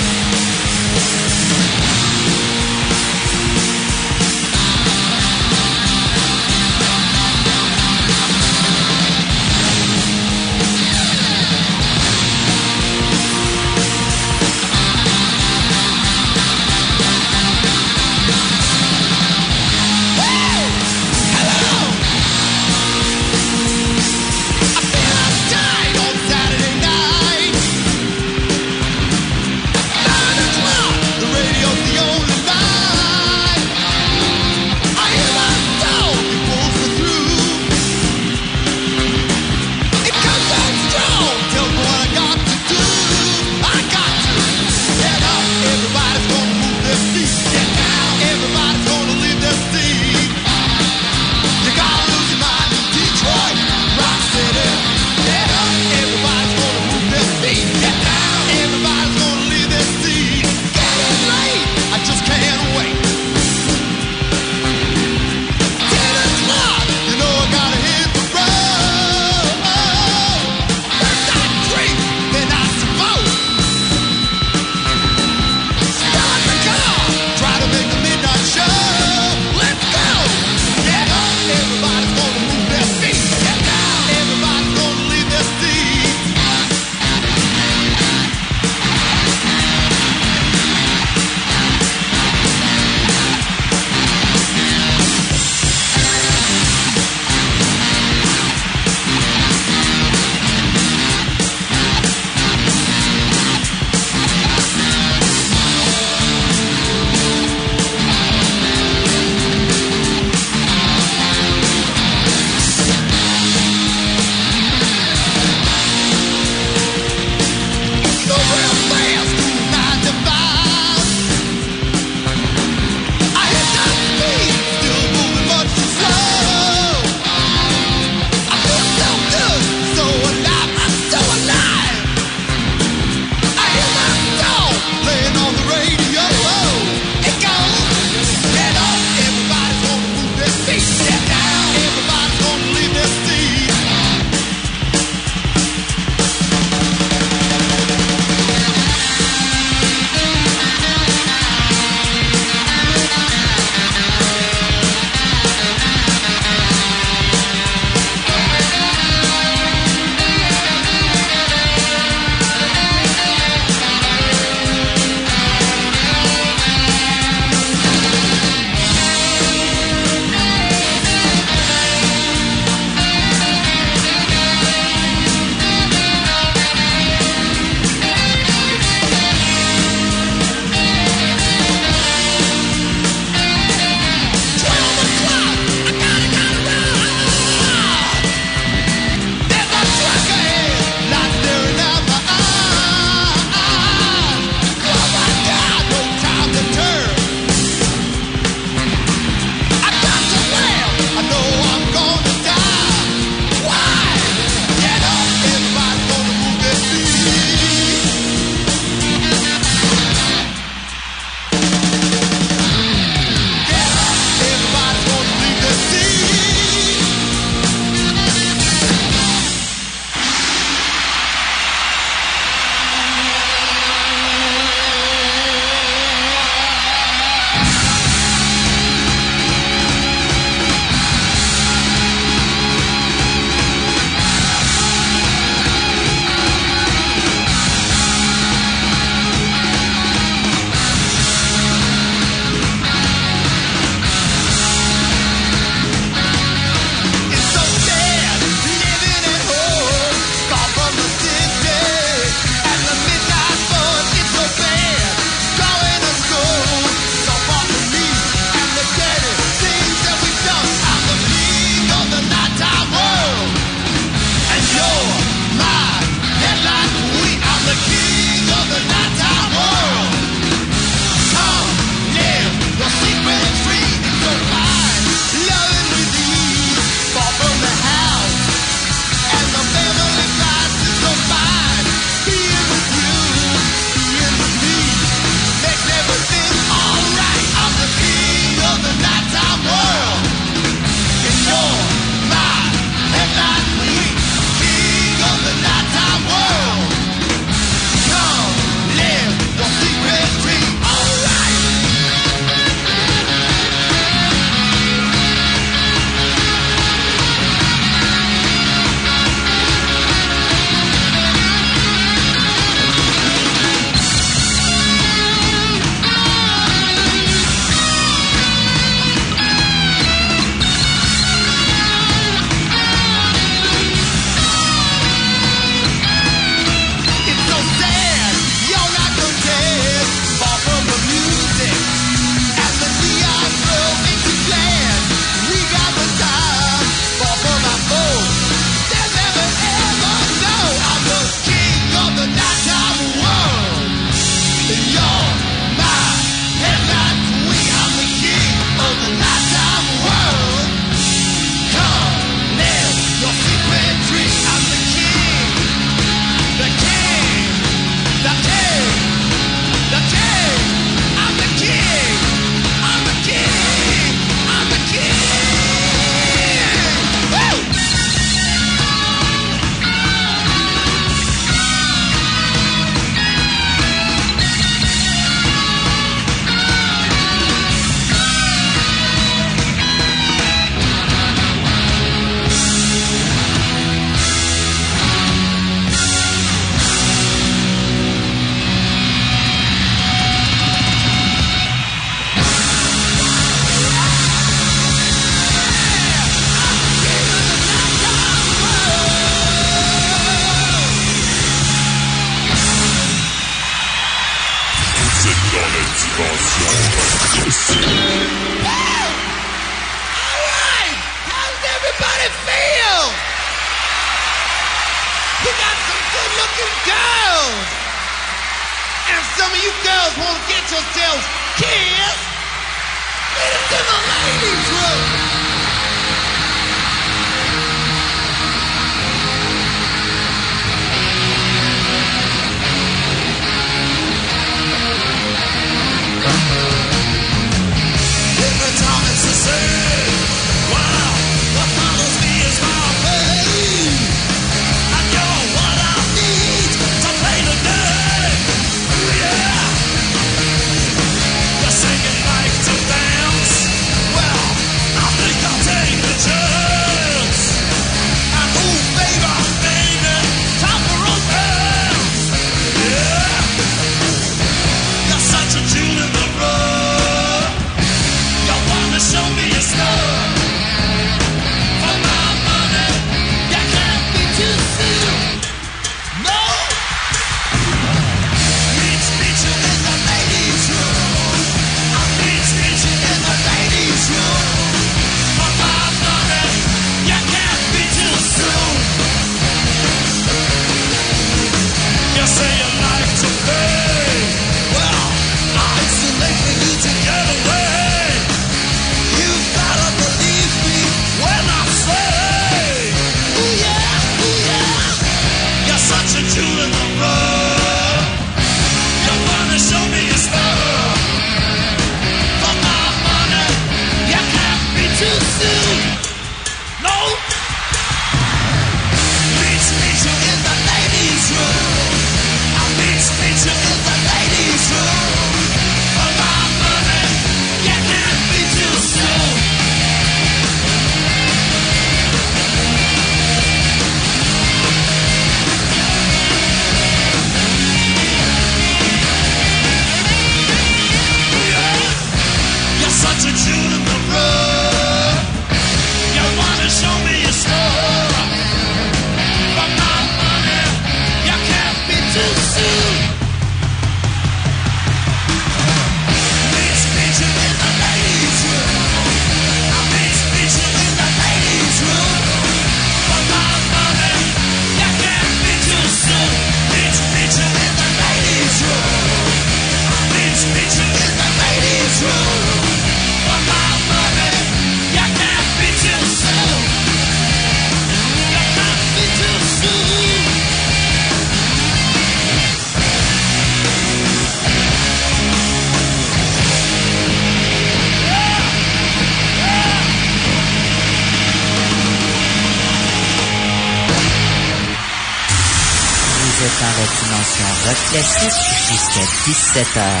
17h. I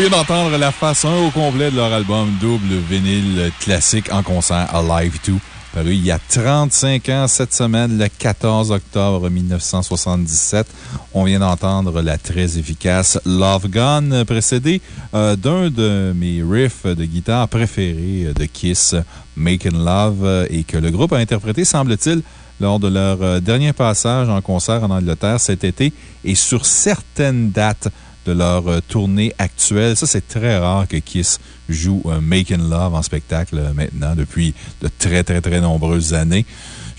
vient d'entendre la face 1 au complet de leur album double vinyle classique en concert Alive 2, paru il y a 35 ans cette semaine, le 14 octobre 1977. On vient d'entendre la très efficace Love Gun, précédée euh, d'un de mes riffs de guitare préférés de Kiss, Making Love, euh, et que le groupe a interprété, semble-t-il, lors de leur euh, dernier passage en concert en Angleterre cet été et sur certaines dates de leur euh, tournée actuelle. Ça, c'est très rare que Kiss joue un Making Love en spectacle euh, maintenant depuis de très, très, très nombreuses années.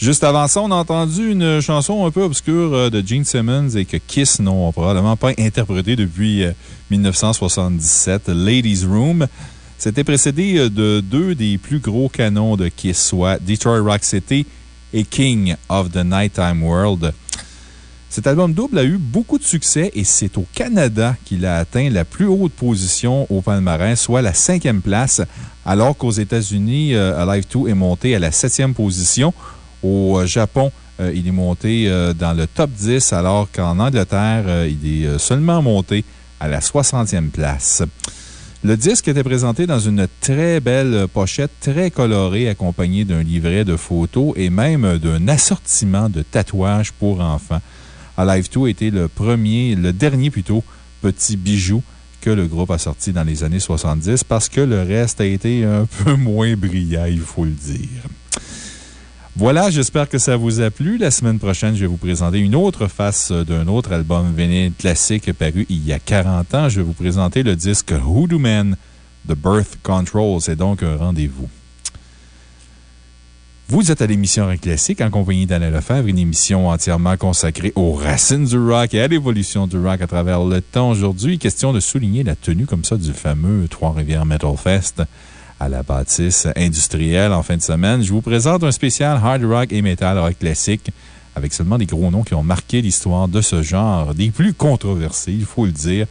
Juste avant ça, on a entendu une chanson un peu obscure euh, de Gene Simmons et que Kiss n'ont probablement pas interprétée depuis euh, 1977, Ladies Room. C'était précédé euh, de deux des plus gros canons de Kiss, soit Detroit Rock City et King of the Nighttime World. Cet album double a eu beaucoup de succès et c'est au Canada qu'il a atteint la plus haute position au palmarès, soit la cinquième place, alors qu'aux États-Unis, euh, Alive 2 est monté à la septième position. Au euh, Japon, euh, il est monté dans le top 10, alors qu'en Angleterre, il est seulement monté à la 60e place. Le disque était présenté dans une très belle pochette, très colorée, accompagnée d'un livret de photos et même d'un assortiment de tatouages pour enfants. Alive 2 était le premier, le dernier plutôt, petit bijou que le groupe a sorti dans les années 70 parce que le reste a été un [laughs] peu moins brillant, il faut le dire. Voilà, j'espère que ça vous a plu. La semaine prochaine, je vais vous présenter une autre face d'un autre album vinyle classique paru il y a 40 ans. Je vais vous présenter le disque Hoodoo Man de Birth Control. C'est donc un rendez-vous. Vous êtes à l'émission Rock Classique en compagnie d'Anna Lefebvre, une émission entièrement consacrée aux racines du rock et à l'évolution du rock à travers le temps. Aujourd'hui, question de souligner la tenue comme ça du fameux Trois-Rivières Metal Fest à la bâtisse industrielle en fin de semaine. Je vous présente un spécial hard rock et metal rock classique avec seulement des gros noms qui ont marqué l'histoire de ce genre, des plus controversés, il faut le dire.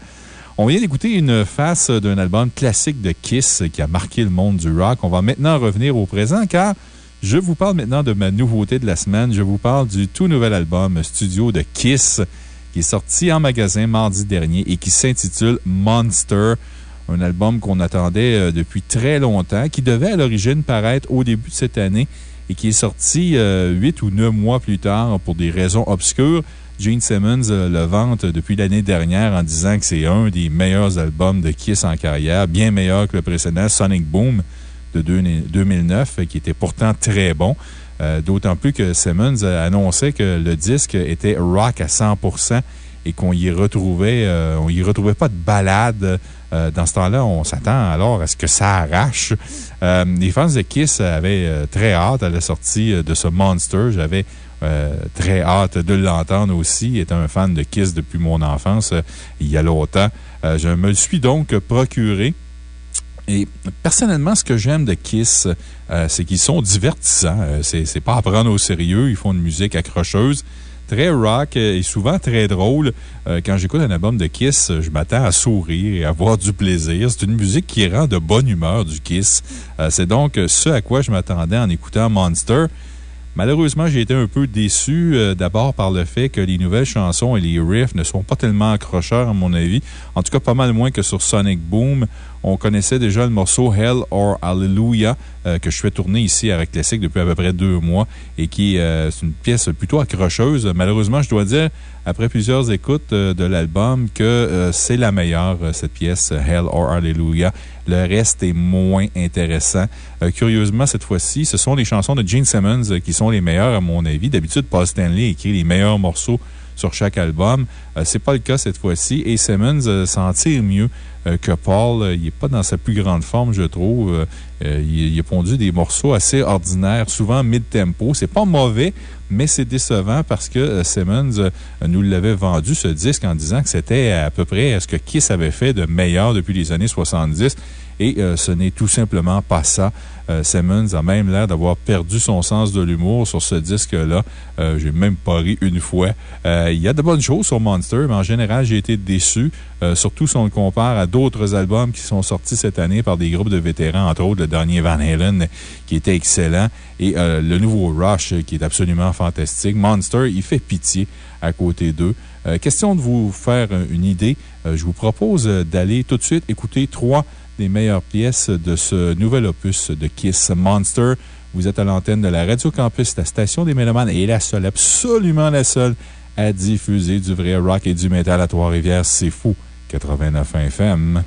On vient d'écouter une face d'un album classique de Kiss qui a marqué le monde du rock. On va maintenant revenir au présent car je vous parle maintenant de ma nouveauté de la semaine. Je vous parle du tout nouvel album studio de Kiss qui est sorti en magasin mardi dernier et qui s'intitule Monster. Un album qu'on attendait euh, depuis très longtemps, qui devait à l'origine paraître au début de cette année et qui est sorti euh, huit ou neuf mois plus tard pour des raisons obscures. Gene Simmons euh, le vante depuis l'année dernière en disant que c'est un des meilleurs albums de Kiss en carrière, bien meilleur que le précédent Sonic Boom de 2009, qui était pourtant très bon. D'autant plus que Simmons annonçait que le disque était rock à 100% et qu'on y retrouvait, on y retrouvait pas de balade. dans ce temps-là, on s'attend alors à ce que ça arrache. les fans de Kiss avaient très hâte à la sortie de ce Monster. J'avais très hâte de l'entendre aussi. Étant un fan de Kiss depuis mon enfance, il y a longtemps. je me suis donc procuré. Et personnellement, ce que j'aime de Kiss, c'est qu'ils sont divertissants. c'est pas à prendre au sérieux. Ils font une musique accrocheuse très rock et souvent très drôle. quand j'écoute un album de Kiss, je m'attends à sourire et à avoir du plaisir. C'est une musique qui rend de bonne humeur du Kiss. C'est donc ce à quoi je m'attendais en écoutant Monster. Malheureusement, j'ai été un peu déçu, d'abord par le fait que les nouvelles chansons et les riffs ne sont pas tellement accrocheurs, à mon avis. En tout cas, pas mal moins que sur Sonic Boom. On connaissait déjà le morceau Hell or Hallelujah que je fais tourner ici à Rock Classic depuis à peu près deux mois et qui est une pièce plutôt accrocheuse. Malheureusement, je dois dire, après plusieurs écoutes de l'album, que c'est la meilleure, cette pièce Hell or Hallelujah. Le reste est moins intéressant. curieusement, cette fois-ci, ce sont les chansons de Gene Simmons qui sont les meilleures, à mon avis. D'habitude, Paul Stanley écrit les meilleurs morceaux sur chaque album. Ce n'est pas le cas cette fois-ci et Simmons s'en tire mieux que Paul. Il n'est pas dans sa plus grande forme, je trouve. Il a pondu des morceaux assez ordinaires, souvent mid-tempo. C'est pas mauvais, mais c'est décevant parce que Simmons nous l'avait vendu ce disque en disant que c'était à peu près ce que Kiss avait fait de meilleur depuis les années 70. Et ce n'est tout simplement pas ça. Simmons a même l'air d'avoir perdu son sens de l'humour sur ce disque-là. J'ai même pas ri une fois. Il y a de bonnes choses sur Monster, mais en général, j'ai été déçu. surtout si on le compare à d'autres albums qui sont sortis cette année par des groupes de vétérans, entre autres le dernier Van Halen, qui était excellent, et le nouveau Rush, qui est absolument fantastique. Monster, il fait pitié à côté d'eux. question de vous faire une idée, je vous propose d'aller tout de suite écouter trois des meilleures pièces de ce nouvel opus de Kiss Monster. Vous êtes à l'antenne de la Radio Campus, la station des Mélomanes, et la seule, absolument la seule, à diffuser du vrai rock et du métal à Trois-Rivières. C'est fou. 89 FM.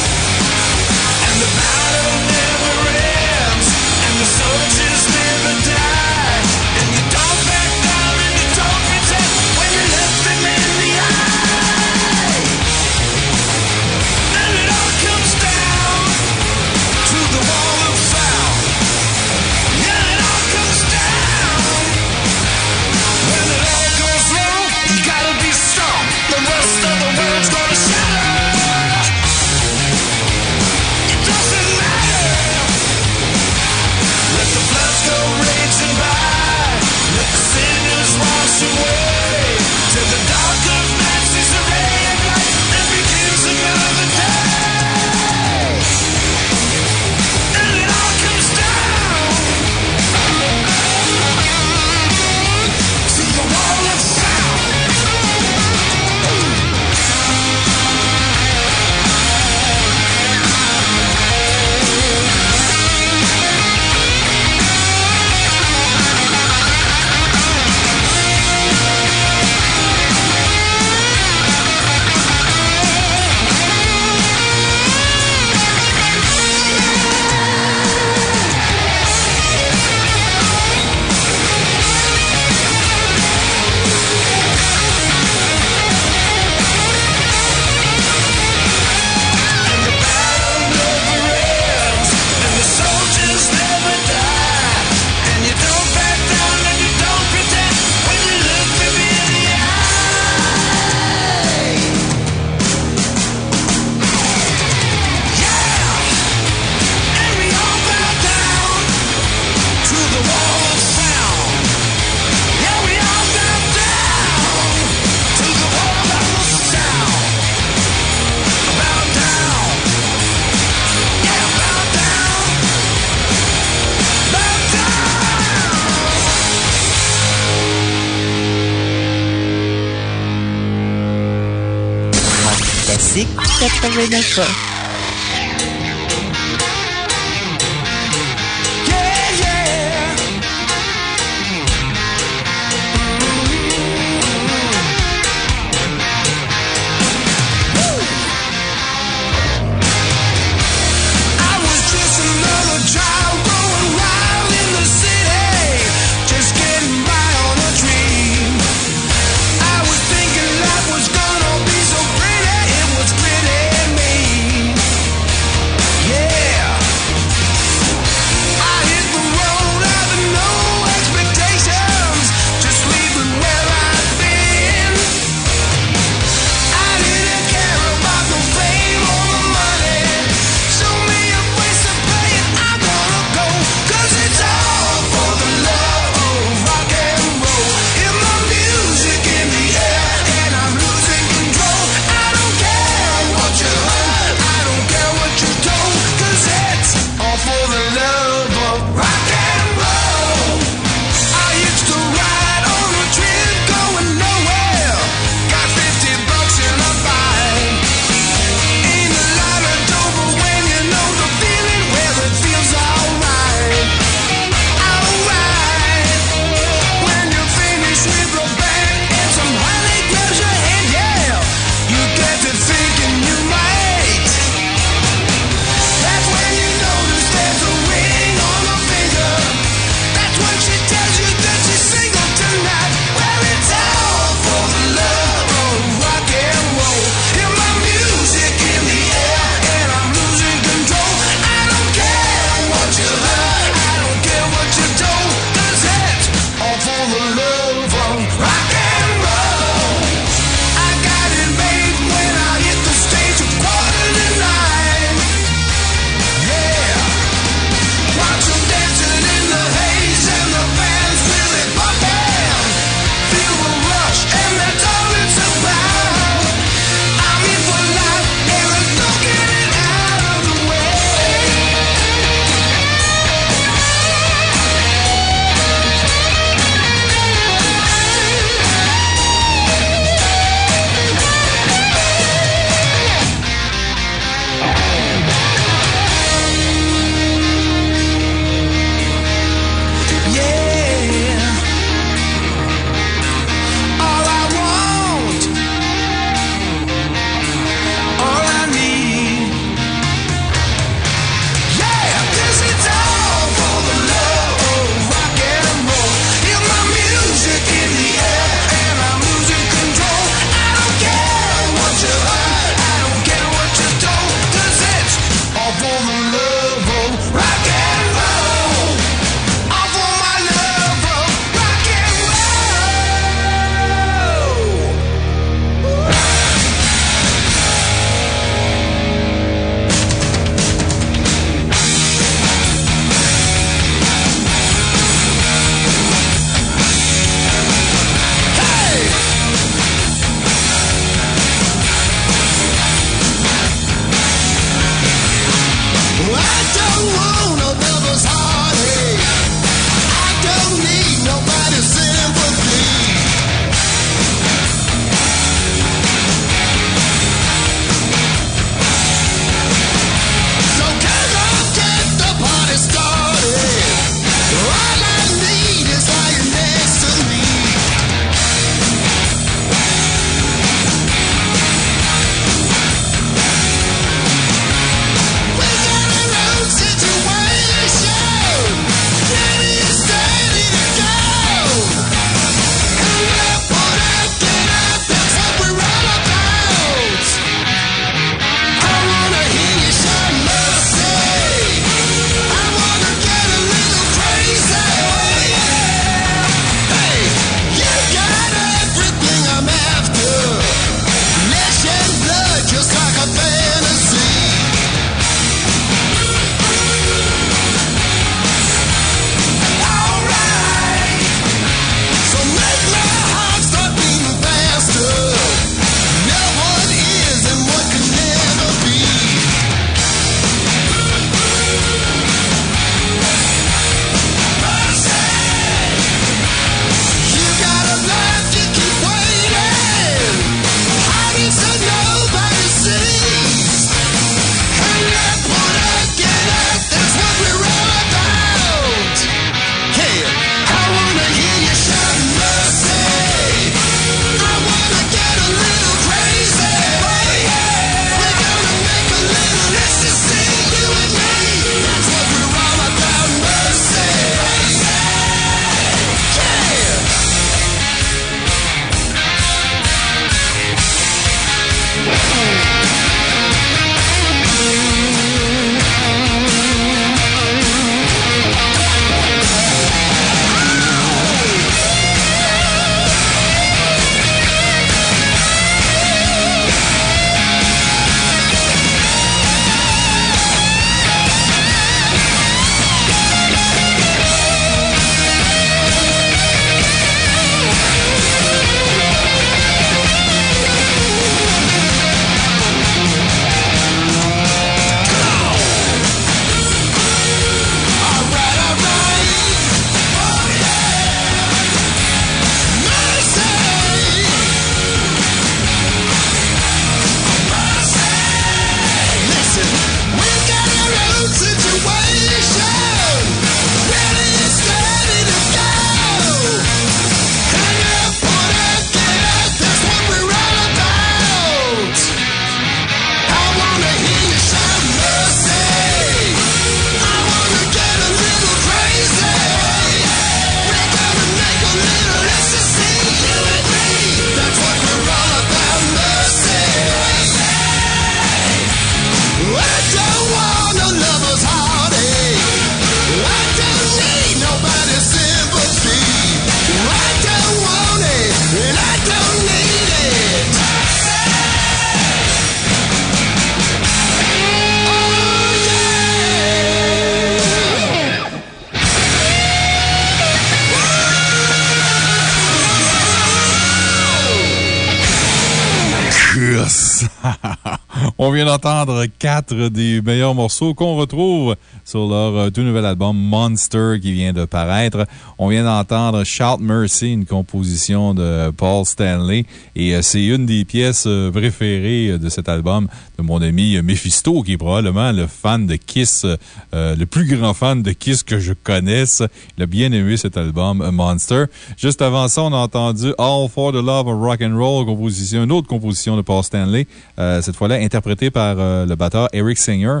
D'entendre quatre des meilleurs morceaux qu'on retrouve sur leur euh, tout nouvel album Monster qui vient de paraître. On vient d'entendre Shout Mercy, une composition de Paul Stanley. Et euh, c'est une des pièces euh, préférées de cet album de mon ami Mephisto, qui est probablement le fan de Kiss, le plus grand fan de Kiss que je connaisse. Il a bien aimé cet album Monster. Juste avant ça, on a entendu All for the Love of Rock and Roll, composition, une autre composition de Paul Stanley, cette fois-là interprétée par le batteur Eric Singer.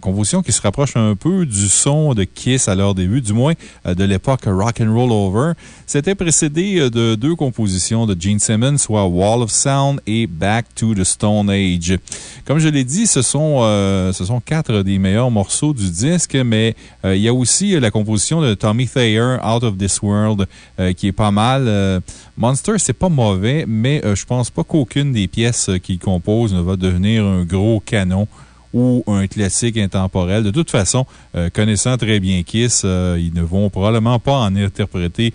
composition qui se rapproche un peu du son de Kiss à leur début, du moins de l'époque Rock and Roll Over. C'était précédé de deux compositions de Gene Simmons, soit Wall of Sound et Back to the Stone Age. Comme je l'ai dit, ce sont, euh, ce sont quatre des meilleurs morceaux du disque, mais euh, il y a aussi la composition de Tommy Thayer, Out of This World, euh, qui est pas mal. Monster, c'est pas mauvais, mais je pense pas qu'aucune des pièces qu'il compose ne va devenir un gros canon ou un classique intemporel. De toute façon, connaissant très bien Kiss, ils ne vont probablement pas en interpréter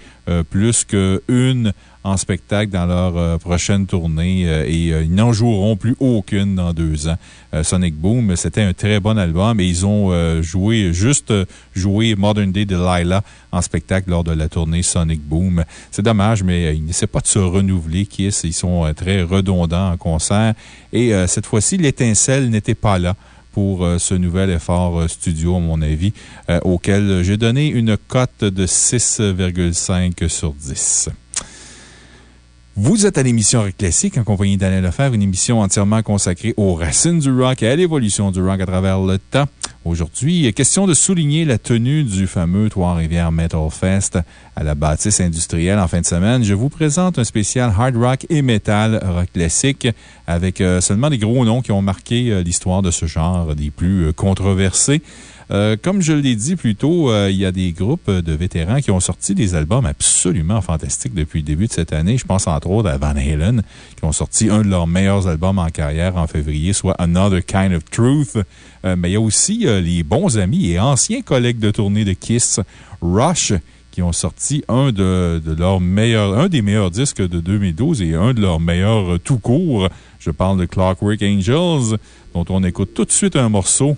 plus qu'une en spectacle dans leur euh, prochaine tournée euh, et euh, ils n'en joueront plus aucune dans deux ans. Sonic Boom, c'était un très bon album et ils ont joué, juste joué Modern Day Delilah en spectacle lors de la tournée Sonic Boom. C'est dommage, mais ils n'essaient pas de se renouveler, Kiss. Ils sont très redondants en concert et cette fois-ci, l'étincelle n'était pas là pour ce nouvel effort studio, à mon avis, auquel j'ai donné une cote de 6,5 sur 10. Vous êtes à l'émission Rock Classique en compagnie d'Alain Lefebvre, une émission entièrement consacrée aux racines du rock et à l'évolution du rock à travers le temps. Aujourd'hui, question de souligner la tenue du fameux Trois-Rivières Metal Fest à la bâtisse industrielle en fin de semaine. Je vous présente un spécial hard rock et metal rock classique avec euh, seulement des gros noms qui ont marqué euh, l'histoire de ce genre des plus euh, controversés. Euh, comme je l'ai dit plus tôt, euh, il y a des groupes de vétérans qui ont sorti des albums absolument fantastiques depuis le début de cette année. Je pense entre autres à Van Halen, qui ont sorti un de leurs meilleurs albums en carrière en février, soit Another Kind of Truth. Euh, mais il y a aussi les bons amis et anciens collègues de tournée de Kiss, Rush, qui ont sorti un de, leurs meilleurs, un des meilleurs disques de 2012 et un de leurs meilleurs tout court. Je parle de Clockwork Angels, dont on écoute tout de suite un morceau.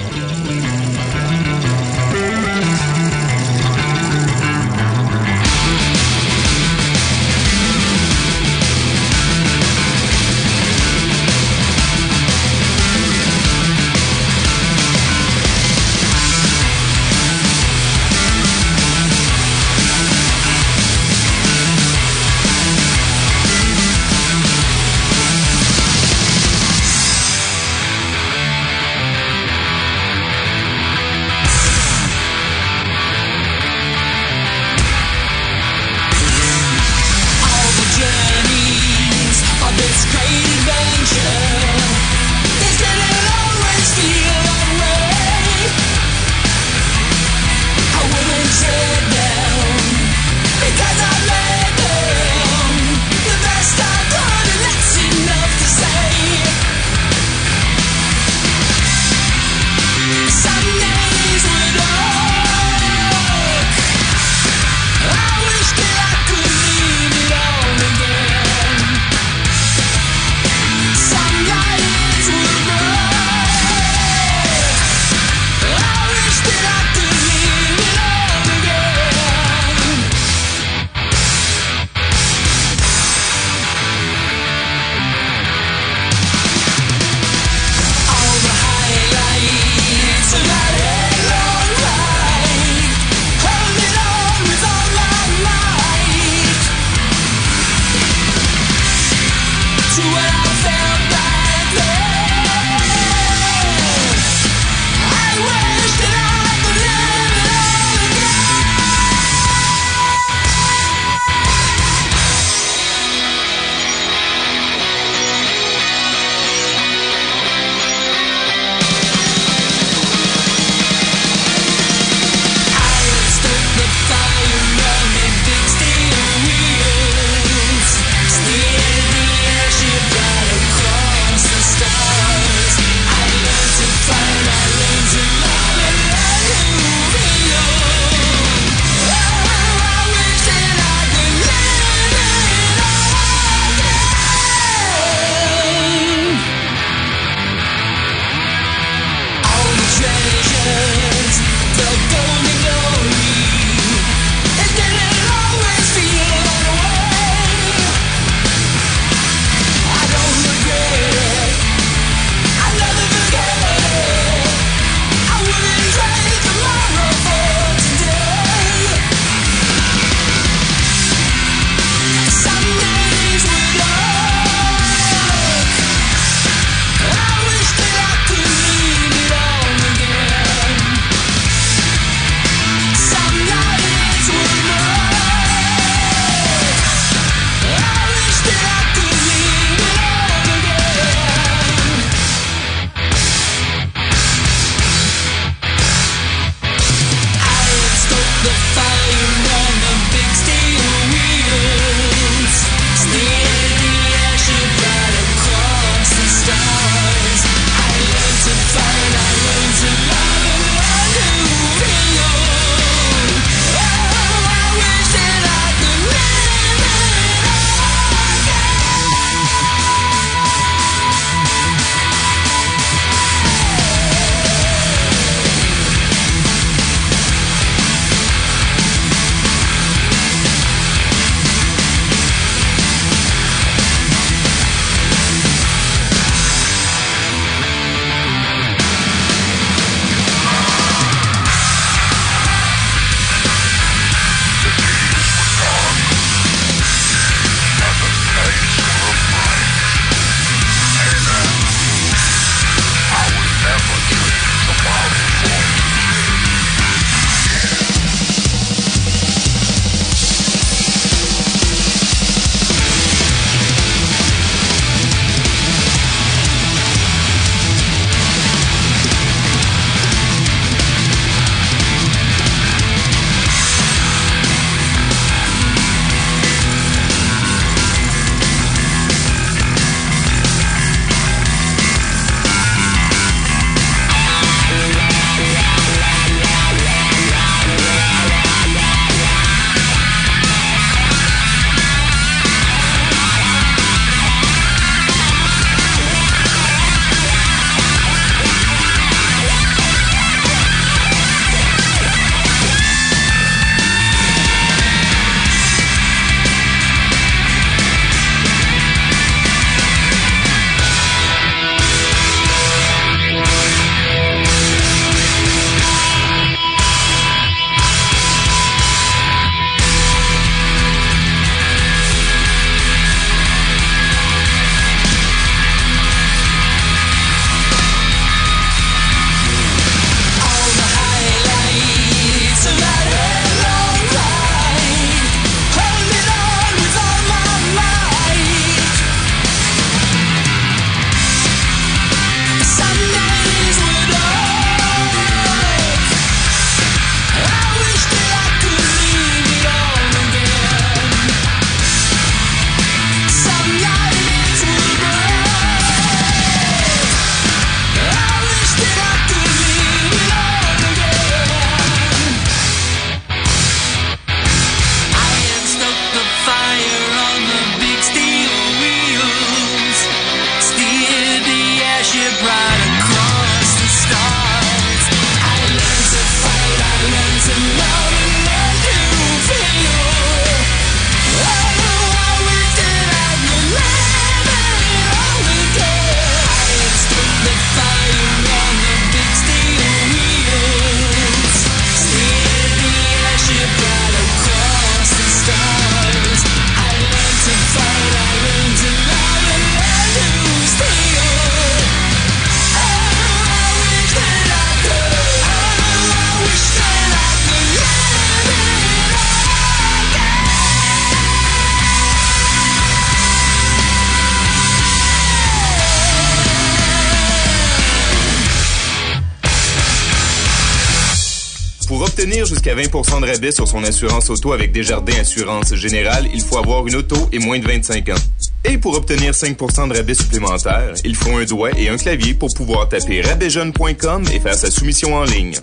Assurance auto avec Desjardins Assurance Générale, il faut avoir une auto et moins de 25 ans. Et pour obtenir 5% de rabais supplémentaires, il faut un doigt et un clavier pour pouvoir taper rabaisjeune.com et faire sa soumission en ligne.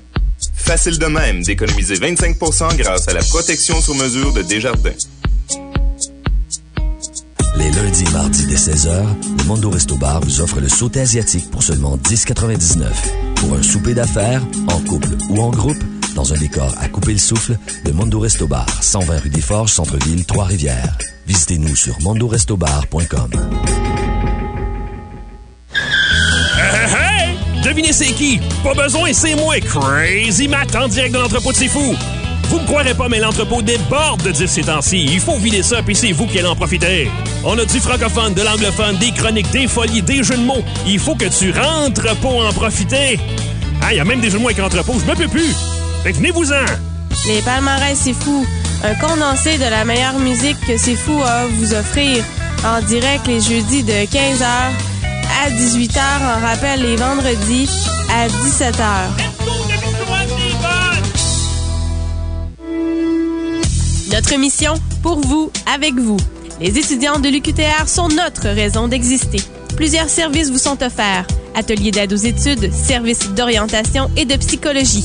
Facile de même d'économiser 25% grâce à la protection sur mesure de Desjardins. Les lundis et mardis dès 16h, le Mondo Resto Bar vous offre le sauté asiatique pour seulement 10,99. Pour un souper d'affaires, en couple ou en groupe, dans un décor à couper le souffle, le Mondo Resto Bar, 120 rue des Forges, Centre-Ville, Trois-Rivières. Visitez-nous sur mondorestobar.com. Hey, hey! Devinez c'est qui? Pas besoin, c'est moi, Crazy Matt, en direct de l'entrepôt de C'est Fou. Vous me croirez pas, mais l'entrepôt déborde de dire ces temps-ci. Il faut vider ça, puis c'est vous qui allez en profiter. On a du francophone, de l'anglophone, des chroniques, des folies, des jeux de mots. Il faut que tu rentres pour en profiter. Ah, il y a même des jeux de mots avec entrepôt, je me peux plus. Les palmarès, c'est fou. Un condensé de la meilleure musique que c'est fou à vous offrir. En direct les jeudis de 15h à 18h, en rappel les vendredis à 17h. Notre mission, pour vous, avec vous. Les étudiants de l'UQTR sont notre raison d'exister. Plusieurs services vous sont offerts. Ateliers d'aide aux études, services d'orientation et de psychologie.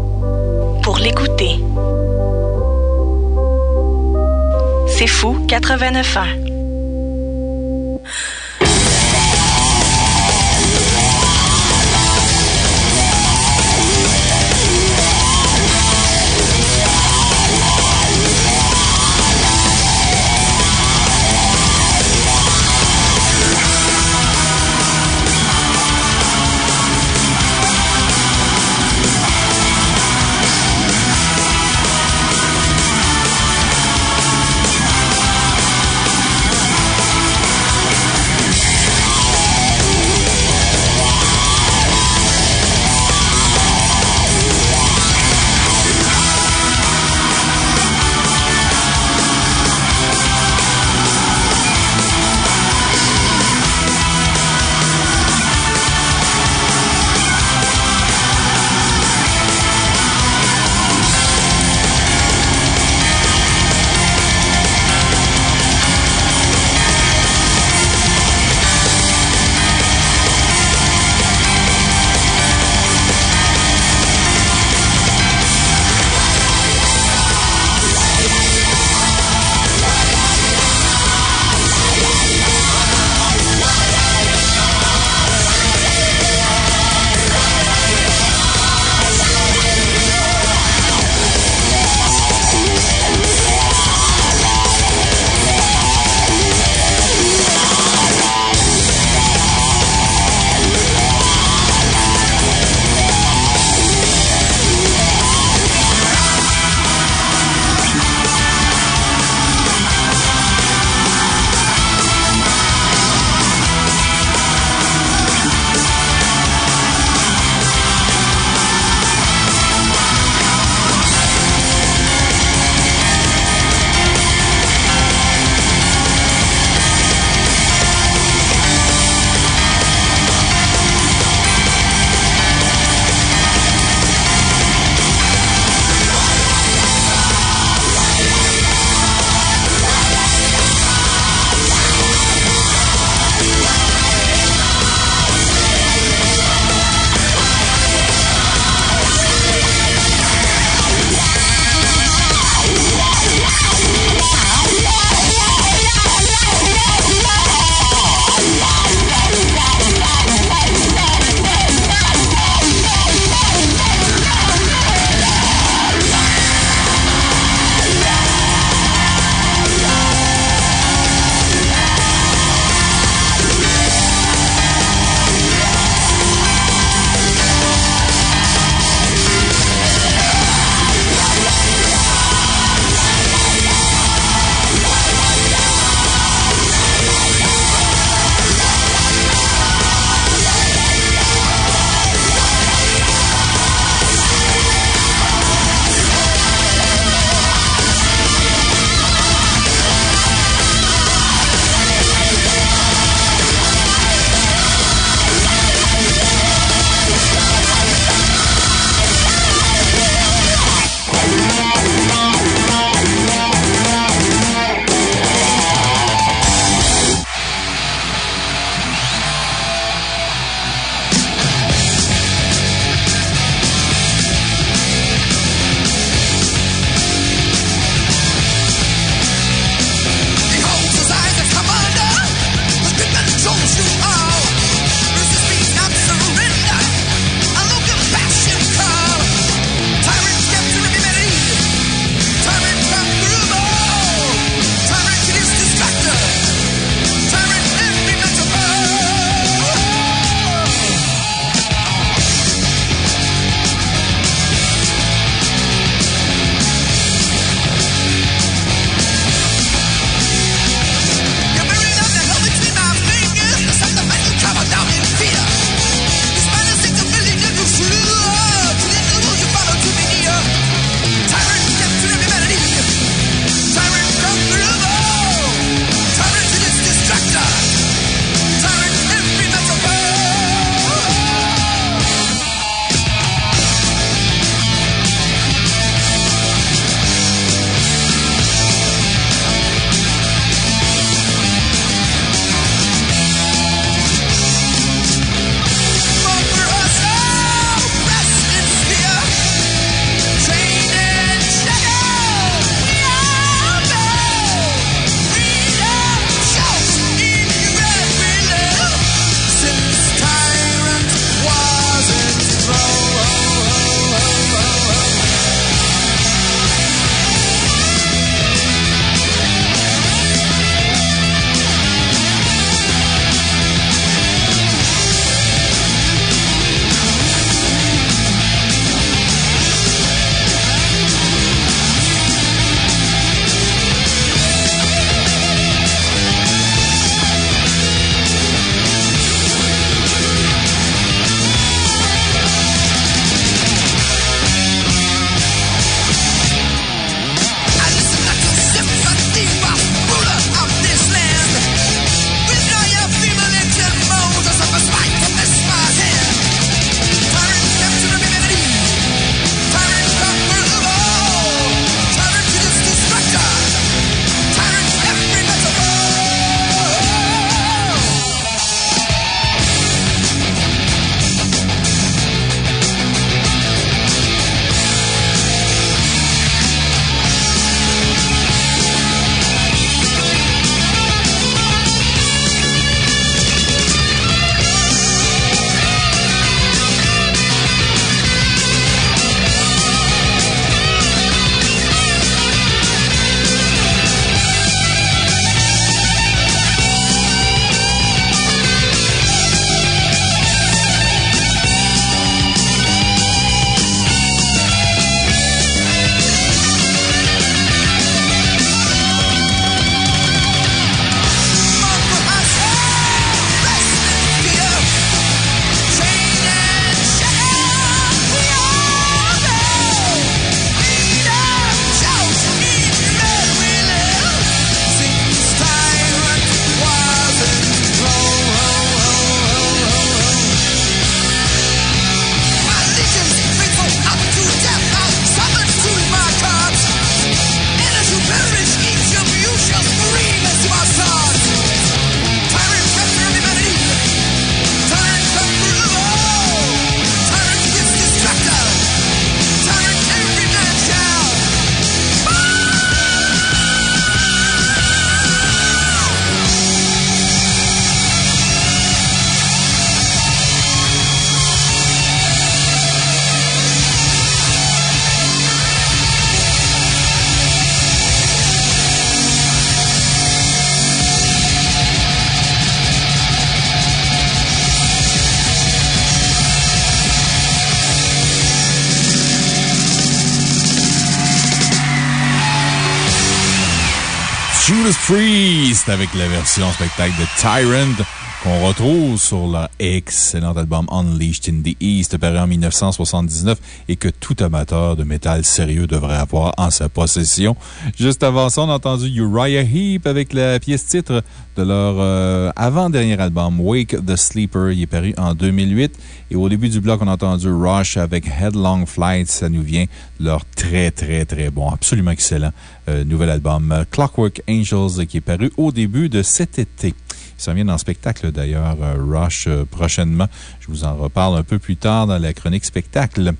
C'est fou 89 ans. Avec la version spectacle de Tyrant qu'on retrouve sur leur excellent album Unleashed in the East, paru en 1979 et que tout amateur de métal sérieux devrait avoir en sa possession. Juste avant ça, on a entendu Uriah Heep avec la pièce titre de leur euh, avant-dernier album, Wake the Sleeper. Il est paru en 2008. Et au début du bloc, on a entendu Rush avec Headlong Flight. Ça nous vient de leur très, très, très bon, absolument excellent euh, nouvel album, Clockwork Angels, qui est paru au début de cet été. Ça vient dans le spectacle d'ailleurs, euh, Rush, euh, prochainement. Je vous en reparle un peu plus tard dans la chronique spectacle.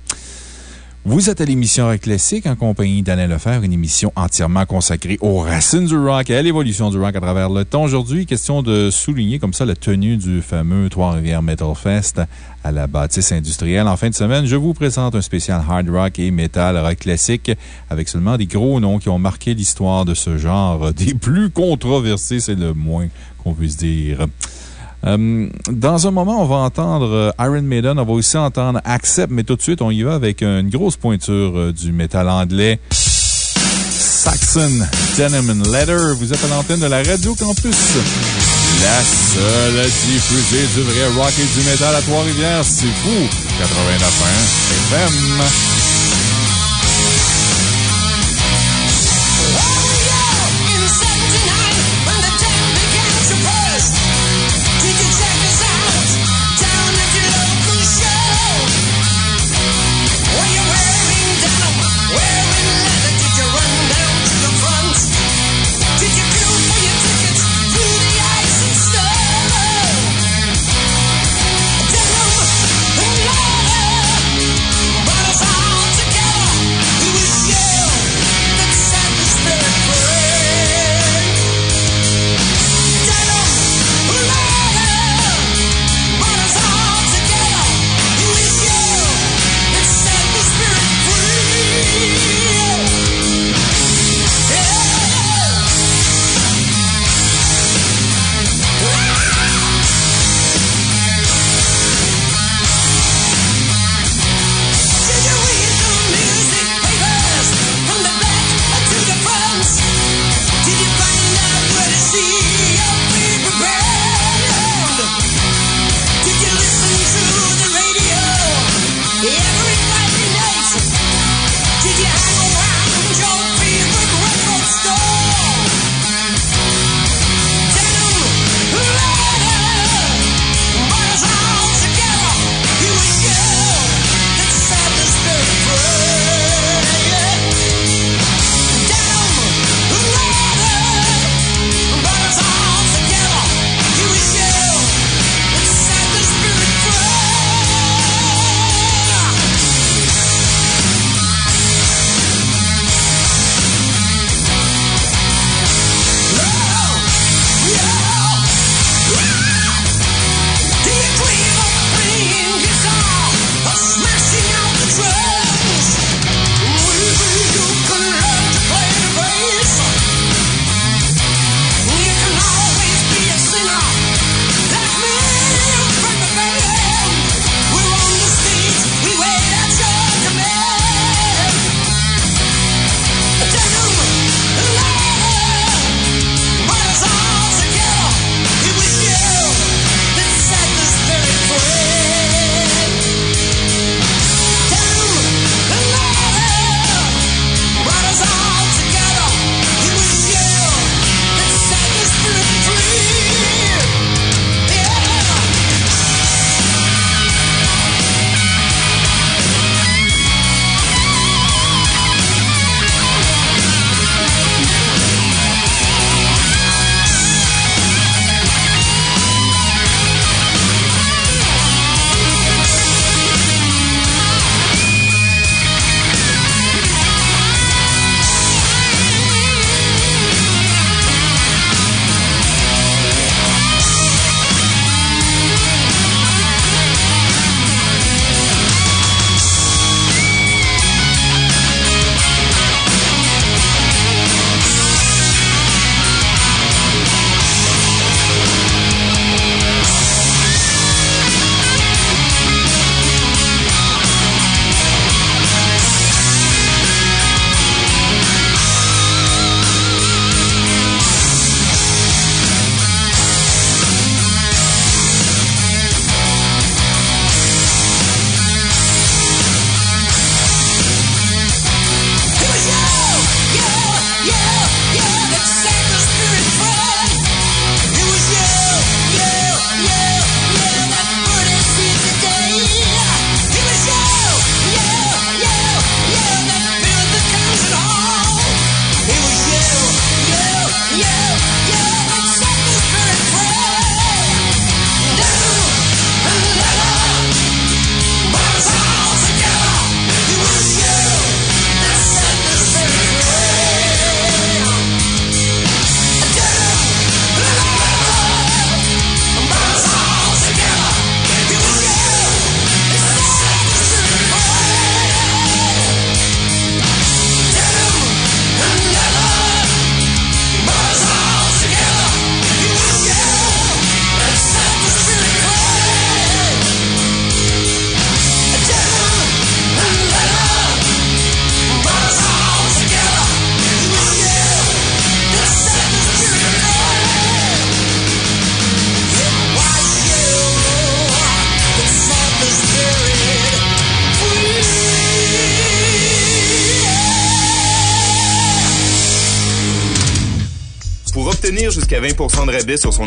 Vous êtes à l'émission Rock Classique en compagnie d'Alain Lefebvre, une émission entièrement consacrée aux racines du rock et à l'évolution du rock à travers le temps. Aujourd'hui, question de souligner comme ça la tenue du fameux Trois-Rivières Metal Fest à la bâtisse industrielle. En fin de semaine, je vous présente un spécial hard rock et metal rock classique avec seulement des gros noms qui ont marqué l'histoire de ce genre, des plus controversés, c'est le moins qu'on puisse dire. Euh, dans un moment, on va entendre euh, Iron Maiden, on va aussi entendre Accept, mais tout de suite, on y va avec une grosse pointure euh, du métal anglais. Saxon, and Letter. Vous êtes à l'antenne de la Radio Campus. La seule à diffuser du vrai rock et du métal à Trois-Rivières, c'est fou. 89.1 FM.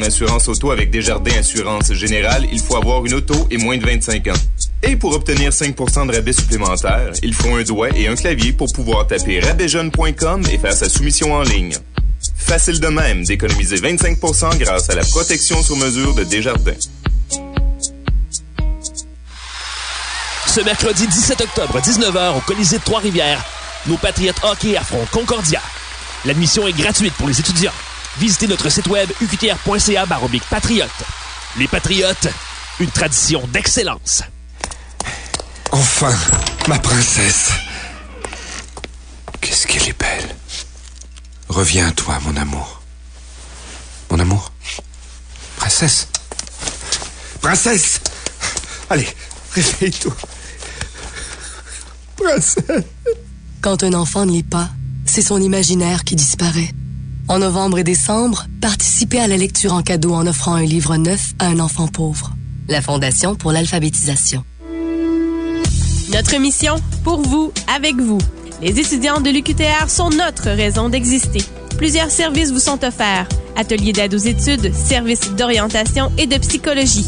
Assurance auto avec Desjardins Assurance Générale, il faut avoir une auto et moins de 25 ans. Et pour obtenir 5% de rabais supplémentaires, il faut un doigt et un clavier pour pouvoir taper rabaijeune.com et faire sa soumission en ligne. Facile de même d'économiser 25% grâce à la protection sur mesure de Desjardins. Ce mercredi 17 octobre, 19h, au Colisée de Trois-Rivières, nos Patriotes hockey affrontent Concordia. L'admission est gratuite pour les étudiants. Visitez notre site web uqtr.ca patriote. Les Patriotes, une tradition d'excellence. Enfin, ma princesse. Qu'est-ce qu'elle est belle. Reviens à toi, mon amour. Mon amour. Princesse. Princesse. Allez, réveille-toi. Princesse. Quand un enfant ne lit pas, c'est son imaginaire qui disparaît. En novembre et décembre, participez à la lecture en cadeau en offrant un livre neuf à un enfant pauvre. La Fondation pour l'alphabétisation. Notre mission, pour vous, avec vous. Les étudiants de l'UQTR sont notre raison d'exister. Plusieurs services vous sont offerts. Ateliers d'aide aux études, services d'orientation et de psychologie.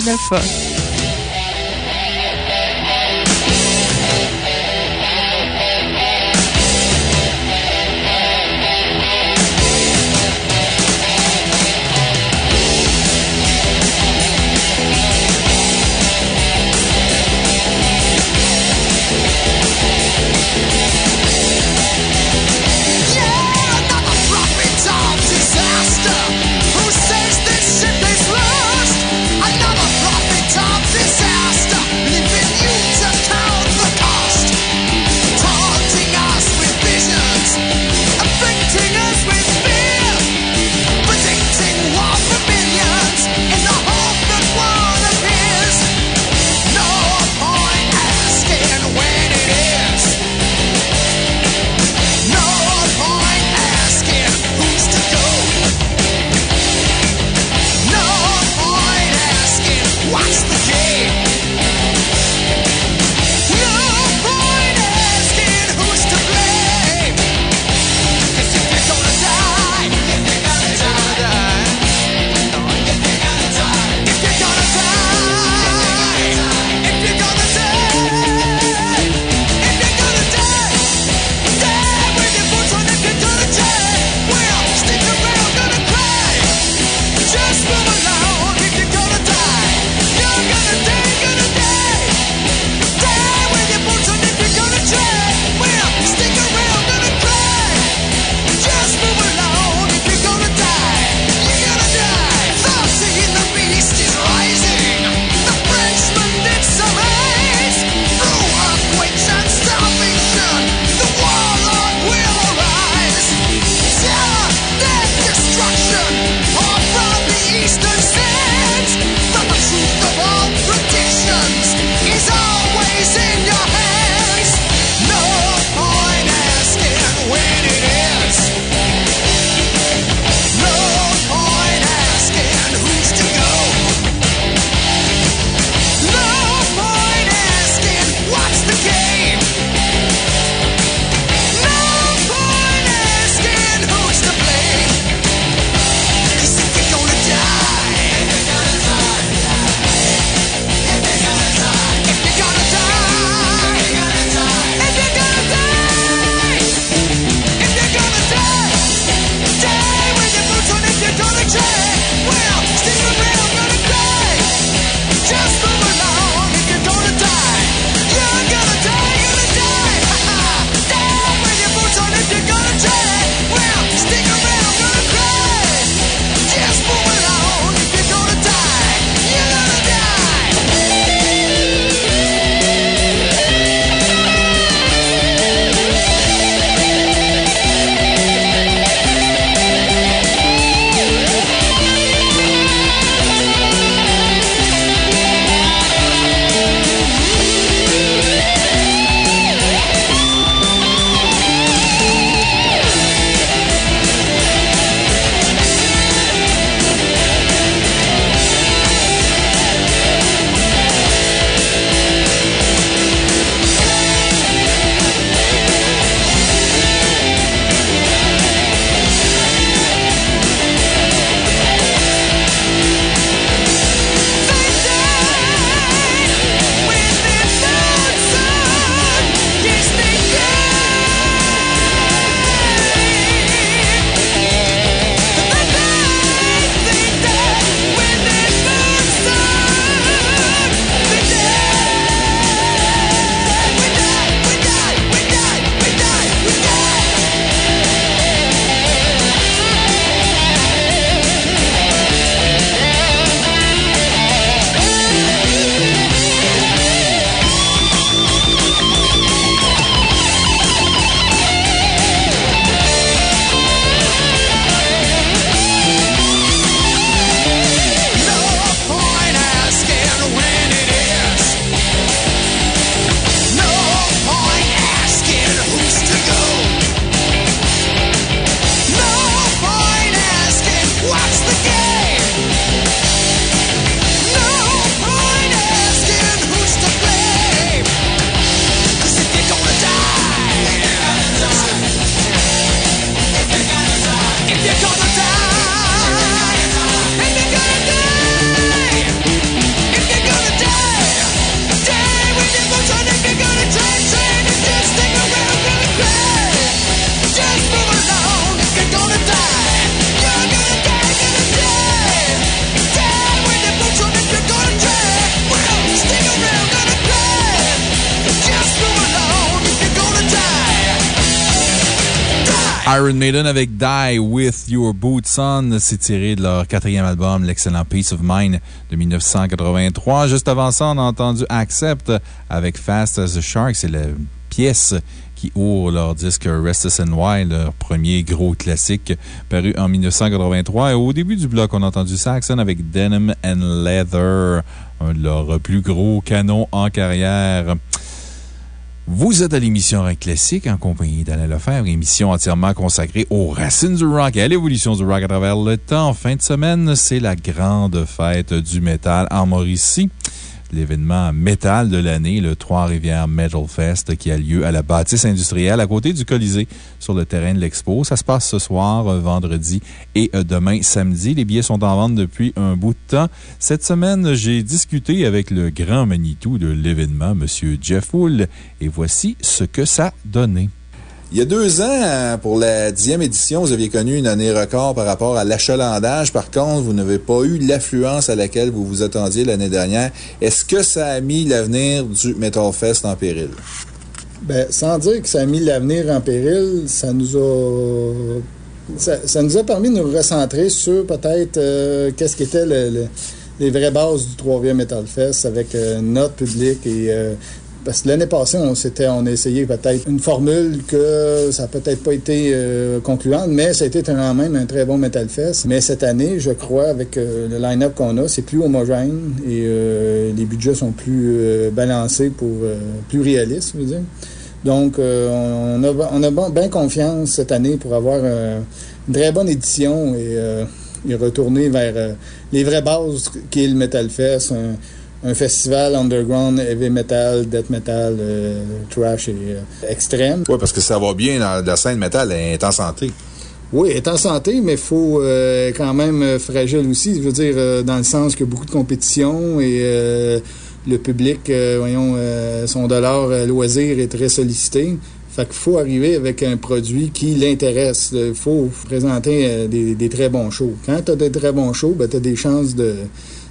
89 Iron Maiden avec Die With Your Boots On. C'est tiré de leur quatrième album, l'excellent Peace of Mind de 1983. Juste avant ça, on a entendu Accept avec Fast as a Shark. C'est la pièce qui ouvre leur disque Restless and Wild, leur premier gros classique paru en 1983. Et au début du bloc, on a entendu Saxon avec Denim and Leather, un de leurs plus gros canons en carrière. Vous êtes à l'émission Rock Classique en compagnie d'Alain Lefebvre, émission entièrement consacrée aux racines du rock et à l'évolution du rock à travers le temps. En fin de semaine, c'est la grande fête du métal en Mauricie l'événement métal de l'année, le Trois-Rivières Metal Fest, qui a lieu à la bâtisse industrielle à côté du Colisée sur le terrain de l'expo. Ça se passe ce soir, euh, vendredi et euh, demain, samedi. Les billets sont en vente depuis un bout de temps. Cette semaine, j'ai discuté avec le grand Manitou de l'événement, M. Jeff Wool, et voici ce que ça donnait. Il y a deux ans, euh, pour la dixième édition, vous aviez connu une année record par rapport à l'achalandage. Par contre, vous n'avez pas eu l'affluence à laquelle vous vous attendiez l'année dernière. Est-ce que ça a mis l'avenir du Metal Fest en péril? Ben, sans dire que ça a mis l'avenir en péril, ça nous a. Ça, nous a permis de nous recentrer sur peut-être euh, qu'est-ce qu'étaient le, le- les vraies bases du 3e Metal Fest avec euh, notre public et. Parce que l'année passée, on, s'était, on a essayé peut-être une formule que ça n'a peut-être pas été euh, concluante, mais ça a été quand même un très bon Metal Fest. Mais cette année, je crois, avec euh, le line-up qu'on a, c'est plus homogène et euh, les budgets sont plus euh, balancés pour euh, plus réalistes, je veux dire. Donc, on a, on a bien confiance cette année pour avoir une très bonne édition et, et retourner vers les vraies bases qui est le Metal Fest, un festival underground, heavy metal, death metal, euh, trash et euh, extrême. Oui, parce que ça va bien dans la scène métal, elle est en santé. Oui, elle est en santé, mais il faut euh, quand même euh, fragile aussi. Je veux dire, dans le sens a beaucoup de compétition et le public, voyons, euh, son dollar loisir est très sollicité. Fait qu'il faut arriver avec un produit qui l'intéresse. Il faut présenter des, des très bons shows. Quand tu as des très bons shows, ben, tu as des chances de,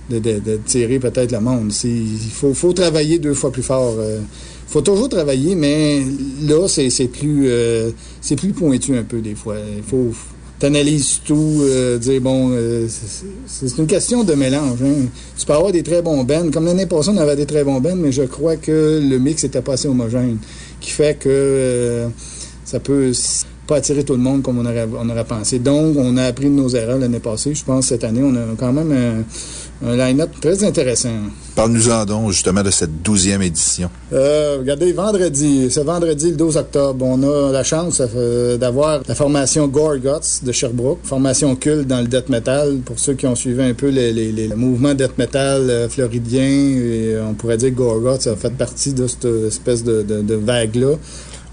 de, tirer peut-être le monde. Il faut, travailler deux fois plus fort. euh. faut toujours travailler, mais là, c'est plus, euh, c'est plus pointu un peu des fois. Il faut t'analyses tout, euh, dire bon, c'est- une question de mélange. hein. Tu peux avoir des très bons bands. Comme l'année passée, on avait des très bons bands, mais je crois que le mix était pas assez homogène, qui fait que ça peut pas attirer tout le monde comme on aurait, on aurait pensé. Donc, on a appris de nos erreurs l'année passée. Je pense que cette année, on a quand même un line-up très intéressant. Parle-nous-en donc, justement, de cette douzième édition. Euh, regardez, vendredi, ce vendredi, le 12 octobre, on a la chance euh, d'avoir la formation Gorguts de Sherbrooke, formation culte dans le death metal. Pour ceux qui ont suivi un peu les, les, les mouvements death metal euh, floridien, et on pourrait dire que Gorguts a fait partie de cette espèce de, de, de vague-là.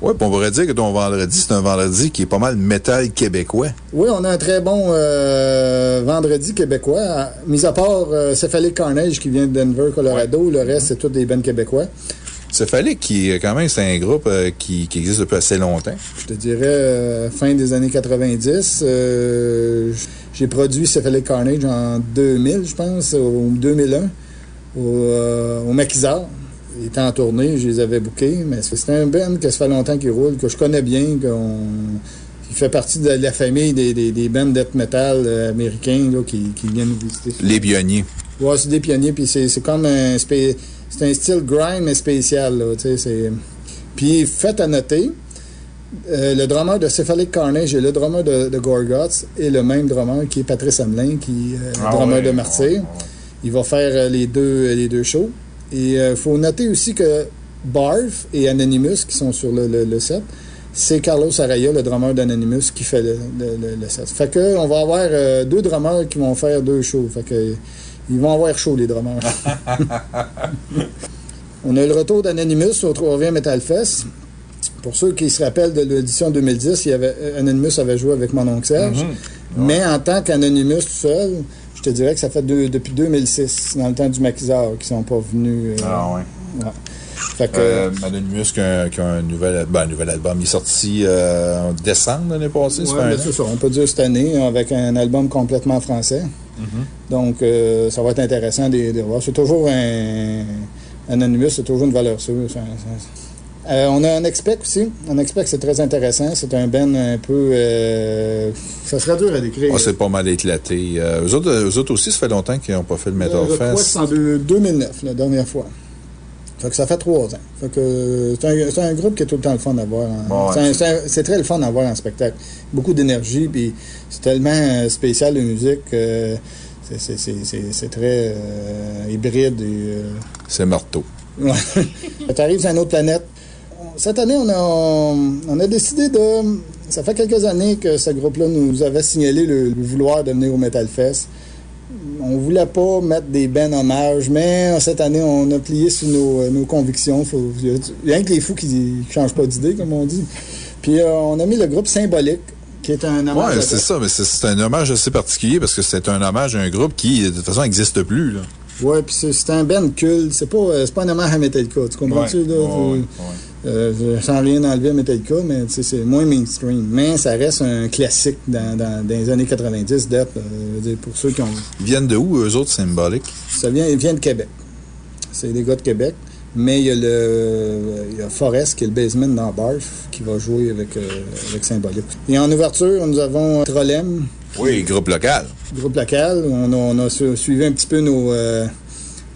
Oui, on pourrait dire que ton vendredi, c'est un vendredi qui est pas mal métal québécois. Oui, on a un très bon euh, vendredi québécois, mis à part euh, Cephalic Carnage qui vient de Denver, Colorado. Le reste, c'est tous des bands québécois. Cephalic, qui, euh, quand même, c'est un groupe euh, qui, qui existe depuis assez longtemps. Je te dirais fin des années 90. euh, j'ai produit Cephalic Carnage en 2000, je pense, ou 2001, au, au Maquisard. Il était en tournée, je les avais bookés, mais c'est un band que ça fait longtemps qu'il roule, que je connais bien, qu'on il fait partie de la famille des, des, des bands death metal euh, américains là, qui, qui viennent nous visiter. Les pionniers. Ouais, c'est des pionniers, puis c'est comme un, c'est un style grime mais spécial, là. Puis, fait à noter, euh, le drummer de Cephalic Carnage et le drummer de, de Gorguts est le même drummer qui est Patrice Hamelin, qui est euh, Ah le drummer de Martyr. Il va faire euh, les, deux, les deux shows. Et il faut noter aussi que Barf et Anonymous, qui sont sur le, le- le set, c'est Carlos Araya, le drummer d'Anonymous, qui fait le, set. Fait que on va avoir euh, deux drummers qui vont faire deux shows. Fait que ils vont avoir chaud, les drummers. [laughs] On a eu le retour d'Anonymous au 3e Metal Fest. Pour ceux qui se rappellent de l'édition 2010, il y avait, euh, Anonymous avait joué avec mon oncle Serge. Mhm. Mais en tant qu'Anonymous tout seul, je te dirais que ça fait deux- depuis 2006, dans le temps du maquisard, qu'ils sont pas venus. euh, Ah ouais. ouais. Fait que, Euh, qui a, qui a un, nouvel, ben, un nouvel album. Il est sorti euh, en décembre l'année passée. Ouais, ben, c'est ça. On peut dire cette année, avec un album complètement français. Mhm. Donc, euh, ça va être intéressant de, de voir. C'est toujours un. Anonymous, c'est toujours une valeur sûre. Ça- ça- Euh, on a un expect aussi. Un expect, c'est très intéressant. C'est un ben un peu... euh, ça serait dur à décrire. Ah, c'est pas mal éclaté. Euh, eux, autres, eux autres aussi, ça fait longtemps qu'ils n'ont pas fait le Metal Euh, je crois que Fest. c'est en deux- 2009, la dernière fois. Fait que ça fait trois ans. Fait que c'est un, groupe qui est tout le temps le fun à voir. en- Bon, ouais, c'est très le fun à voir en spectacle. Beaucoup d'énergie, puis c'est tellement spécial de musique. euh, c'est- c'est- c'est c'est- c'est très euh, hybride. euh, C'est marteau. Ouais. [laughs] tu arrives sur une autre planète. Cette année, on a, on a décidé de. Ça fait quelques années que ce groupe-là nous avait signalé le, le vouloir de venir au Metal Fest. On voulait pas mettre des bennes hommages, mais cette année, on a plié sur nos, nos convictions. Il y a que les fous qui ne changent pas d'idée, comme on dit. Puis euh, on a mis le groupe Symbolique, qui est un hommage. Ouais, à- c'est ça, mais c'est un hommage assez particulier parce que c'est un hommage à un groupe qui, de toute façon, n'existe plus. Ouais, puis c'est un band culte. C'est pas, euh, pas un hommage à Metallica. Tu comprends-tu? Ouais, ouais, euh, sans rien enlever à Metallica, mais c'est moins mainstream. Mais ça reste un classique dans, dans, dans les années 90 Death. euh, pour ceux qui ont. Ils viennent de où, eux autres, symboliques? Ça vient, il vient de Québec. C'est des gars de Québec. Mais il y a le il y a Forrest, qui est le baseman dans Barf, qui va jouer avec, euh, avec Symbolique. Et en ouverture, nous avons Trollem, Oui, groupe local. groupe local. On a, on a su- suivi un petit peu nos, euh,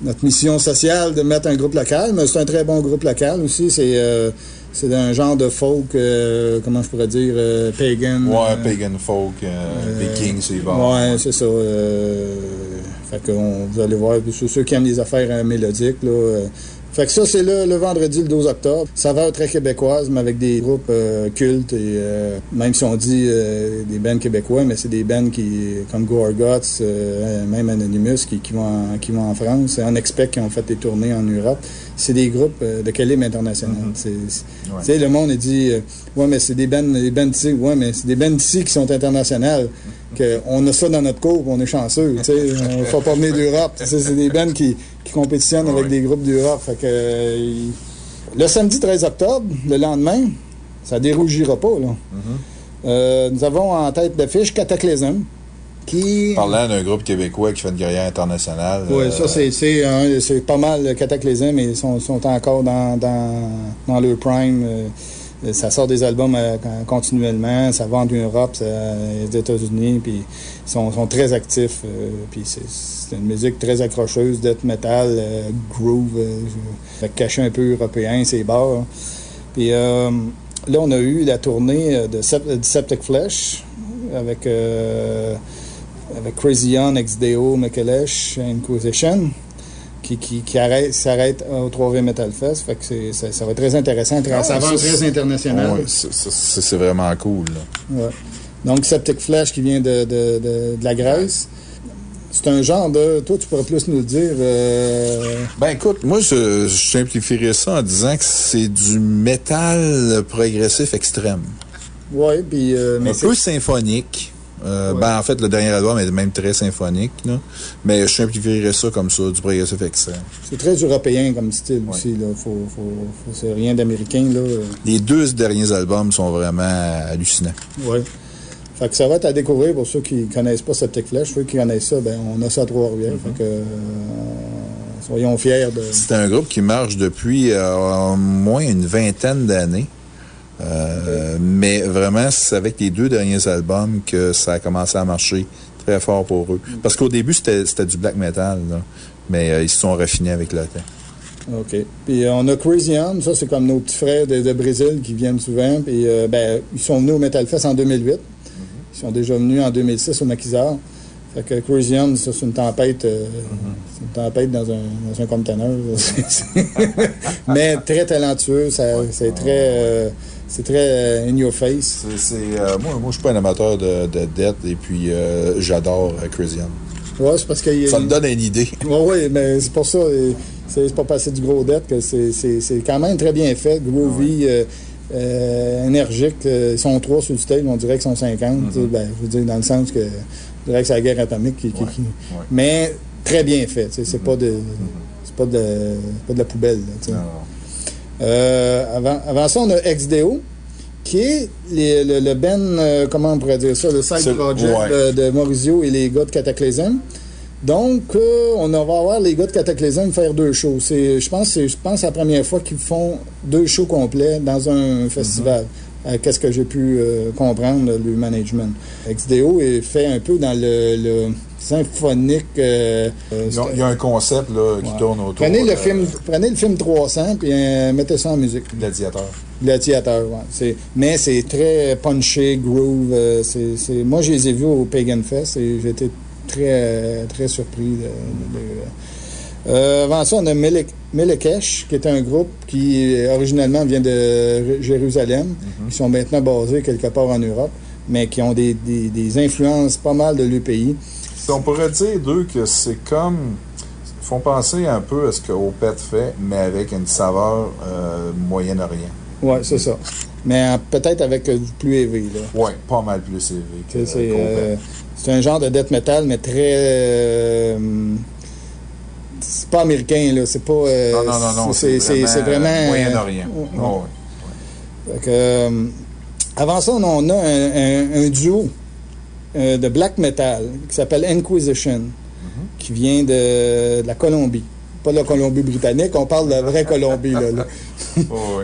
notre mission sociale de mettre un groupe local, mais c'est un très bon groupe local aussi. C'est euh, c'est genre de folk, euh, comment je pourrais dire, euh, pagan. Ouais, euh, pagan folk, euh, euh, viking, c'est bon. Ouais, c'est ça. fait que vous allez voir, ceux, qui aiment les affaires mélodiques, là. Fait que ça, c'est le, le vendredi, le 12 octobre. Ça va être très québécoise, mais avec des groupes euh, cultes et euh, même si on dit euh, des bands québécois, mais c'est des bands qui, comme Gorguts, euh, même Anonymous, qui, qui, vont en, qui vont en France, en expect qui ont fait des tournées en Europe. C'est des groupes euh, de calibre international. C'est- sais, le monde a dit, euh, ouais, mais c'est des bands, des bands ici. Ouais, mais c'est des bands ici qui sont internationales. Que on a ça dans notre cours, on est chanceux. Tu sais, on ne faut pas venir d'Europe. C'est des bands qui, qui compétitionnent avec des groupes d'Europe. Fait que, euh, le samedi 13 octobre, le lendemain, ça dérougira pas. Là. Euh, nous avons en tête d'affiche Cataclysm, qui... Parlant d'un groupe québécois qui fait une carrière internationale. Oui, euh, ça, c'est- c'est pas mal le cataclysme, mais ils sont, sont encore dans, dans, dans leur prime. Euh, ça sort des albums euh, con- continuellement, ça va en Europe, ça, les États-Unis, puis ils sont, très actifs. euh, puis c'est une musique très accrocheuse, death metal, euh, groove, euh, caché un peu européen, c'est bars. hein. Puis euh, là, on a eu la tournée euh, de Sep- de Septic Flesh avec, euh, avec Crazy On, XDO, Mekelesh, Inquisition, qui, qui, qui arrête, s'arrête au 3V Metal Fest. Fait que c'est- ça, ça va être très intéressant. Très, Ah, ça va très international. c'est- vraiment cool. là. Ouais. Donc, Septic Flesh qui vient de, de, de, de la Grèce. C'est un genre de. Toi, tu pourrais plus nous le dire. euh, Ben écoute, moi je, je simplifierais ça en disant que c'est du métal progressif extrême. Ouais, puis. euh, mais un peu symphonique. Euh, Ben en fait, le dernier album est même très symphonique. là. Mais je simplifierais ça comme ça, du progressif extrême. C'est très européen comme style aussi. Là. Faut, faut, faut- c'est rien d'américain. là. Les deux derniers albums sont vraiment hallucinants. Ouais. Fait que ça va être à découvrir pour ceux qui connaissent pas Septic Flesh. Ceux qui connaissent ça, ben, on a ça à Trois-Rivières. Fait que, euh, soyons fiers de. C'est un groupe qui marche depuis euh, au moins une vingtaine d'années. Euh, mais vraiment, c'est avec les deux derniers albums que ça a commencé à marcher très fort pour eux. Parce qu'au début, c'était du black metal, mais euh, ils se sont raffinés avec le temps. OK. Puis euh, on a Crazy On, ça c'est comme nos petits frères de, Brésil qui viennent souvent. Ben, ils sont venus au Metal Fest en 2008. Ils sont déjà venus en 2006 au Maquisard. Fait que ça c'est une tempête, euh, c'est une tempête dans un, dans un conteneur. [laughs] Mais très talentueux, c'est très, euh, c'est très euh, in your face. Euh, moi, moi je suis pas un amateur de, de Death et puis j'adore Crazy On. Ouais, c'est parce a- Ça me donne une idée. [laughs] Oui, oui, mais c'est pour ça. C'est pas passer du gros dette que c'est- quand même très bien fait. Groovy, euh, énergique. euh, ils sont trois sur le stage, on dirait qu'ils sont 50. tu sais, ben, je veux dire, dans le sens que je dirais que c'est la guerre atomique qui. qui- qui- Mais très bien fait. C'est pas de. C'est pas de, pas de la poubelle. là. Euh, avant, avant ça, on a XDO, qui est les- le, le Ben, euh, comment on pourrait dire ça, le side project ouais. de, de Maurizio et les gars de Cataclysm. Donc, euh, on va avoir les gars de Cataclysm faire deux shows. Je pense, pense, c'est la première fois qu'ils font deux shows complets dans un festival. Euh, Qu'est-ce que j'ai pu euh, comprendre le management. XDO est fait un peu dans le, le symphonique. euh, euh, Il y a- il y a un concept là, qui Ouais. tourne autour. Prenez le, euh, film, prenez le film 300 puis euh, mettez ça en musique. Gladiateur. Gladiateur. C'est, mais c'est très punché, groove. c'est, c'est- moi, je les ai vus au Pagan Fest et j'étais très, très surpris. De, de- de- Euh, avant ça, on a Melek- Melekesh, qui est un groupe qui, originellement, vient de Jérusalem. Ils sont maintenant basés quelque part en Europe, mais qui ont des, des- des influences pas mal de pays. On pourrait dire d'eux que c'est comme. Ils font penser un peu à ce que Opeth fait, mais avec une saveur euh, Moyen-Orient. Ouais, c'est ça. Mais euh, peut-être avec du plus élevé. Ouais, pas mal plus élevé C'est euh, un genre de death metal, mais très. euh, c'est pas américain, là. C'est pas. euh, non, non, non, non. C'est c'est- c'est vraiment. euh, Moyen-Orient. Oh, que, euh, avant ça, on a un, un- un duo euh, de black metal qui s'appelle Inquisition, qui vient de, de la Colombie. Pas de la Colombie-Britannique, on parle de la vraie [laughs] Colombie. Là, là.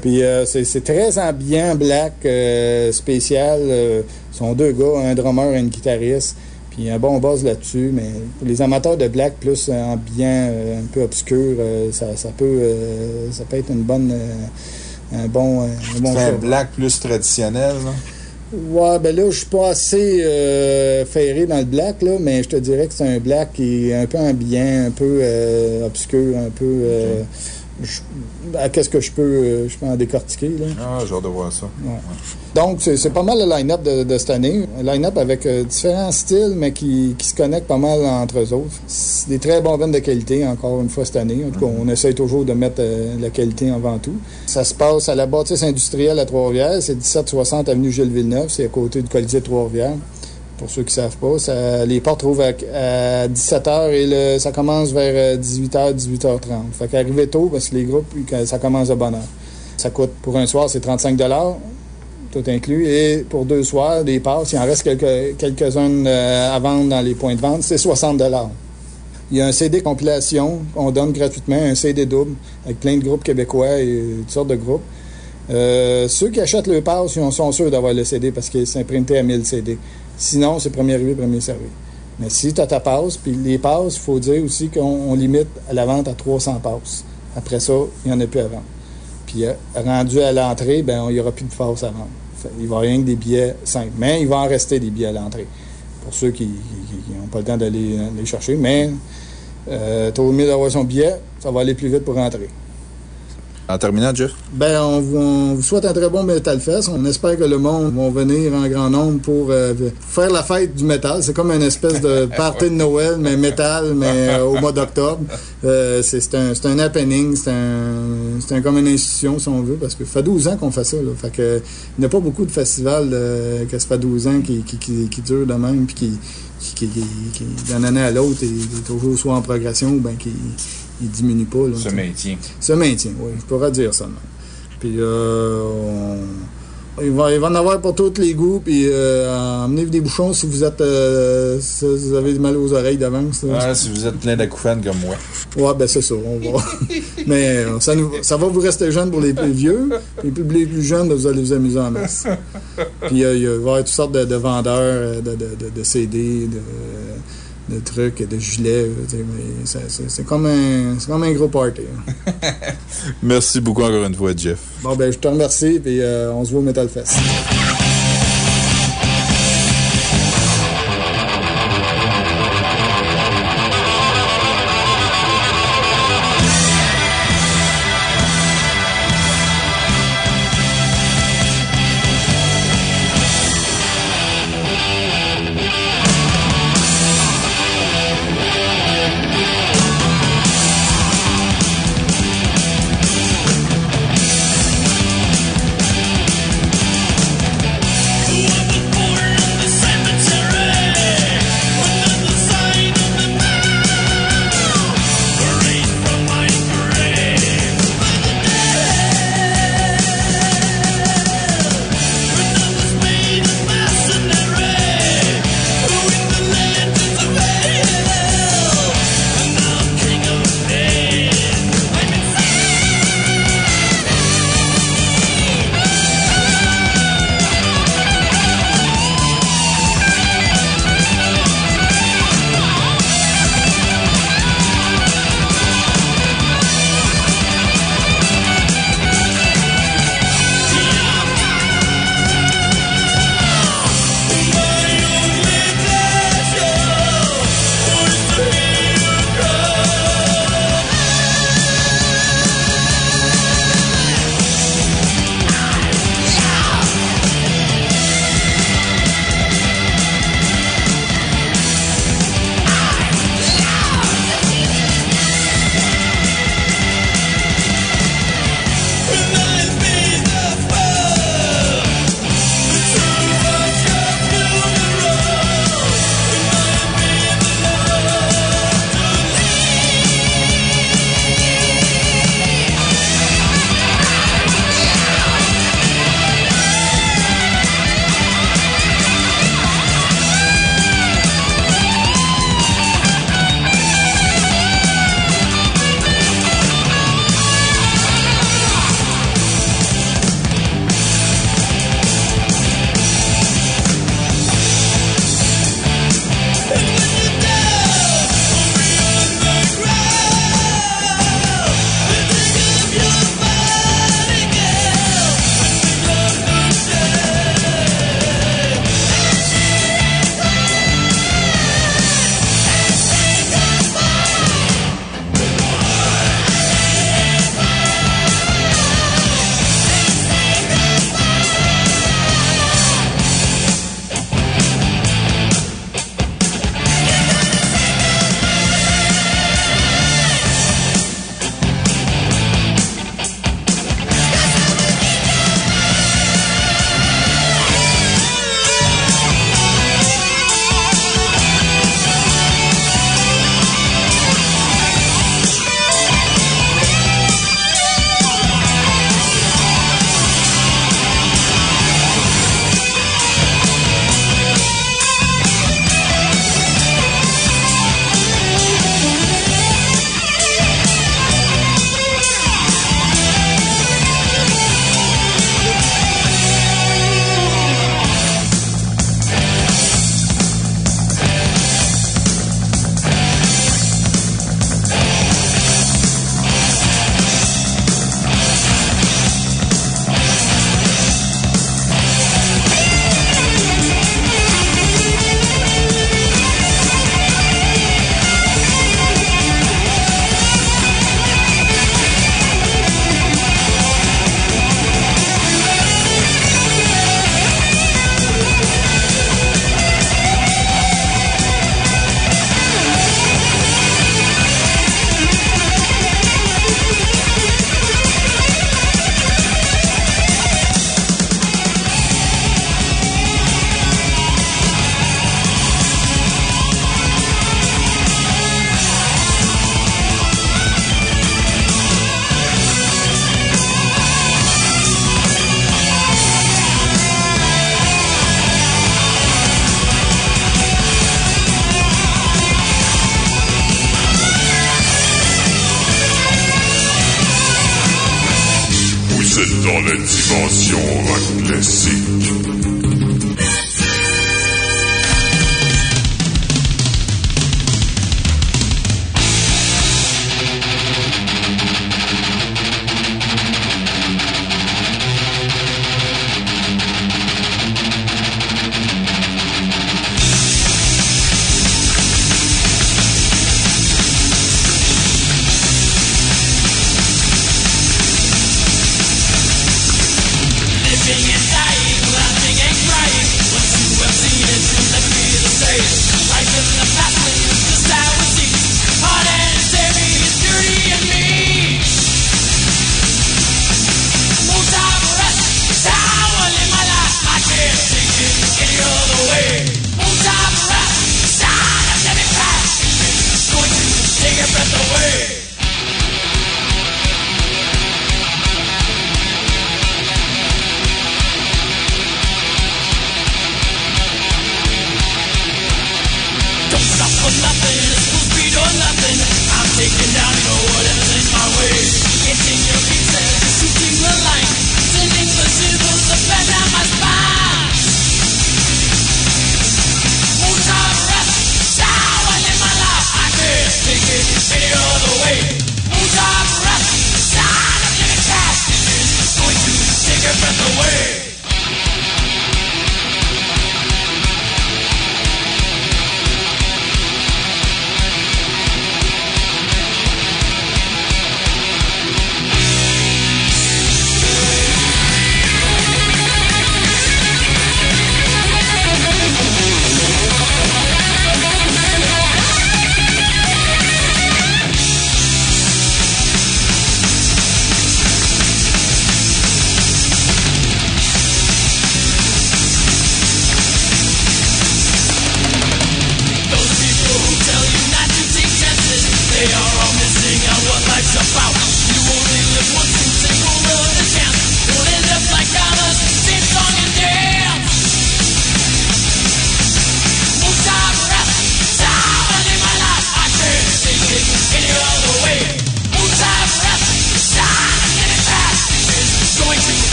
Puis euh, c'est c'est très ambiant, black, euh, spécial. Euh, ils sont deux gars, un drummer et une guitariste. Puis un bon buzz là-dessus. Mais pour les amateurs de black plus euh, ambiant, euh, un peu obscur, euh, ça, ça peut, euh, ça peut être une bonne, euh, un bon, euh, un bon un black plus traditionnel. là. Ouais, ben là, je suis pas assez euh, ferré dans le black, là, mais je te dirais que c'est un black qui est un peu ambiant, un peu euh, obscur, un peu. euh, Qu'est-ce que je peux, euh, je peux en décortiquer, là? Ah, j'ai hâte de voir ça. Ouais. Donc, c'est pas mal le line-up de, de cette année. Un line-up avec euh, différents styles, mais qui, qui se connectent pas mal entre eux autres. C'est des très bons vins de qualité, encore une fois, cette année. En tout cas, on essaye toujours de mettre euh, la qualité avant tout. Ça se passe à la bâtisse industrielle à Trois-Rivières. C'est 1760 avenue Gilles Villeneuve. C'est à côté du Colisée de Trois-Rivières. Pour ceux qui savent pas, les portes trouvent à, à 17h et le, ça commence vers euh, 18h, 18h30. Fait qu'arrivez tôt parce que les groupes, ça commence de bonne heure. Ça coûte, pour un soir, c'est 35 tout inclus. Et pour deux soirs, des passes, il en reste quelques, quelques-unes euh, à vendre dans les points de vente, c'est 60 Il y a un CD compilation qu'on donne gratuitement, un CD double, avec plein de groupes québécois et toutes sortes de groupes. Euh, ceux qui achètent le pass, ils sont sûrs d'avoir le CD parce qu'il est imprinté à 1000 CD. Sinon, c'est premier arrivé, premier servi. Mais si tu as ta passe, puis les passes, il faut dire aussi qu'on on limite la vente à 300 passes. Après ça, il n'y en a plus à vendre. Puis euh, rendu à l'entrée, ben il n'y aura plus de passes à vendre. Il va y avoir rien que des billets simples. Mais il va en rester des billets à l'entrée. Pour ceux qui n'ont pas le temps d'aller euh, les chercher. Mais euh, tu au mieux d'avoir son billet, ça va aller plus vite pour rentrer. En terminant, Jeff? Ben, on vous, on vous souhaite un très bon Metal Fest. On espère que le monde va venir en grand nombre pour euh, faire la fête du métal. C'est comme une espèce de [laughs] party de Noël, mais métal, mais euh, au mois d'octobre. Euh, c'est un, un happening, c'est un, un- comme une institution, si on veut, parce que ça fait 12 ans qu'on fait ça. Là. Fait que, il n'y a pas beaucoup de festivals que ça fait 12 ans qui, qui, qui, qui durent de même, puis qui, qui, qui, qui, qui, d'une année à l'autre, est, est toujours soit en progression ou bien qui il diminue pas. Là, Se maintient. Se maintient, oui. Je pourrais dire ça. non. Puis, euh, on- il, va, il va en avoir pour tous les goûts. Puis, euh, emmenez-vous des bouchons si vous êtes, euh, si vous avez mal aux oreilles d'avance. Ah, si vous êtes plein d'acouphènes comme moi. Ouais, ben c'est ça. On va. [laughs] Mais euh, ça, nous- ça va vous rester jeune pour les plus vieux. Puis pour les plus jeunes, vous allez vous amuser en masse. Puis euh, il va y avoir toutes sortes de, de vendeurs de, de, de, de CD, de, de trucs, de gilets. euh, c'est comme, un- comme un gros party. hein. [laughs] Merci beaucoup encore une fois, Jeff. Bon, ben je te remercie. Puis euh, on se voit au Metal Fest.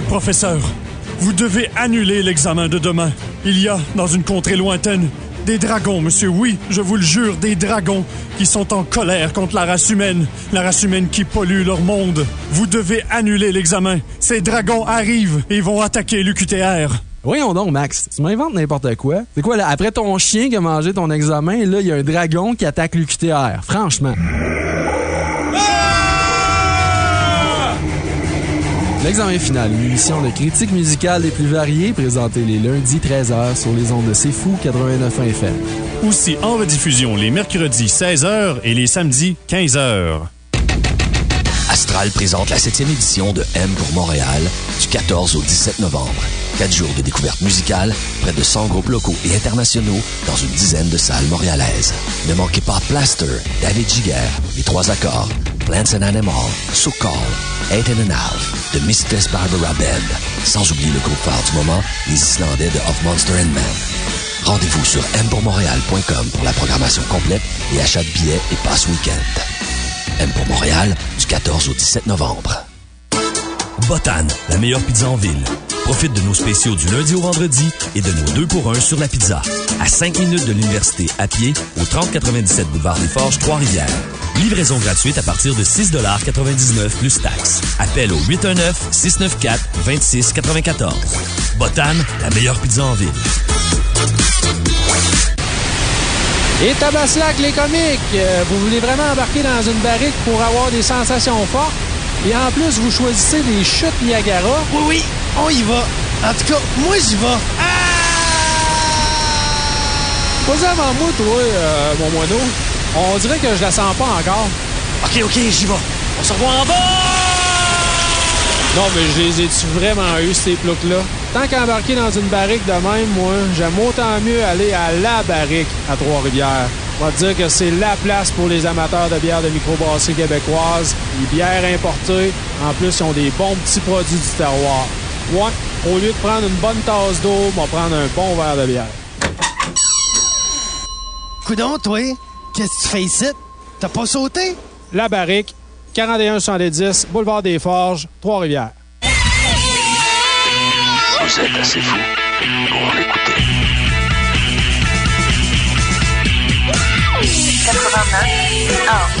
Monsieur le professeur, vous devez annuler l'examen de demain. Il y a, dans une contrée lointaine, des dragons, monsieur, oui, je vous le jure, des dragons qui sont en colère contre la race humaine, la race humaine qui pollue leur monde. Vous devez annuler l'examen. Ces dragons arrivent et vont attaquer l'UQTR. Voyons donc, Max, tu m'inventes n'importe quoi. C'est quoi, là, après ton chien qui a mangé ton examen, là, il y a un dragon qui attaque l'UQTR. Franchement. L'examen final, une émission de critique musicale les plus variées, présentée les lundis 13h sur les ondes de C'est Fou 89 FM. Aussi en rediffusion les mercredis 16h et les samedis 15h. Astral présente la 7e édition de M pour Montréal du 14 au 17 novembre. Quatre jours de découverte musicale, près de 100 groupes locaux et internationaux dans une dizaine de salles montréalaises. Ne manquez pas Plaster, David Giger, Les Trois Accords, Plants and Animal, So Call, Eight and a Half, The Mistress Barbara Band, sans oublier le groupe phare du moment, les Islandais de Of Monster and Man. Rendez-vous sur mpourmontréal.com pour la programmation complète et achat de billets et passe week-end. M pour Montréal, du 14 au 17 novembre. Botan, la meilleure pizza en ville. Profite de nos spéciaux du lundi au vendredi et de nos deux pour un sur la pizza. À 5 minutes de l'université à pied, au 3097 boulevard des Forges, Trois-Rivières. Livraison gratuite à partir de 6,99 plus taxes. Appel au 819-694-2694. Botan, la meilleure pizza en ville. Et Tabaslac, les comiques, euh, vous voulez vraiment embarquer dans une barrique pour avoir des sensations fortes? Et en plus, vous choisissez des chutes Niagara? Oui, oui, on y va. En tout cas, moi, j'y vais. Pas avant moi, toi, euh, mon moineau? On dirait que je la sens pas encore. OK, OK, j'y vais. On se revoit en bas! Non, mais je les ai-tu vraiment eu, ces ploucs-là? Tant qu'embarquer dans une barrique de même, moi, j'aime autant mieux aller à la barrique à Trois-Rivières. On va te dire que c'est la place pour les amateurs de bières de microbrasserie québécoise. Les bières importées. En plus, ils ont des bons petits produits du terroir. Ouais, au lieu de prendre une bonne tasse d'eau, on va prendre un bon verre de bière. Coudon, toi, qu'est-ce que tu fais ici? T'as pas sauté? La barrique, 41-70, boulevard des Forges, Trois-Rivières. Vous êtes assez fou pour l'écouter. 89 1.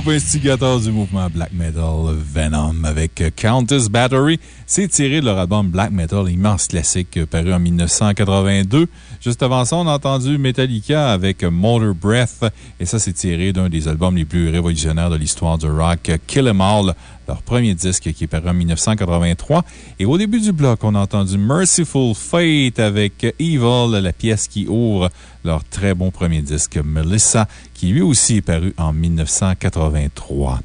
Groupe instigateur du mouvement black metal Venom avec Countess Battery s'est tiré de leur album Black Metal, immense classique paru en 1982. Juste avant ça, on a entendu Metallica avec Motor Breath et ça, c'est tiré d'un des albums les plus révolutionnaires de l'histoire du rock, Kill 'Em All, leur premier disque qui est paru en 1983. Et au début du bloc, on a entendu Merciful Fate avec Evil, la pièce qui ouvre leur très bon premier disque, Melissa, qui lui aussi est paru en 1983.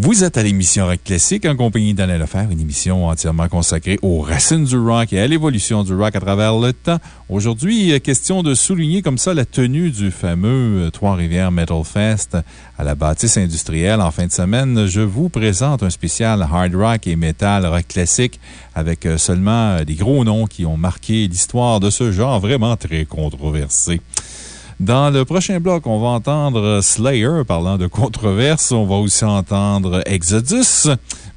Vous êtes à l'émission Rock Classique en compagnie d'Alain Lefebvre, une émission entièrement consacrée aux racines du rock et à l'évolution du rock à travers le temps. Aujourd'hui, euh, question de souligner comme ça la tenue du fameux euh, Trois-Rivières Metal Fest à la bâtisse industrielle en fin de semaine. Je vous présente un spécial hard rock et metal rock classique avec euh, seulement des gros noms qui ont marqué l'histoire de ce genre vraiment très controversé. Dans le prochain bloc, on va entendre Slayer parlant de controverses. On va aussi entendre Exodus.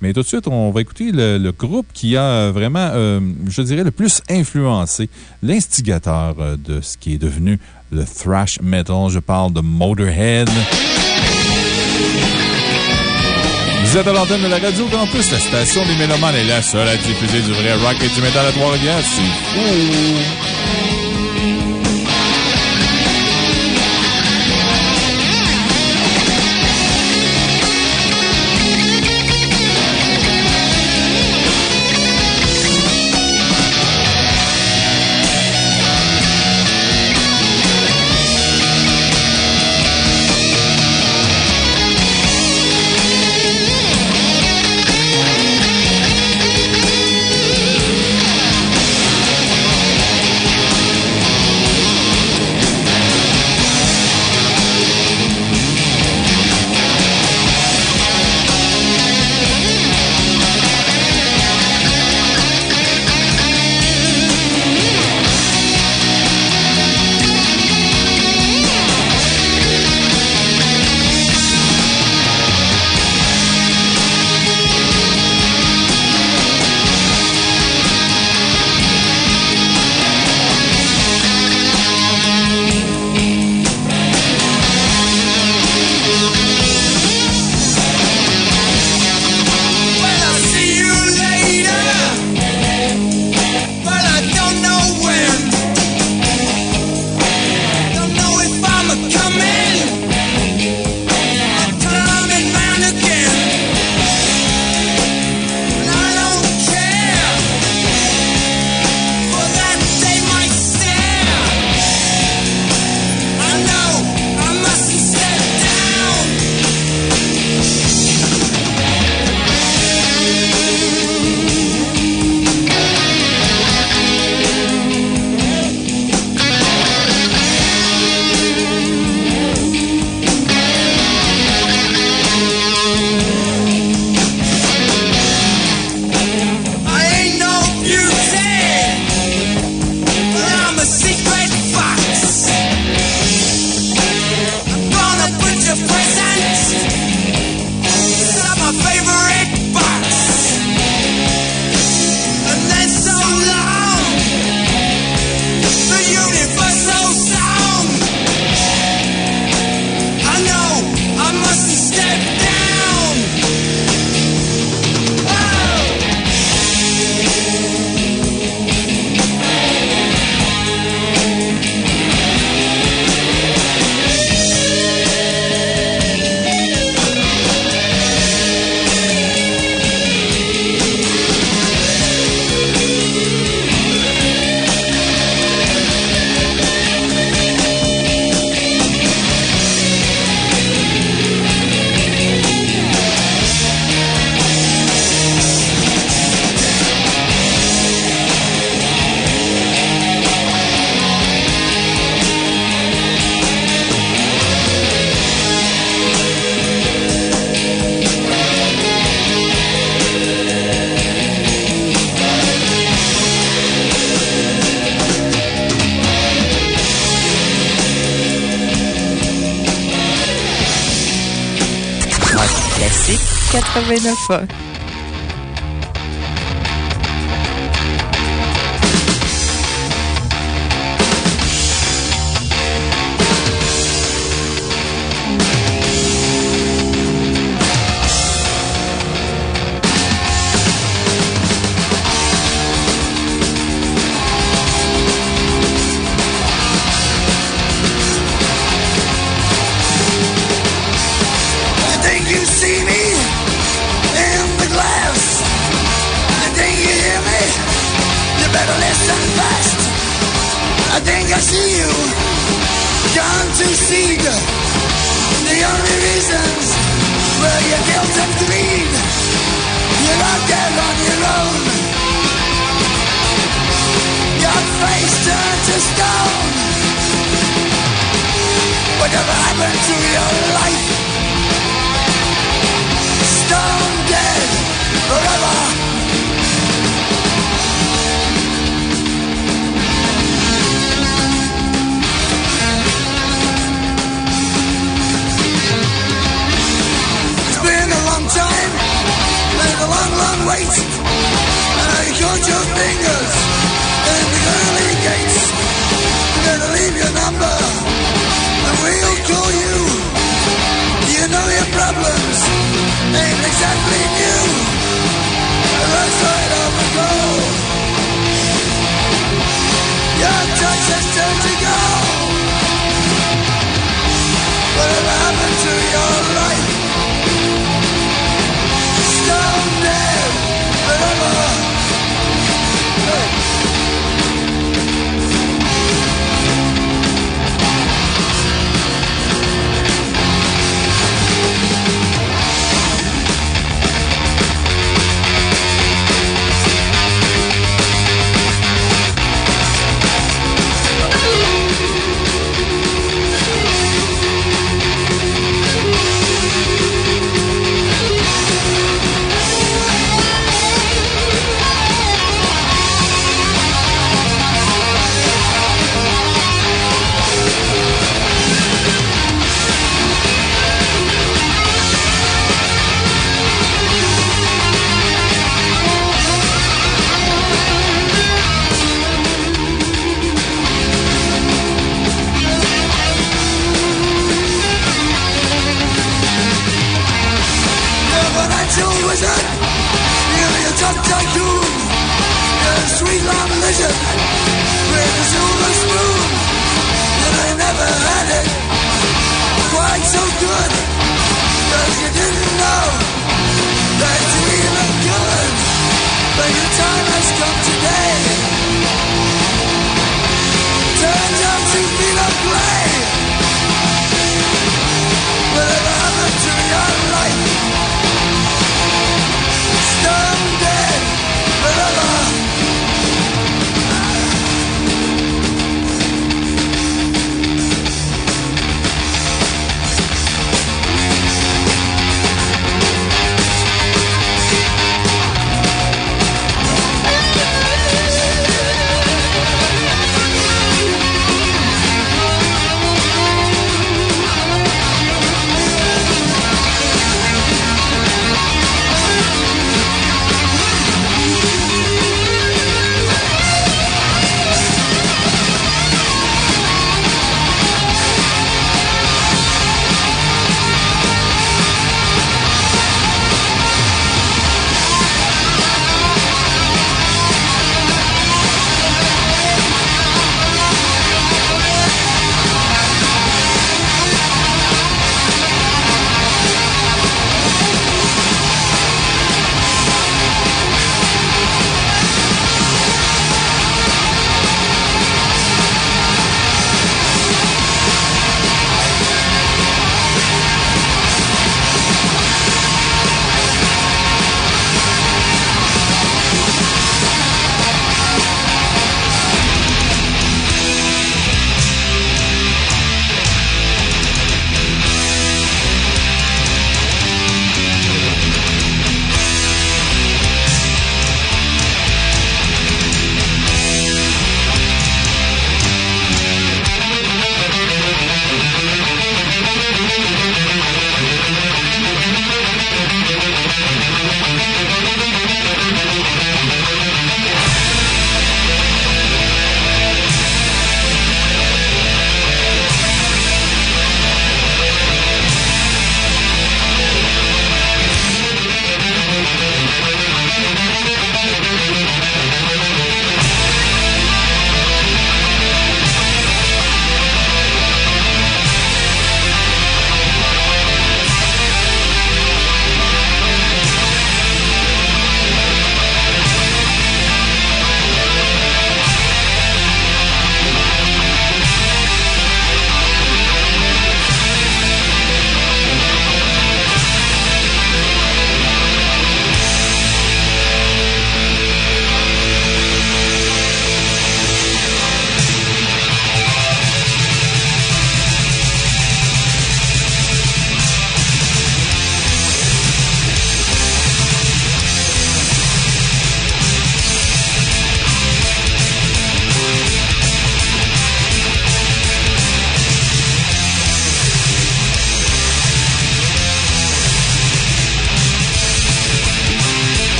Mais tout de suite, on va écouter le, le groupe qui a vraiment, euh, je dirais, le plus influencé, l'instigateur euh, de ce qui est devenu le thrash metal. Je parle de Motorhead. Vous êtes à l'antenne de la Radio Campus, la station des Mélomanes est la seule à diffuser du vrai rock et du métal à Trois-Rivières. C'est fou! 89 gently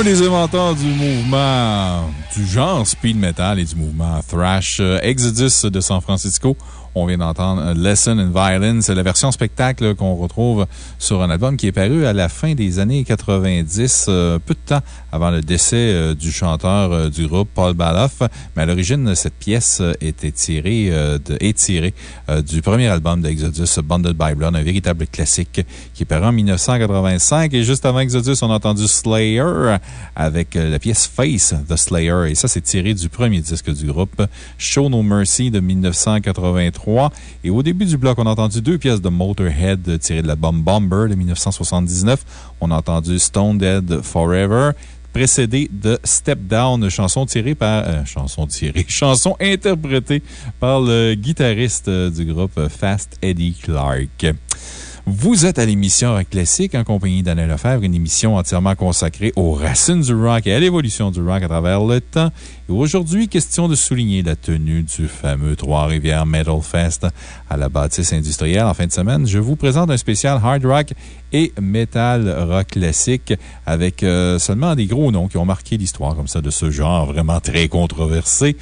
Un des inventeurs du mouvement du genre speed metal et du mouvement thrash, euh, Exodus de San Francisco. On vient d'entendre euh, Lesson in Violence. La version spectacle qu'on retrouve sur un album qui est paru à la fin des années 90, euh, peu de temps avant le décès euh, du chanteur euh, du groupe, Paul Baloff. Mais à l'origine, cette pièce était tirée, euh, de, est tirée du premier album d'Exodus, Bundled by Blood, un véritable classique qui est paru en 1985. Et juste avant Exodus, on a entendu Slayer avec la pièce Face the Slayer. Et ça, c'est tiré du premier disque du groupe, Show No Mercy de 1983. Et au début du bloc, on a entendu deux pièces de Motorhead tirées de l'album Bomber de 1979. On a entendu Stone Dead Forever précédé de Step Down, chanson tirée par, euh, chanson tirée, [laughs] chanson interprétée par le guitariste euh, du groupe euh, Fast Eddie Clark. Vous êtes à l'émission Rock Classique en compagnie d'Anna Lefebvre, une émission entièrement consacrée aux racines du rock et à l'évolution du rock à travers le temps. Et aujourd'hui, question de souligner la tenue du fameux Trois-Rivières Metal Fest à la bâtisse industrielle en fin de semaine. Je vous présente un spécial hard rock et metal rock classique avec euh, seulement des gros noms qui ont marqué l'histoire comme ça de ce genre vraiment très controversé.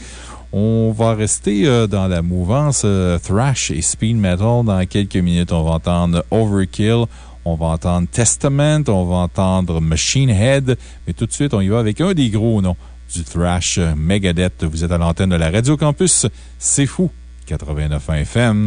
On va rester euh, dans la mouvance euh, thrash et speed metal. Dans quelques minutes, on va entendre Overkill. On va entendre Testament, on va entendre Machine Head, mais tout de suite, on y va avec un des gros noms du thrash, euh, Megadeth. Vous êtes à l'antenne de la Radio Campus. C'est fou, 89 FM.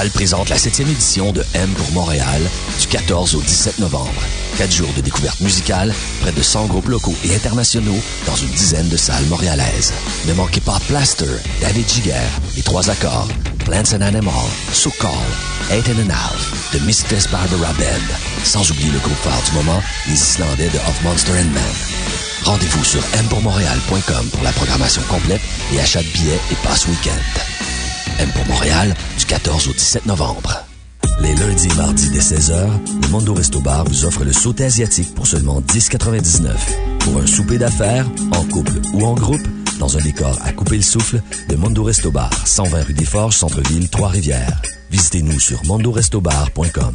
Centrale présente la 7e édition de M pour Montréal du 14 au 17 novembre. Quatre jours de découverte musicale, près de 100 groupes locaux et internationaux dans une dizaine de salles montréalaises. Ne manquez pas Plaster, David Giger, Les Trois Accords, Plants and Animal, So Call, Eight and a The Mistress Barbara Band, sans oublier le groupe phare du moment, les Islandais de Of Monster and Man. Rendez-vous sur mpourmontréal.com pour la programmation complète et achat de billets et passe week-end. M pour Montréal, 14 au 17 novembre. Les lundis et mardis dès 16h, le Mondo Resto Bar vous offre le sauté asiatique pour seulement 10,99. Pour un souper d'affaires, en couple ou en groupe, dans un décor à couper le souffle, le Mondo Resto Bar, 120 rue des Forges, Centre-Ville, Trois-Rivières. Visitez-nous sur mondorestobar.com.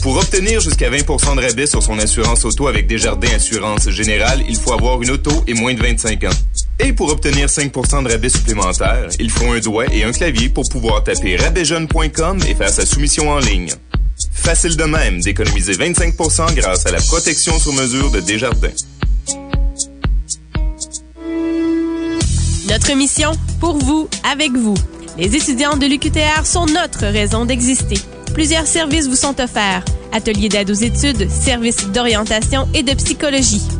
Pour obtenir jusqu'à 20 de rabais sur son assurance auto avec Desjardins Assurance Générale, il faut avoir une auto et moins de 25 ans. Et pour obtenir 5% de rabais supplémentaires, il faut un doigt et un clavier pour pouvoir taper rabaijeune.com et faire sa soumission en ligne. Facile de même d'économiser 25% grâce à la protection sur mesure de Desjardins. Notre mission, pour vous, avec vous. Les étudiants de l'UQTR sont notre raison d'exister. Plusieurs services vous sont offerts. Ateliers d'aide aux études, services d'orientation et de psychologie.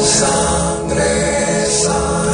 Sangre, sangre,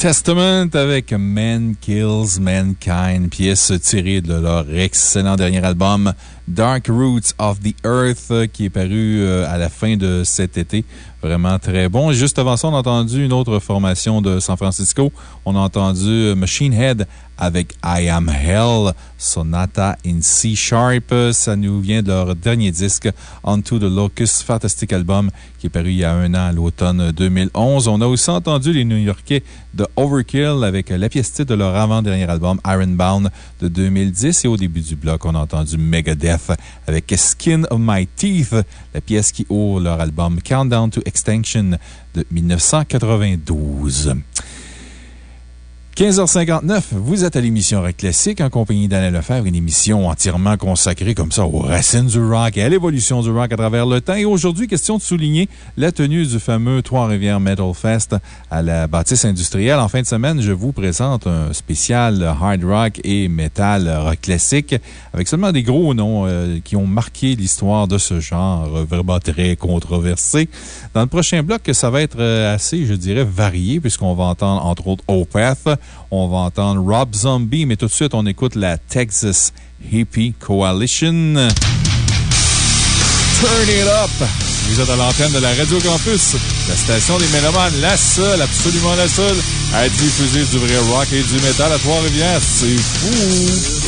Testament avec Man Kills Mankind, pièce tirée de leur excellent dernier album Dark Roots of the Earth qui est paru euh, à la fin de cet été. Vraiment très bon. Juste avant ça, on a entendu une autre formation de San Francisco. On a entendu euh, Machine Head avec I Am Hell, Sonata in C Sharp. Ça nous vient de leur dernier disque, Onto the Locust, fantastique album qui est paru il y a un an à l'automne 2011. On a aussi entendu les New-Yorkais de Overkill avec la pièce titre de leur avant-dernier album, Ironbound de 2010. Et au début du bloc, on a entendu Megadeth avec Skin of My Teeth, la pièce qui ouvre leur album Countdown to Extinction de 1992. 15h59, vous êtes à l'émission Rock Classique en compagnie d'Alain Lefebvre, une émission entièrement consacrée comme ça aux racines du rock et à l'évolution du rock à travers le temps. Et aujourd'hui, question de souligner la tenue du fameux Trois-Rivières Metal Fest à la bâtisse industrielle. En fin de semaine, je vous présente un spécial hard rock et metal rock classique avec seulement des gros noms euh, qui ont marqué l'histoire de ce genre, vraiment très controversé. Dans le prochain bloc, ça va être euh, assez, je dirais, varié puisqu'on va entendre entre autres Opeth, on va entendre Rob Zombie, mais tout de suite, on écoute la Texas Hippie Coalition. Turn it up! Vous êtes à l'antenne de la Radio Campus, la station des Mélomanes, la seule, absolument la seule, à diffuser du vrai rock et du métal à Trois-Rivières. C'est fou!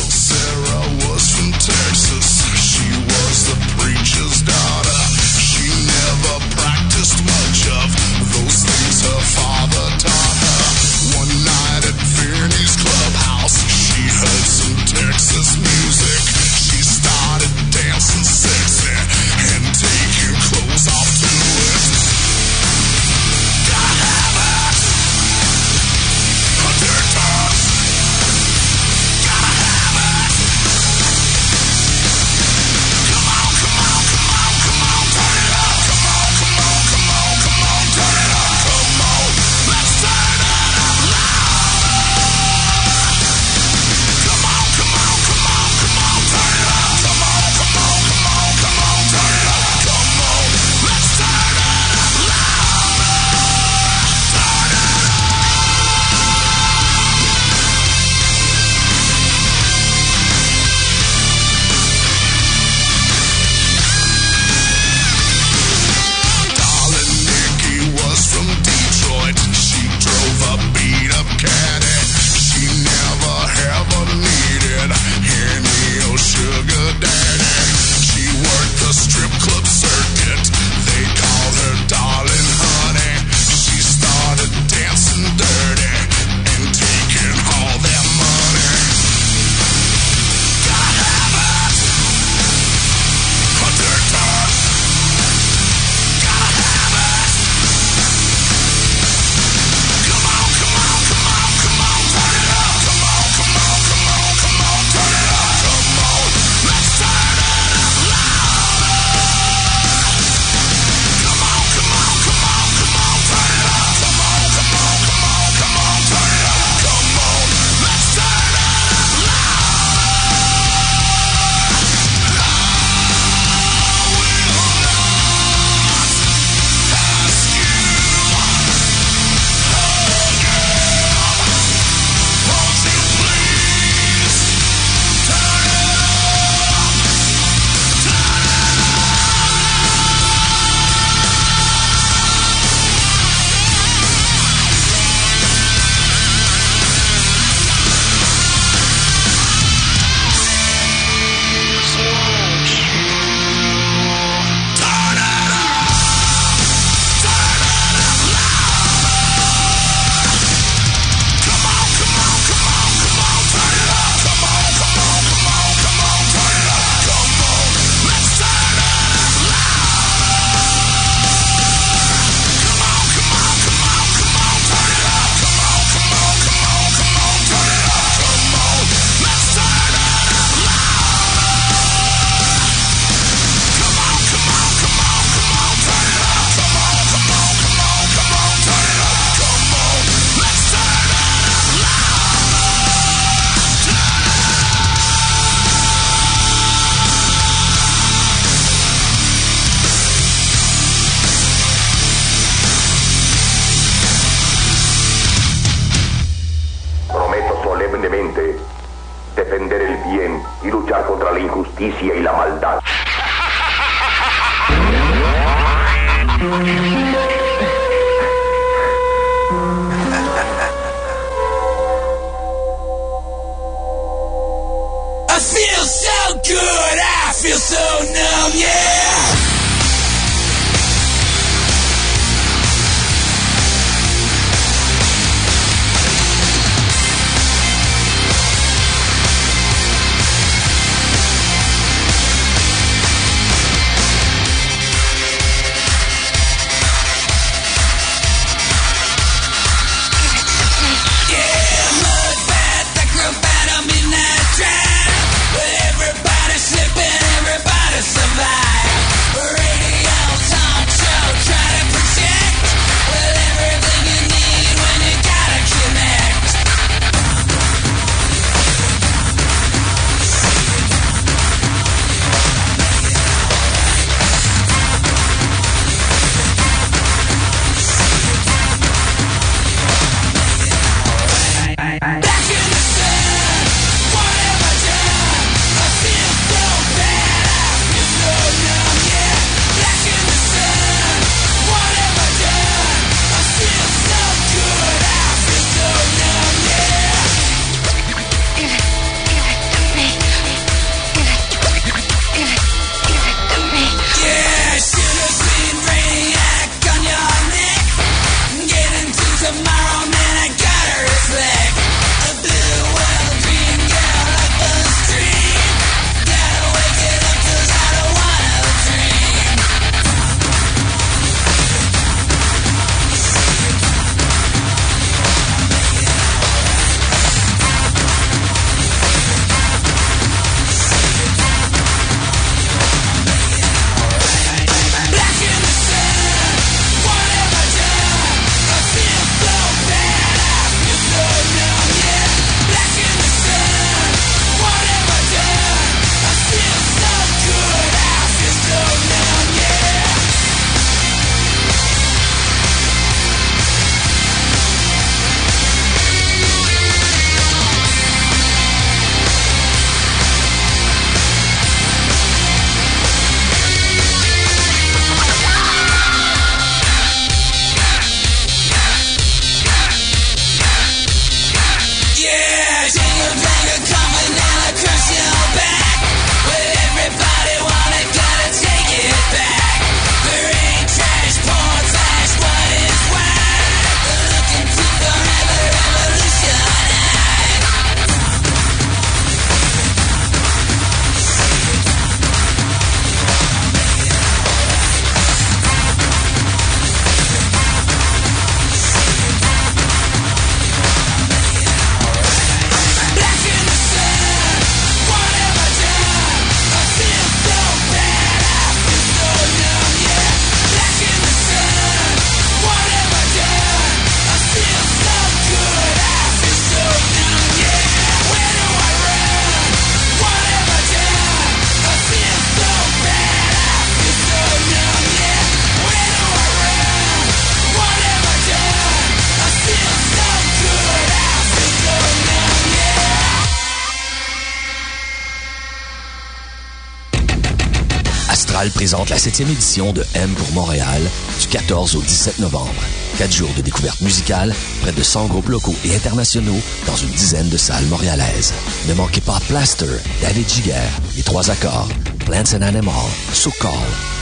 Présente la 7e édition de M pour Montréal du 14 au 17 novembre. Quatre jours de découverte musicale, près de 100 groupes locaux et internationaux dans une dizaine de salles montréalaises. Ne manquez pas Plaster, David Giguère, Les Trois Accords, Plants and Animal, So Call,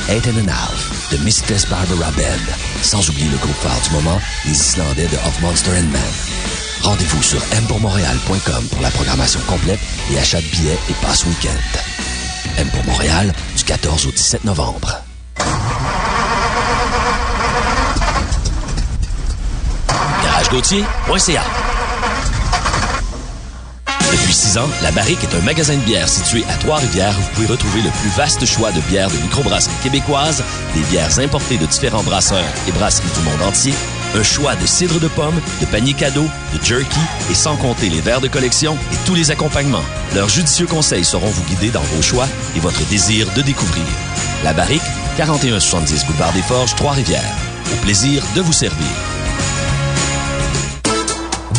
Eight and a Half, The Mistress Barbara Band, sans oublier le groupe phare du moment, les Islandais de Of Monster and Man. Rendez-vous sur mpourmontréal.com pour la programmation complète et achat de billets et passe week-end. M pour Montréal, du 14 au 17 novembre. GarageGautier.ca Depuis six ans, La Barrique est un magasin de bière situé à Trois-Rivières où vous pouvez retrouver le plus vaste choix de bières de microbrasserie québécoise, des bières importées de différents brasseurs et brasseries du monde entier, un choix de cidre de pomme, de paniers cadeaux, de jerky et sans compter les verres de collection et tous les accompagnements. Leurs judicieux conseils sauront vous guider dans vos choix et votre désir de découvrir. La Barrique, 4170 Boulevard des Forges, Trois-Rivières. Au plaisir de vous servir.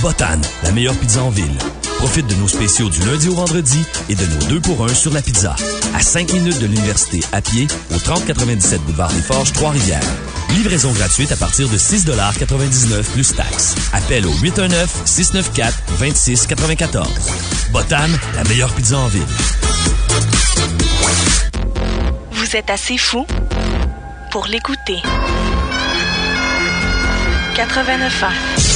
Botan, la meilleure pizza en ville. Profite de nos spéciaux du lundi au vendredi et de nos deux pour un sur la pizza. À 5 minutes de l'université à pied au 3097 boulevard des Forges, Trois-Rivières. Livraison gratuite à partir de 6,99 plus taxes. Appel au 819-694-2694. Botan, la meilleure pizza en ville. Vous êtes assez fou pour l'écouter. 89 ans.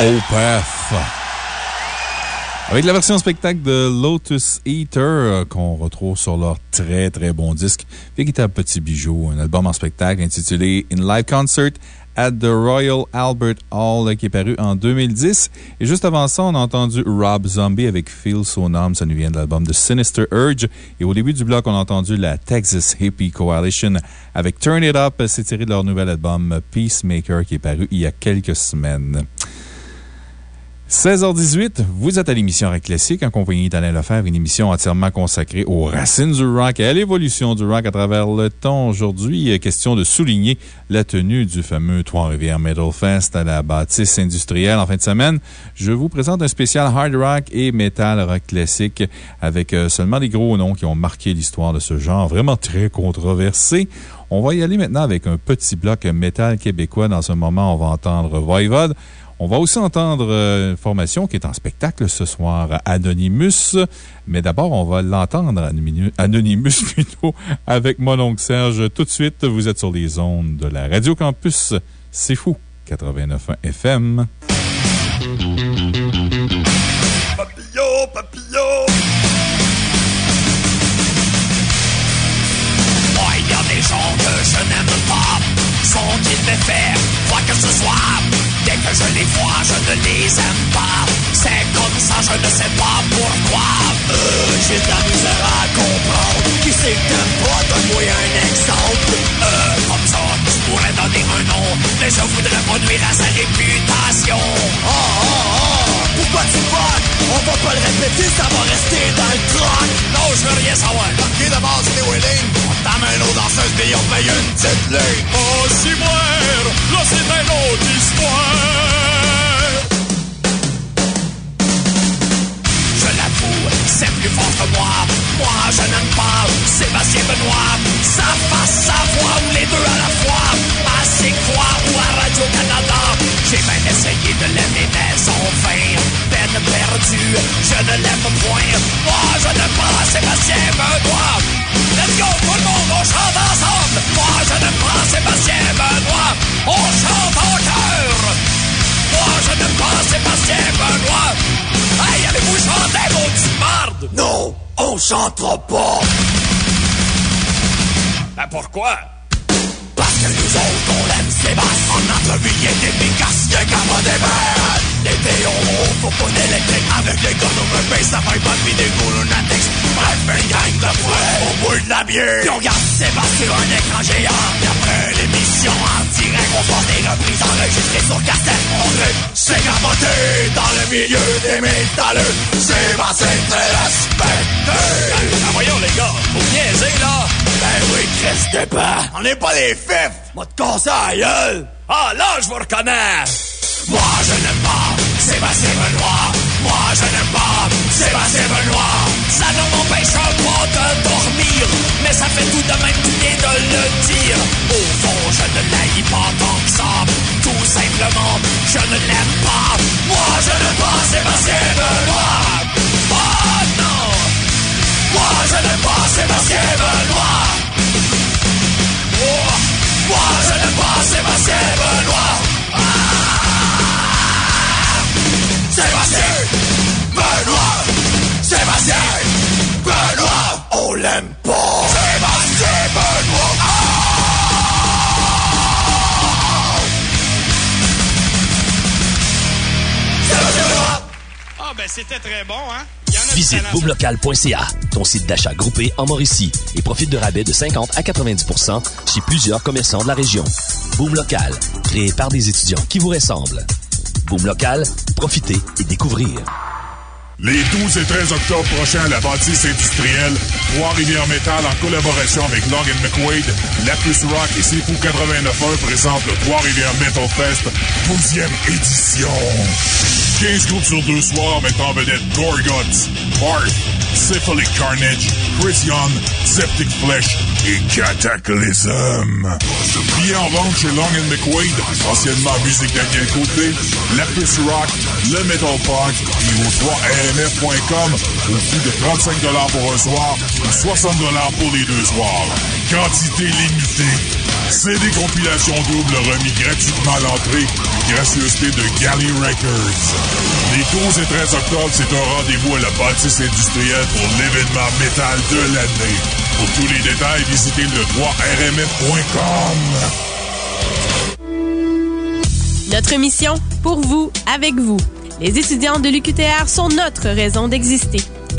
Opeth. Avec la version spectacle de Lotus Eater euh, qu'on retrouve sur leur très très bon disque, véritable petit bijou, un album en spectacle intitulé In Live Concert at the Royal Albert Hall qui est paru en 2010. Et juste avant ça, on a entendu Rob Zombie avec Feel So Numb, ça nous vient de l'album de Sinister Urge. Et au début du bloc, on a entendu la Texas Hippie Coalition avec Turn It Up, c'est tiré de leur nouvel album Peacemaker qui est paru il y a quelques semaines. 16h18, vous êtes à l'émission Rock Classique en compagnie d'Alain Lefebvre, une émission entièrement consacrée aux racines du rock et à l'évolution du rock à travers le temps. Aujourd'hui, question de souligner la tenue du fameux Trois-Rivières Metal Fest à la bâtisse industrielle en fin de semaine. Je vous présente un spécial hard rock et metal rock classique avec euh, seulement des gros noms qui ont marqué l'histoire de ce genre vraiment très controversé. On va y aller maintenant avec un petit bloc métal québécois. Dans un moment, on va entendre Voivode. On va aussi entendre euh, une formation qui est en spectacle ce soir, Anonymous. Mais d'abord, on va l'entendre, Anony- Anonymous [laughs] plutôt, avec mon oncle Serge. Tout de suite, vous êtes sur les ondes de la Radio Campus. C'est fou. 89.1 FM. Papillon, papillon. Moi, il y a des gens que je n'aime pas. Sont-ils méfaits? Quoi que ce soit. Que je les vois, je ne les aime pas. C'est comme ça, je ne sais pas pourquoi. Euh, J'ai de à comprendre. Qui c'est que t'aimes pas? Donne-moi un exemple. Euh, comme ça, je pourrais donner un nom. Mais je voudrais pas nuire à sa réputation. Oh, oh, oh. Pourquoi tu votes? On va pas le répéter, ça va rester dans le troc. Non, je veux rien savoir. Ok, d'abord, c'est Wheeling. On t'amène aux danseuses, puis on paye une petite ligne. Oh, si là, c'est une autre histoire. Je l'avoue, c'est plus fort que moi. Moi, je n'aime pas Sébastien Benoît. Sa face, sa voix, ou les deux à la fois. À C'est quoi ou à Radio-Canada. J'ai même essayé de l'aimer, mais son fin. Peine perdue, je ne l'aime point. Moi, je n'aime pas Sébastien Benoît. Let's go, tout le monde, on chante ensemble. Moi, je n'aime pas Sébastien Benoît. On chante en chœur. Moi, je n'aime pas Sébastien Benoît. Hey, allez-vous chanter, maudite marde? Non, on chantera pas. Ben pourquoi? Que nous autres, on l'aime Sébastien. En entrevue, est efficace, qu'à pas des verres. L'été, on roule pour pas d'électrique. Avec les gars, on me paye, ça fait pas de vidéo, lunatics. Bref, une gang de fouet, on boit de la bière. Puis on garde Sébastien sur un écran géant. Puis après l'émission, en direct, on sort des reprises enregistrées sur cassette. On tripe, c'est capoté dans le milieu des métalleux. Sébastien très respecté. Ah, voyons, les gars, vous niaisez, là. Ben oui, Chris Dépend. On n'est pas des fifs. Moi, la gueule. Ah, là, je vous reconnais. Moi, je n'aime pas Sébastien Benoît. Moi, je n'aime pas Sébastien Benoît. Ça ne m'empêche pas de dormir. Mais ça fait tout de même du bien de le dire. Au fond, je ne l'haïs pas tant que ça. Tout simplement, je ne l'aime pas. Moi, je n'aime pas Sébastien Benoît. Oh non! Moi, je n'aime pas Sébastien Benoît. Oh, moi, je n'aime pas Sébastien Benoît. Sébastien Benoît Sébastien Benoît On l'aime pas Sébastien Benoît Sébastien Benoît Ah, ben c'était très bon, hein? Visite boomlocal.ca, ton site d'achat groupé en Mauricie, et profite de rabais de 50 à 90% chez plusieurs commerçants de la région. Boom Local, créé par des étudiants qui vous ressemblent. Local, profitez et découvrez. Les 12 et 13 octobre prochains la bâtisse industrielle, Trois-Rivières Metal en collaboration avec Long McQuaid, La Plus Rock et Fou 89.1 présente le Trois-Rivières Metal Fest 12e édition. 15 groupes sur deux soirs mettant en vedette Gorguts, Barth, Syphilic Carnage, Chris Young, Septic Flesh et Cataclysm. Billets en vente chez Long McQuaid, anciennement Musique Daniel Côté, La Rock, le Metal Punk et au 3rmf.com au prix de 35 pour un soir ou 60 pour les deux soirs. Quantité limitée. CD compilation double remis gratuitement à l'entrée. Gracieuseté de Galley Records. Les 12 et 13 octobre, c'est un rendez-vous à la bâtisse industrielle pour l'événement métal de l'année. Pour tous les détails, visitez le rmf.com. Notre mission, pour vous, avec vous. Les étudiants de l'UQTR sont notre raison d'exister.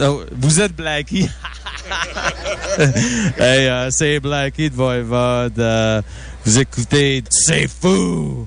Oh, vous êtes Blackie. [laughs] hey, euh, c'est Blackie de Voivode. Euh, vous écoutez C'est fou!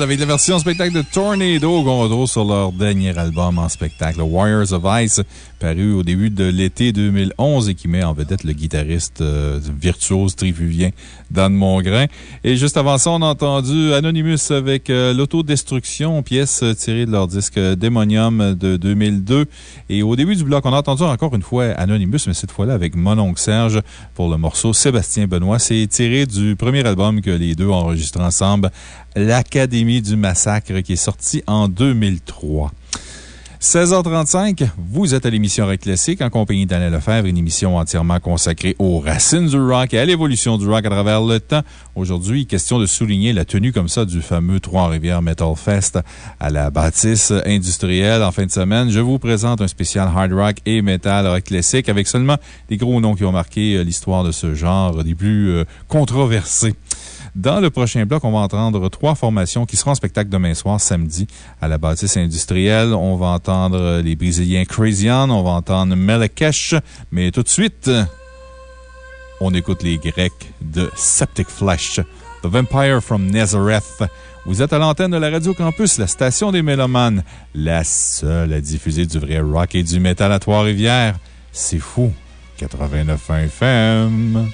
Avec la version spectacle de Tornado qu'on retrouve sur leur dernier album en spectacle, Warriors of Ice, paru au début de l'été 2011 et qui met en vedette le guitariste euh, virtuose trifluvien Dan Mongrain. Et juste avant ça, on a entendu Anonymous avec euh, L'Autodestruction, pièce tirée de leur disque Demonium de 2002. Et au début du bloc, on a entendu encore une fois Anonymous, mais cette fois-là avec Mononcle Serge pour le morceau Sébastien Benoît. C'est tiré du premier album que les deux ont enregistré ensemble, L'Académie du Massacre, qui est sorti en 2003. 16h35, vous êtes à l'émission Rock Classique en compagnie d'Alain Lefebvre, une émission entièrement consacrée aux racines du rock et à l'évolution du rock à travers le temps. Aujourd'hui, question de souligner la tenue comme ça du fameux Trois-Rivières Metal Fest à la bâtisse industrielle en fin de semaine. Je vous présente un spécial hard rock et metal rock classique avec seulement des gros noms qui ont marqué euh, l'histoire de ce genre, des plus euh, controversés. Dans le prochain bloc, on va entendre trois formations qui seront en spectacle demain soir, samedi, à la bâtisse industrielle. On va entendre les Brésiliens Crazy On, on va entendre Melekesh, mais tout de suite, on écoute les Grecs de Septic Flesh, The Vampire from Nazareth. Vous êtes à l'antenne de la Radio Campus, la station des Mélomanes, la seule à diffuser du vrai rock et du métal à Trois-Rivières. C'est fou. 89 FM.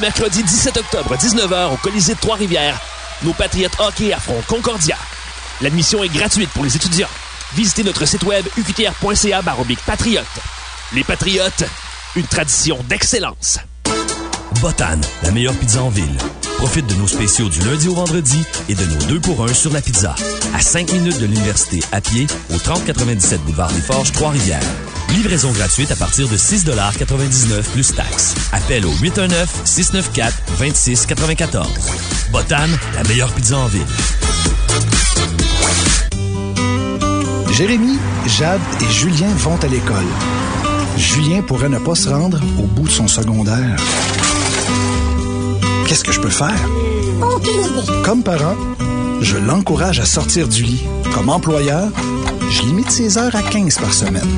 Mercredi 17 octobre, 19h, au Colisée de Trois-Rivières, nos Patriotes hockey affrontent Concordia. L'admission est gratuite pour les étudiants. Visitez notre site web uqtr.ca patriote. Les Patriotes, une tradition d'excellence. Botan, la meilleure pizza en ville. Profite de nos spéciaux du lundi au vendredi et de nos deux pour un sur la pizza. À 5 minutes de l'université à pied au 3097 boulevard des Forges, Trois-Rivières. Livraison gratuite à partir de 6,99 plus taxes. Appel au 819-694-2694. Botan, la meilleure pizza en ville. Jérémy, Jade et Julien vont à l'école. Julien pourrait ne pas se rendre au bout de son secondaire. Qu'est-ce que je peux faire? Comme parent, je l'encourage à sortir du lit. Comme employeur, je limite ses heures à 15 par semaine.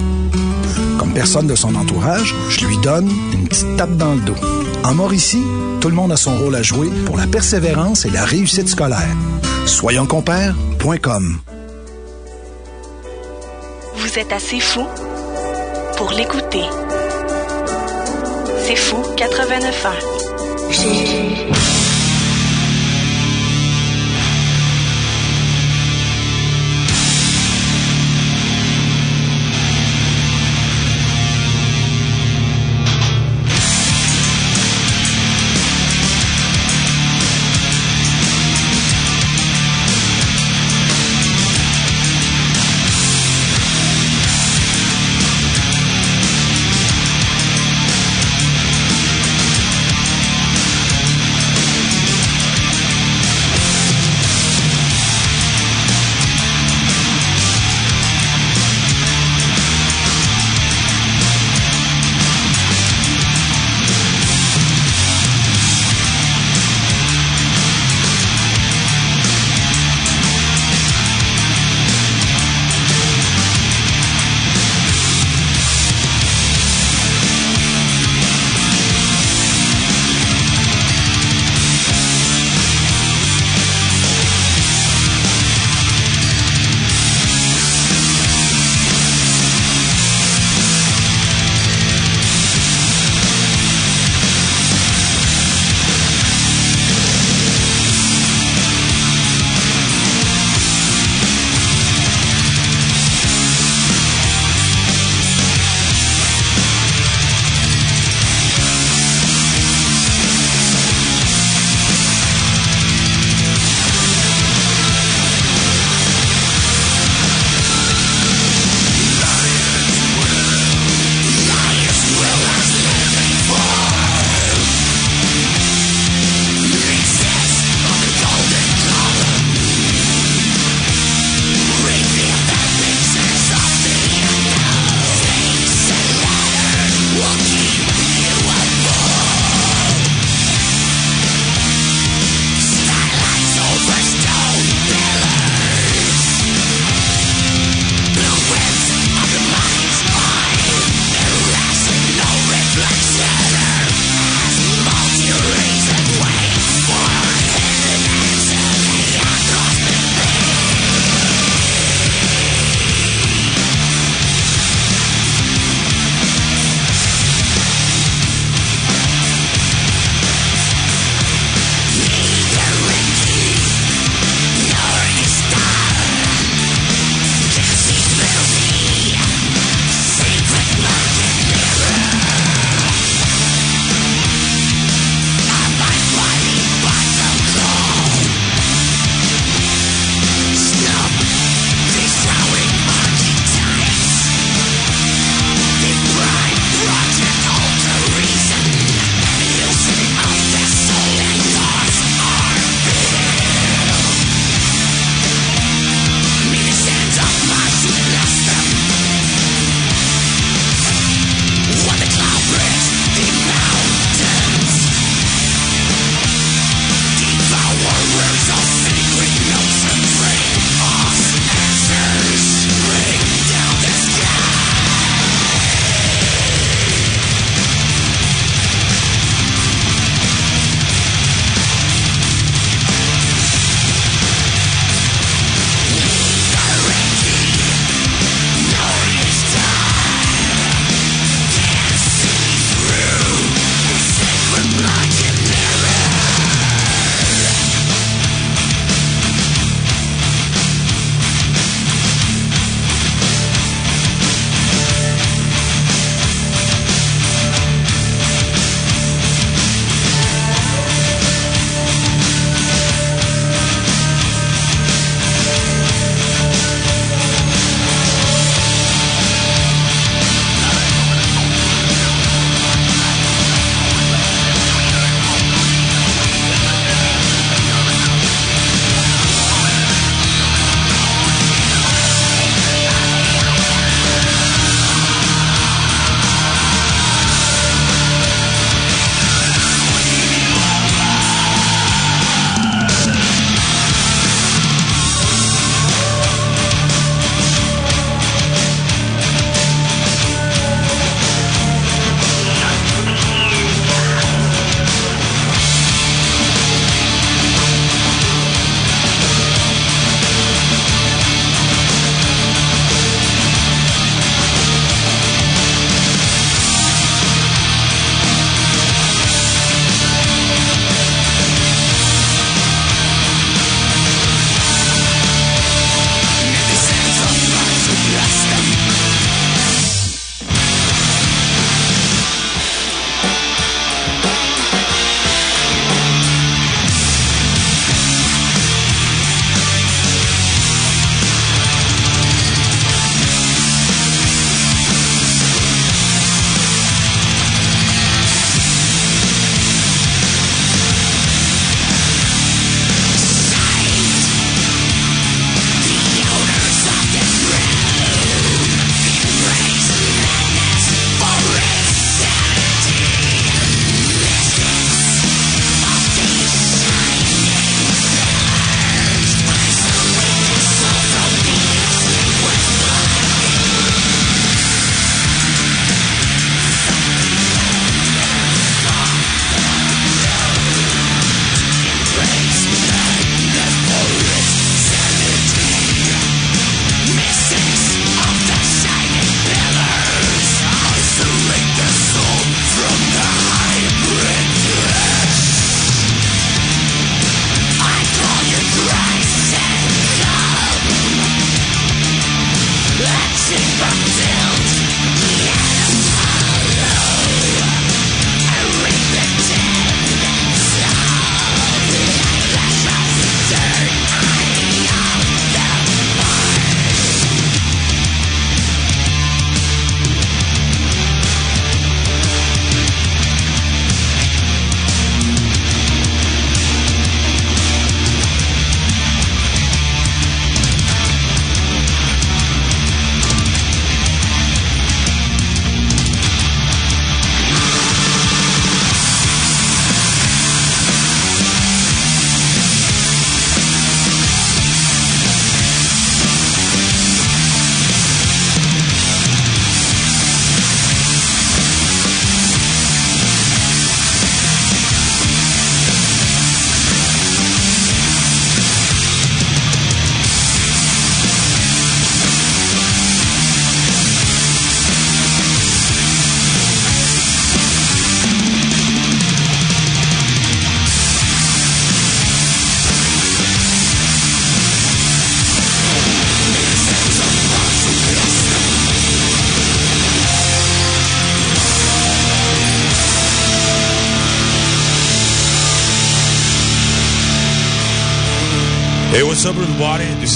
Comme personne de son entourage, je lui donne une petite tape dans le dos. En Mauricie, tout le monde a son rôle à jouer pour la persévérance et la réussite scolaire. Soyonscompères.com Vous êtes assez fou pour l'écouter. C'est fou 89 ans.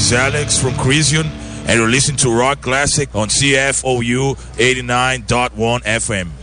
Is Alex from Crisian, and you're listening to Rock Classic on CFOU 89.1 FM.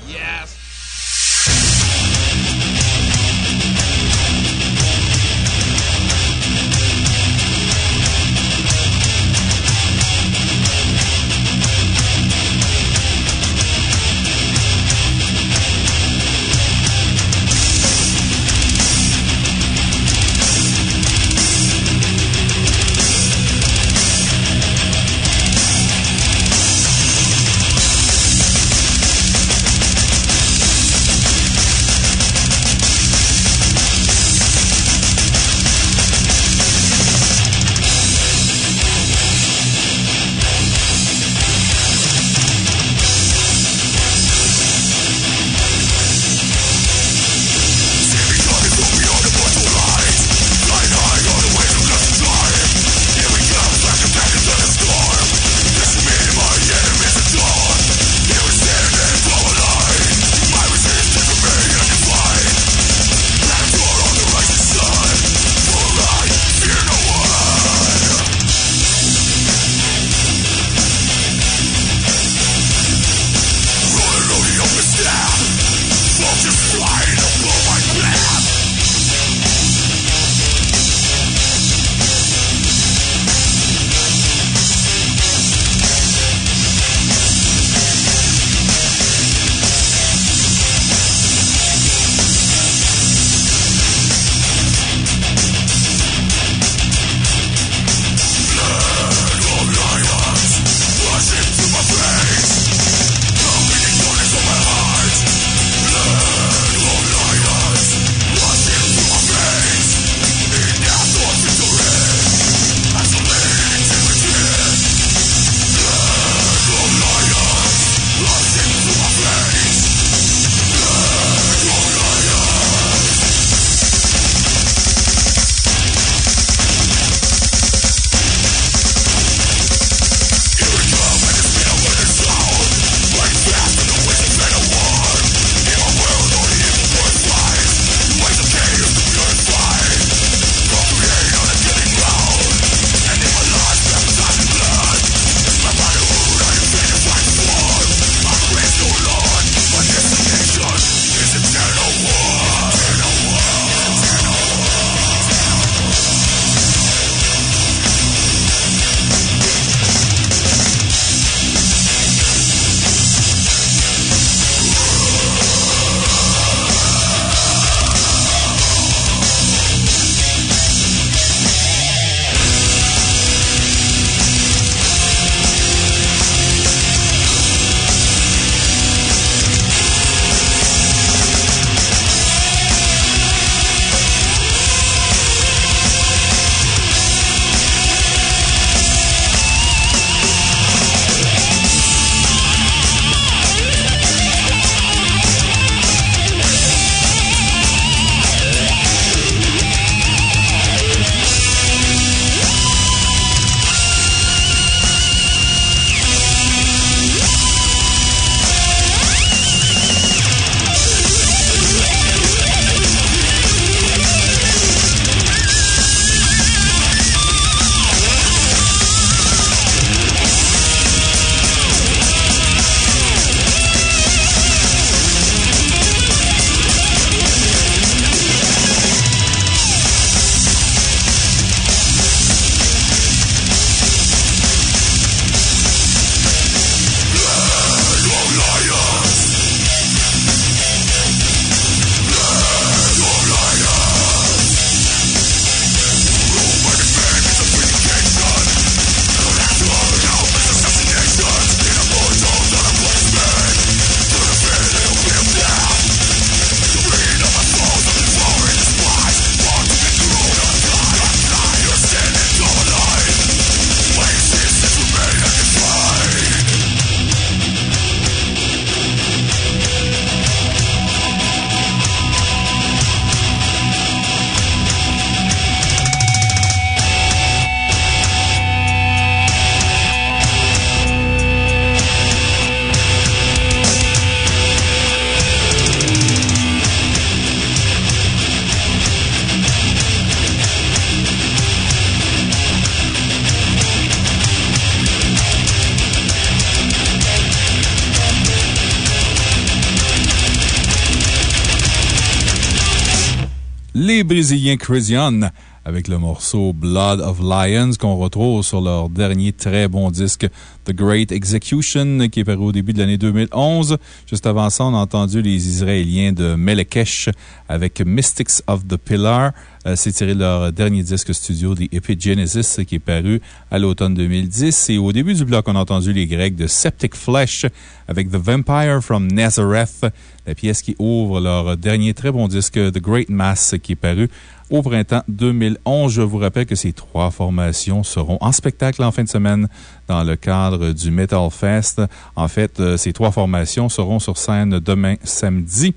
Brésiliens Christian avec le morceau Blood of Lions qu'on retrouve sur leur dernier très bon disque The Great Execution qui est paru au début de l'année 2011. Juste avant ça, on a entendu les Israéliens de Melekesh avec Mystics of the Pillar. Euh, C'est tiré de leur dernier disque studio, The Epigenesis, qui est paru à l'automne 2010. Et au début du bloc, on a entendu les Grecs de Septic Flesh avec The Vampire from Nazareth, la pièce qui ouvre leur dernier très bon disque, The Great Mass, qui est paru au printemps 2011. Je vous rappelle que ces trois formations seront en spectacle en fin de semaine dans le cadre du Metal Fest. En fait, euh, ces trois formations seront sur scène demain samedi.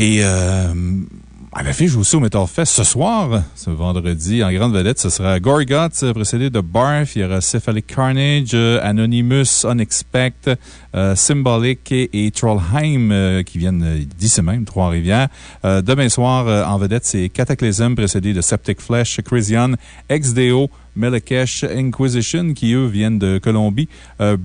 Euh, à l'affiche aussi au Metal Fest ce soir, ce vendredi, en grande vedette, ce sera Gorgoth, euh, précédé de Barf. Il y aura Cephalic Carnage, euh, Anonymous, Unexpect, euh, Symbolic et, Trollheim qui viennent d'ici même, Trois-Rivières. Demain soir, en vedette, c'est Cataclysm, précédé de Septic Flesh, Christian, XDO, Melekesh Inquisition, qui eux viennent de Colombie, euh,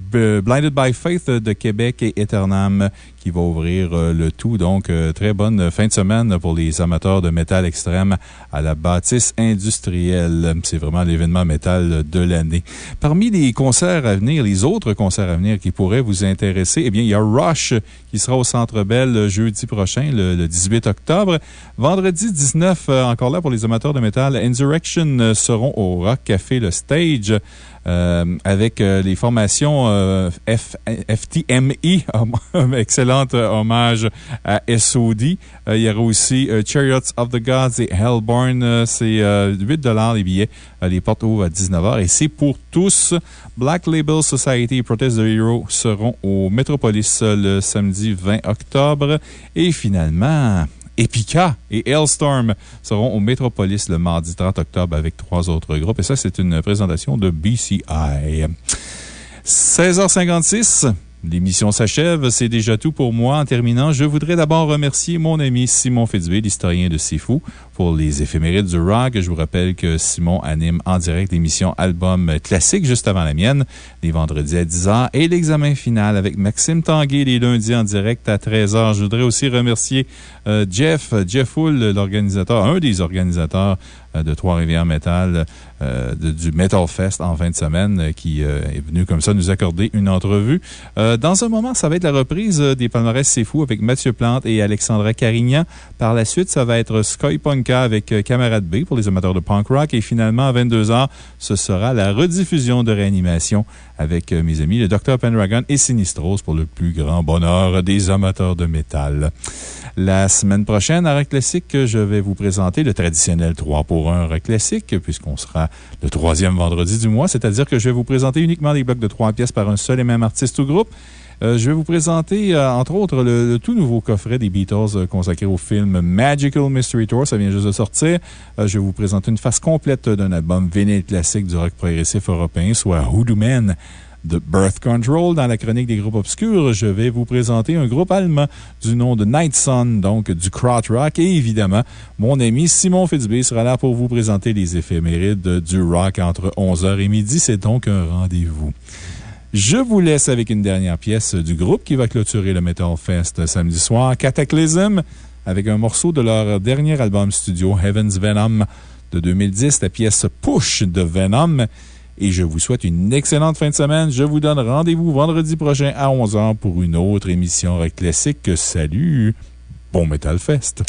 Blinded by Faith de Québec et Eternam qui va ouvrir euh, le tout. Donc, euh, très bonne fin de semaine pour les amateurs de métal extrême à la bâtisse industrielle. C'est vraiment l'événement métal de l'année. Parmi les concerts à venir, les autres concerts à venir qui pourraient vous intéresser, eh bien, il y a Rush qui sera au Centre Bell jeudi prochain, le, le 18 octobre. Vendredi 19, euh, encore là pour les amateurs de métal, Insurrection seront au Rock Café Le Stage. euh, avec euh, les formations euh, FTMI, hom- [laughs] excellente euh, hommage à SOD. Il y aura aussi Chariots of the Gods et Hellborn. C'est euh, 8 les billets. Les portes ouvrent à 19h et c'est pour tous. Black Label Society et Protest the Hero seront au Metropolis le samedi 20 octobre. Et finalement, Epica et Hailstorm seront au Metropolis le mardi 30 octobre avec trois autres groupes. Et ça, c'est une présentation de BCI. 16h56. L'émission s'achève. C'est déjà tout pour moi. En terminant, je voudrais d'abord remercier mon ami Simon Fitzbé, l'historien de Fou, pour les éphémérides du rock. Je vous rappelle que Simon anime en direct l'émission Album Classique juste avant la mienne, les vendredis à 10h, et l'examen final avec Maxime Tanguay les lundis en direct à 13h. Je voudrais aussi remercier euh, Jeff, Jeff Hull, l'organisateur, un des organisateurs euh, de Trois-Rivières Metal, euh, du Metal Fest en fin de semaine, qui est venu comme ça nous accorder une entrevue. Dans un moment, ça va être la reprise des palmarès C'est Fou avec Mathieu Plante et Alexandra Carignan. Par la suite, ça va être Sky Punka avec Camarade B pour les amateurs de punk rock. Et finalement, à 22h, ce sera la rediffusion de réanimation avec euh, mes amis, le Dr. Pendragon et Sinistros pour le plus grand bonheur des amateurs de métal. La semaine prochaine, à Rock Classique, je vais vous présenter le traditionnel 3 pour 1 Rock Classique, puisqu'on sera le troisième vendredi du mois, c'est-à-dire que je vais vous présenter uniquement des blocs de 3 pièces par un seul et même artiste ou groupe. Euh, je vais vous présenter, euh, entre autres, le, tout nouveau coffret des Beatles euh, consacré au film Magical Mystery Tour. Ça vient juste de sortir. Je vais vous présenter une face complète d'un album vinyle classique du rock progressif européen, soit Hoodoo Man de Birth Control. Dans la chronique des groupes obscurs, je vais vous présenter un groupe allemand du nom de Night Sun, donc du Kraut Rock. Et évidemment, mon ami Simon Fitzbé sera là pour vous présenter les éphémérides du rock entre 11h et midi. C'est donc un rendez-vous. Je vous laisse avec une dernière pièce du groupe qui va clôturer le Metal Fest samedi soir, Cataclysm, avec un morceau de leur dernier album studio, Heaven's Venom de 2010, la pièce Push de Venom. Et je vous souhaite une excellente fin de semaine. Je vous donne rendez-vous vendredi prochain à 11h pour une autre émission rock classique. Salut! Bon Metal Fest!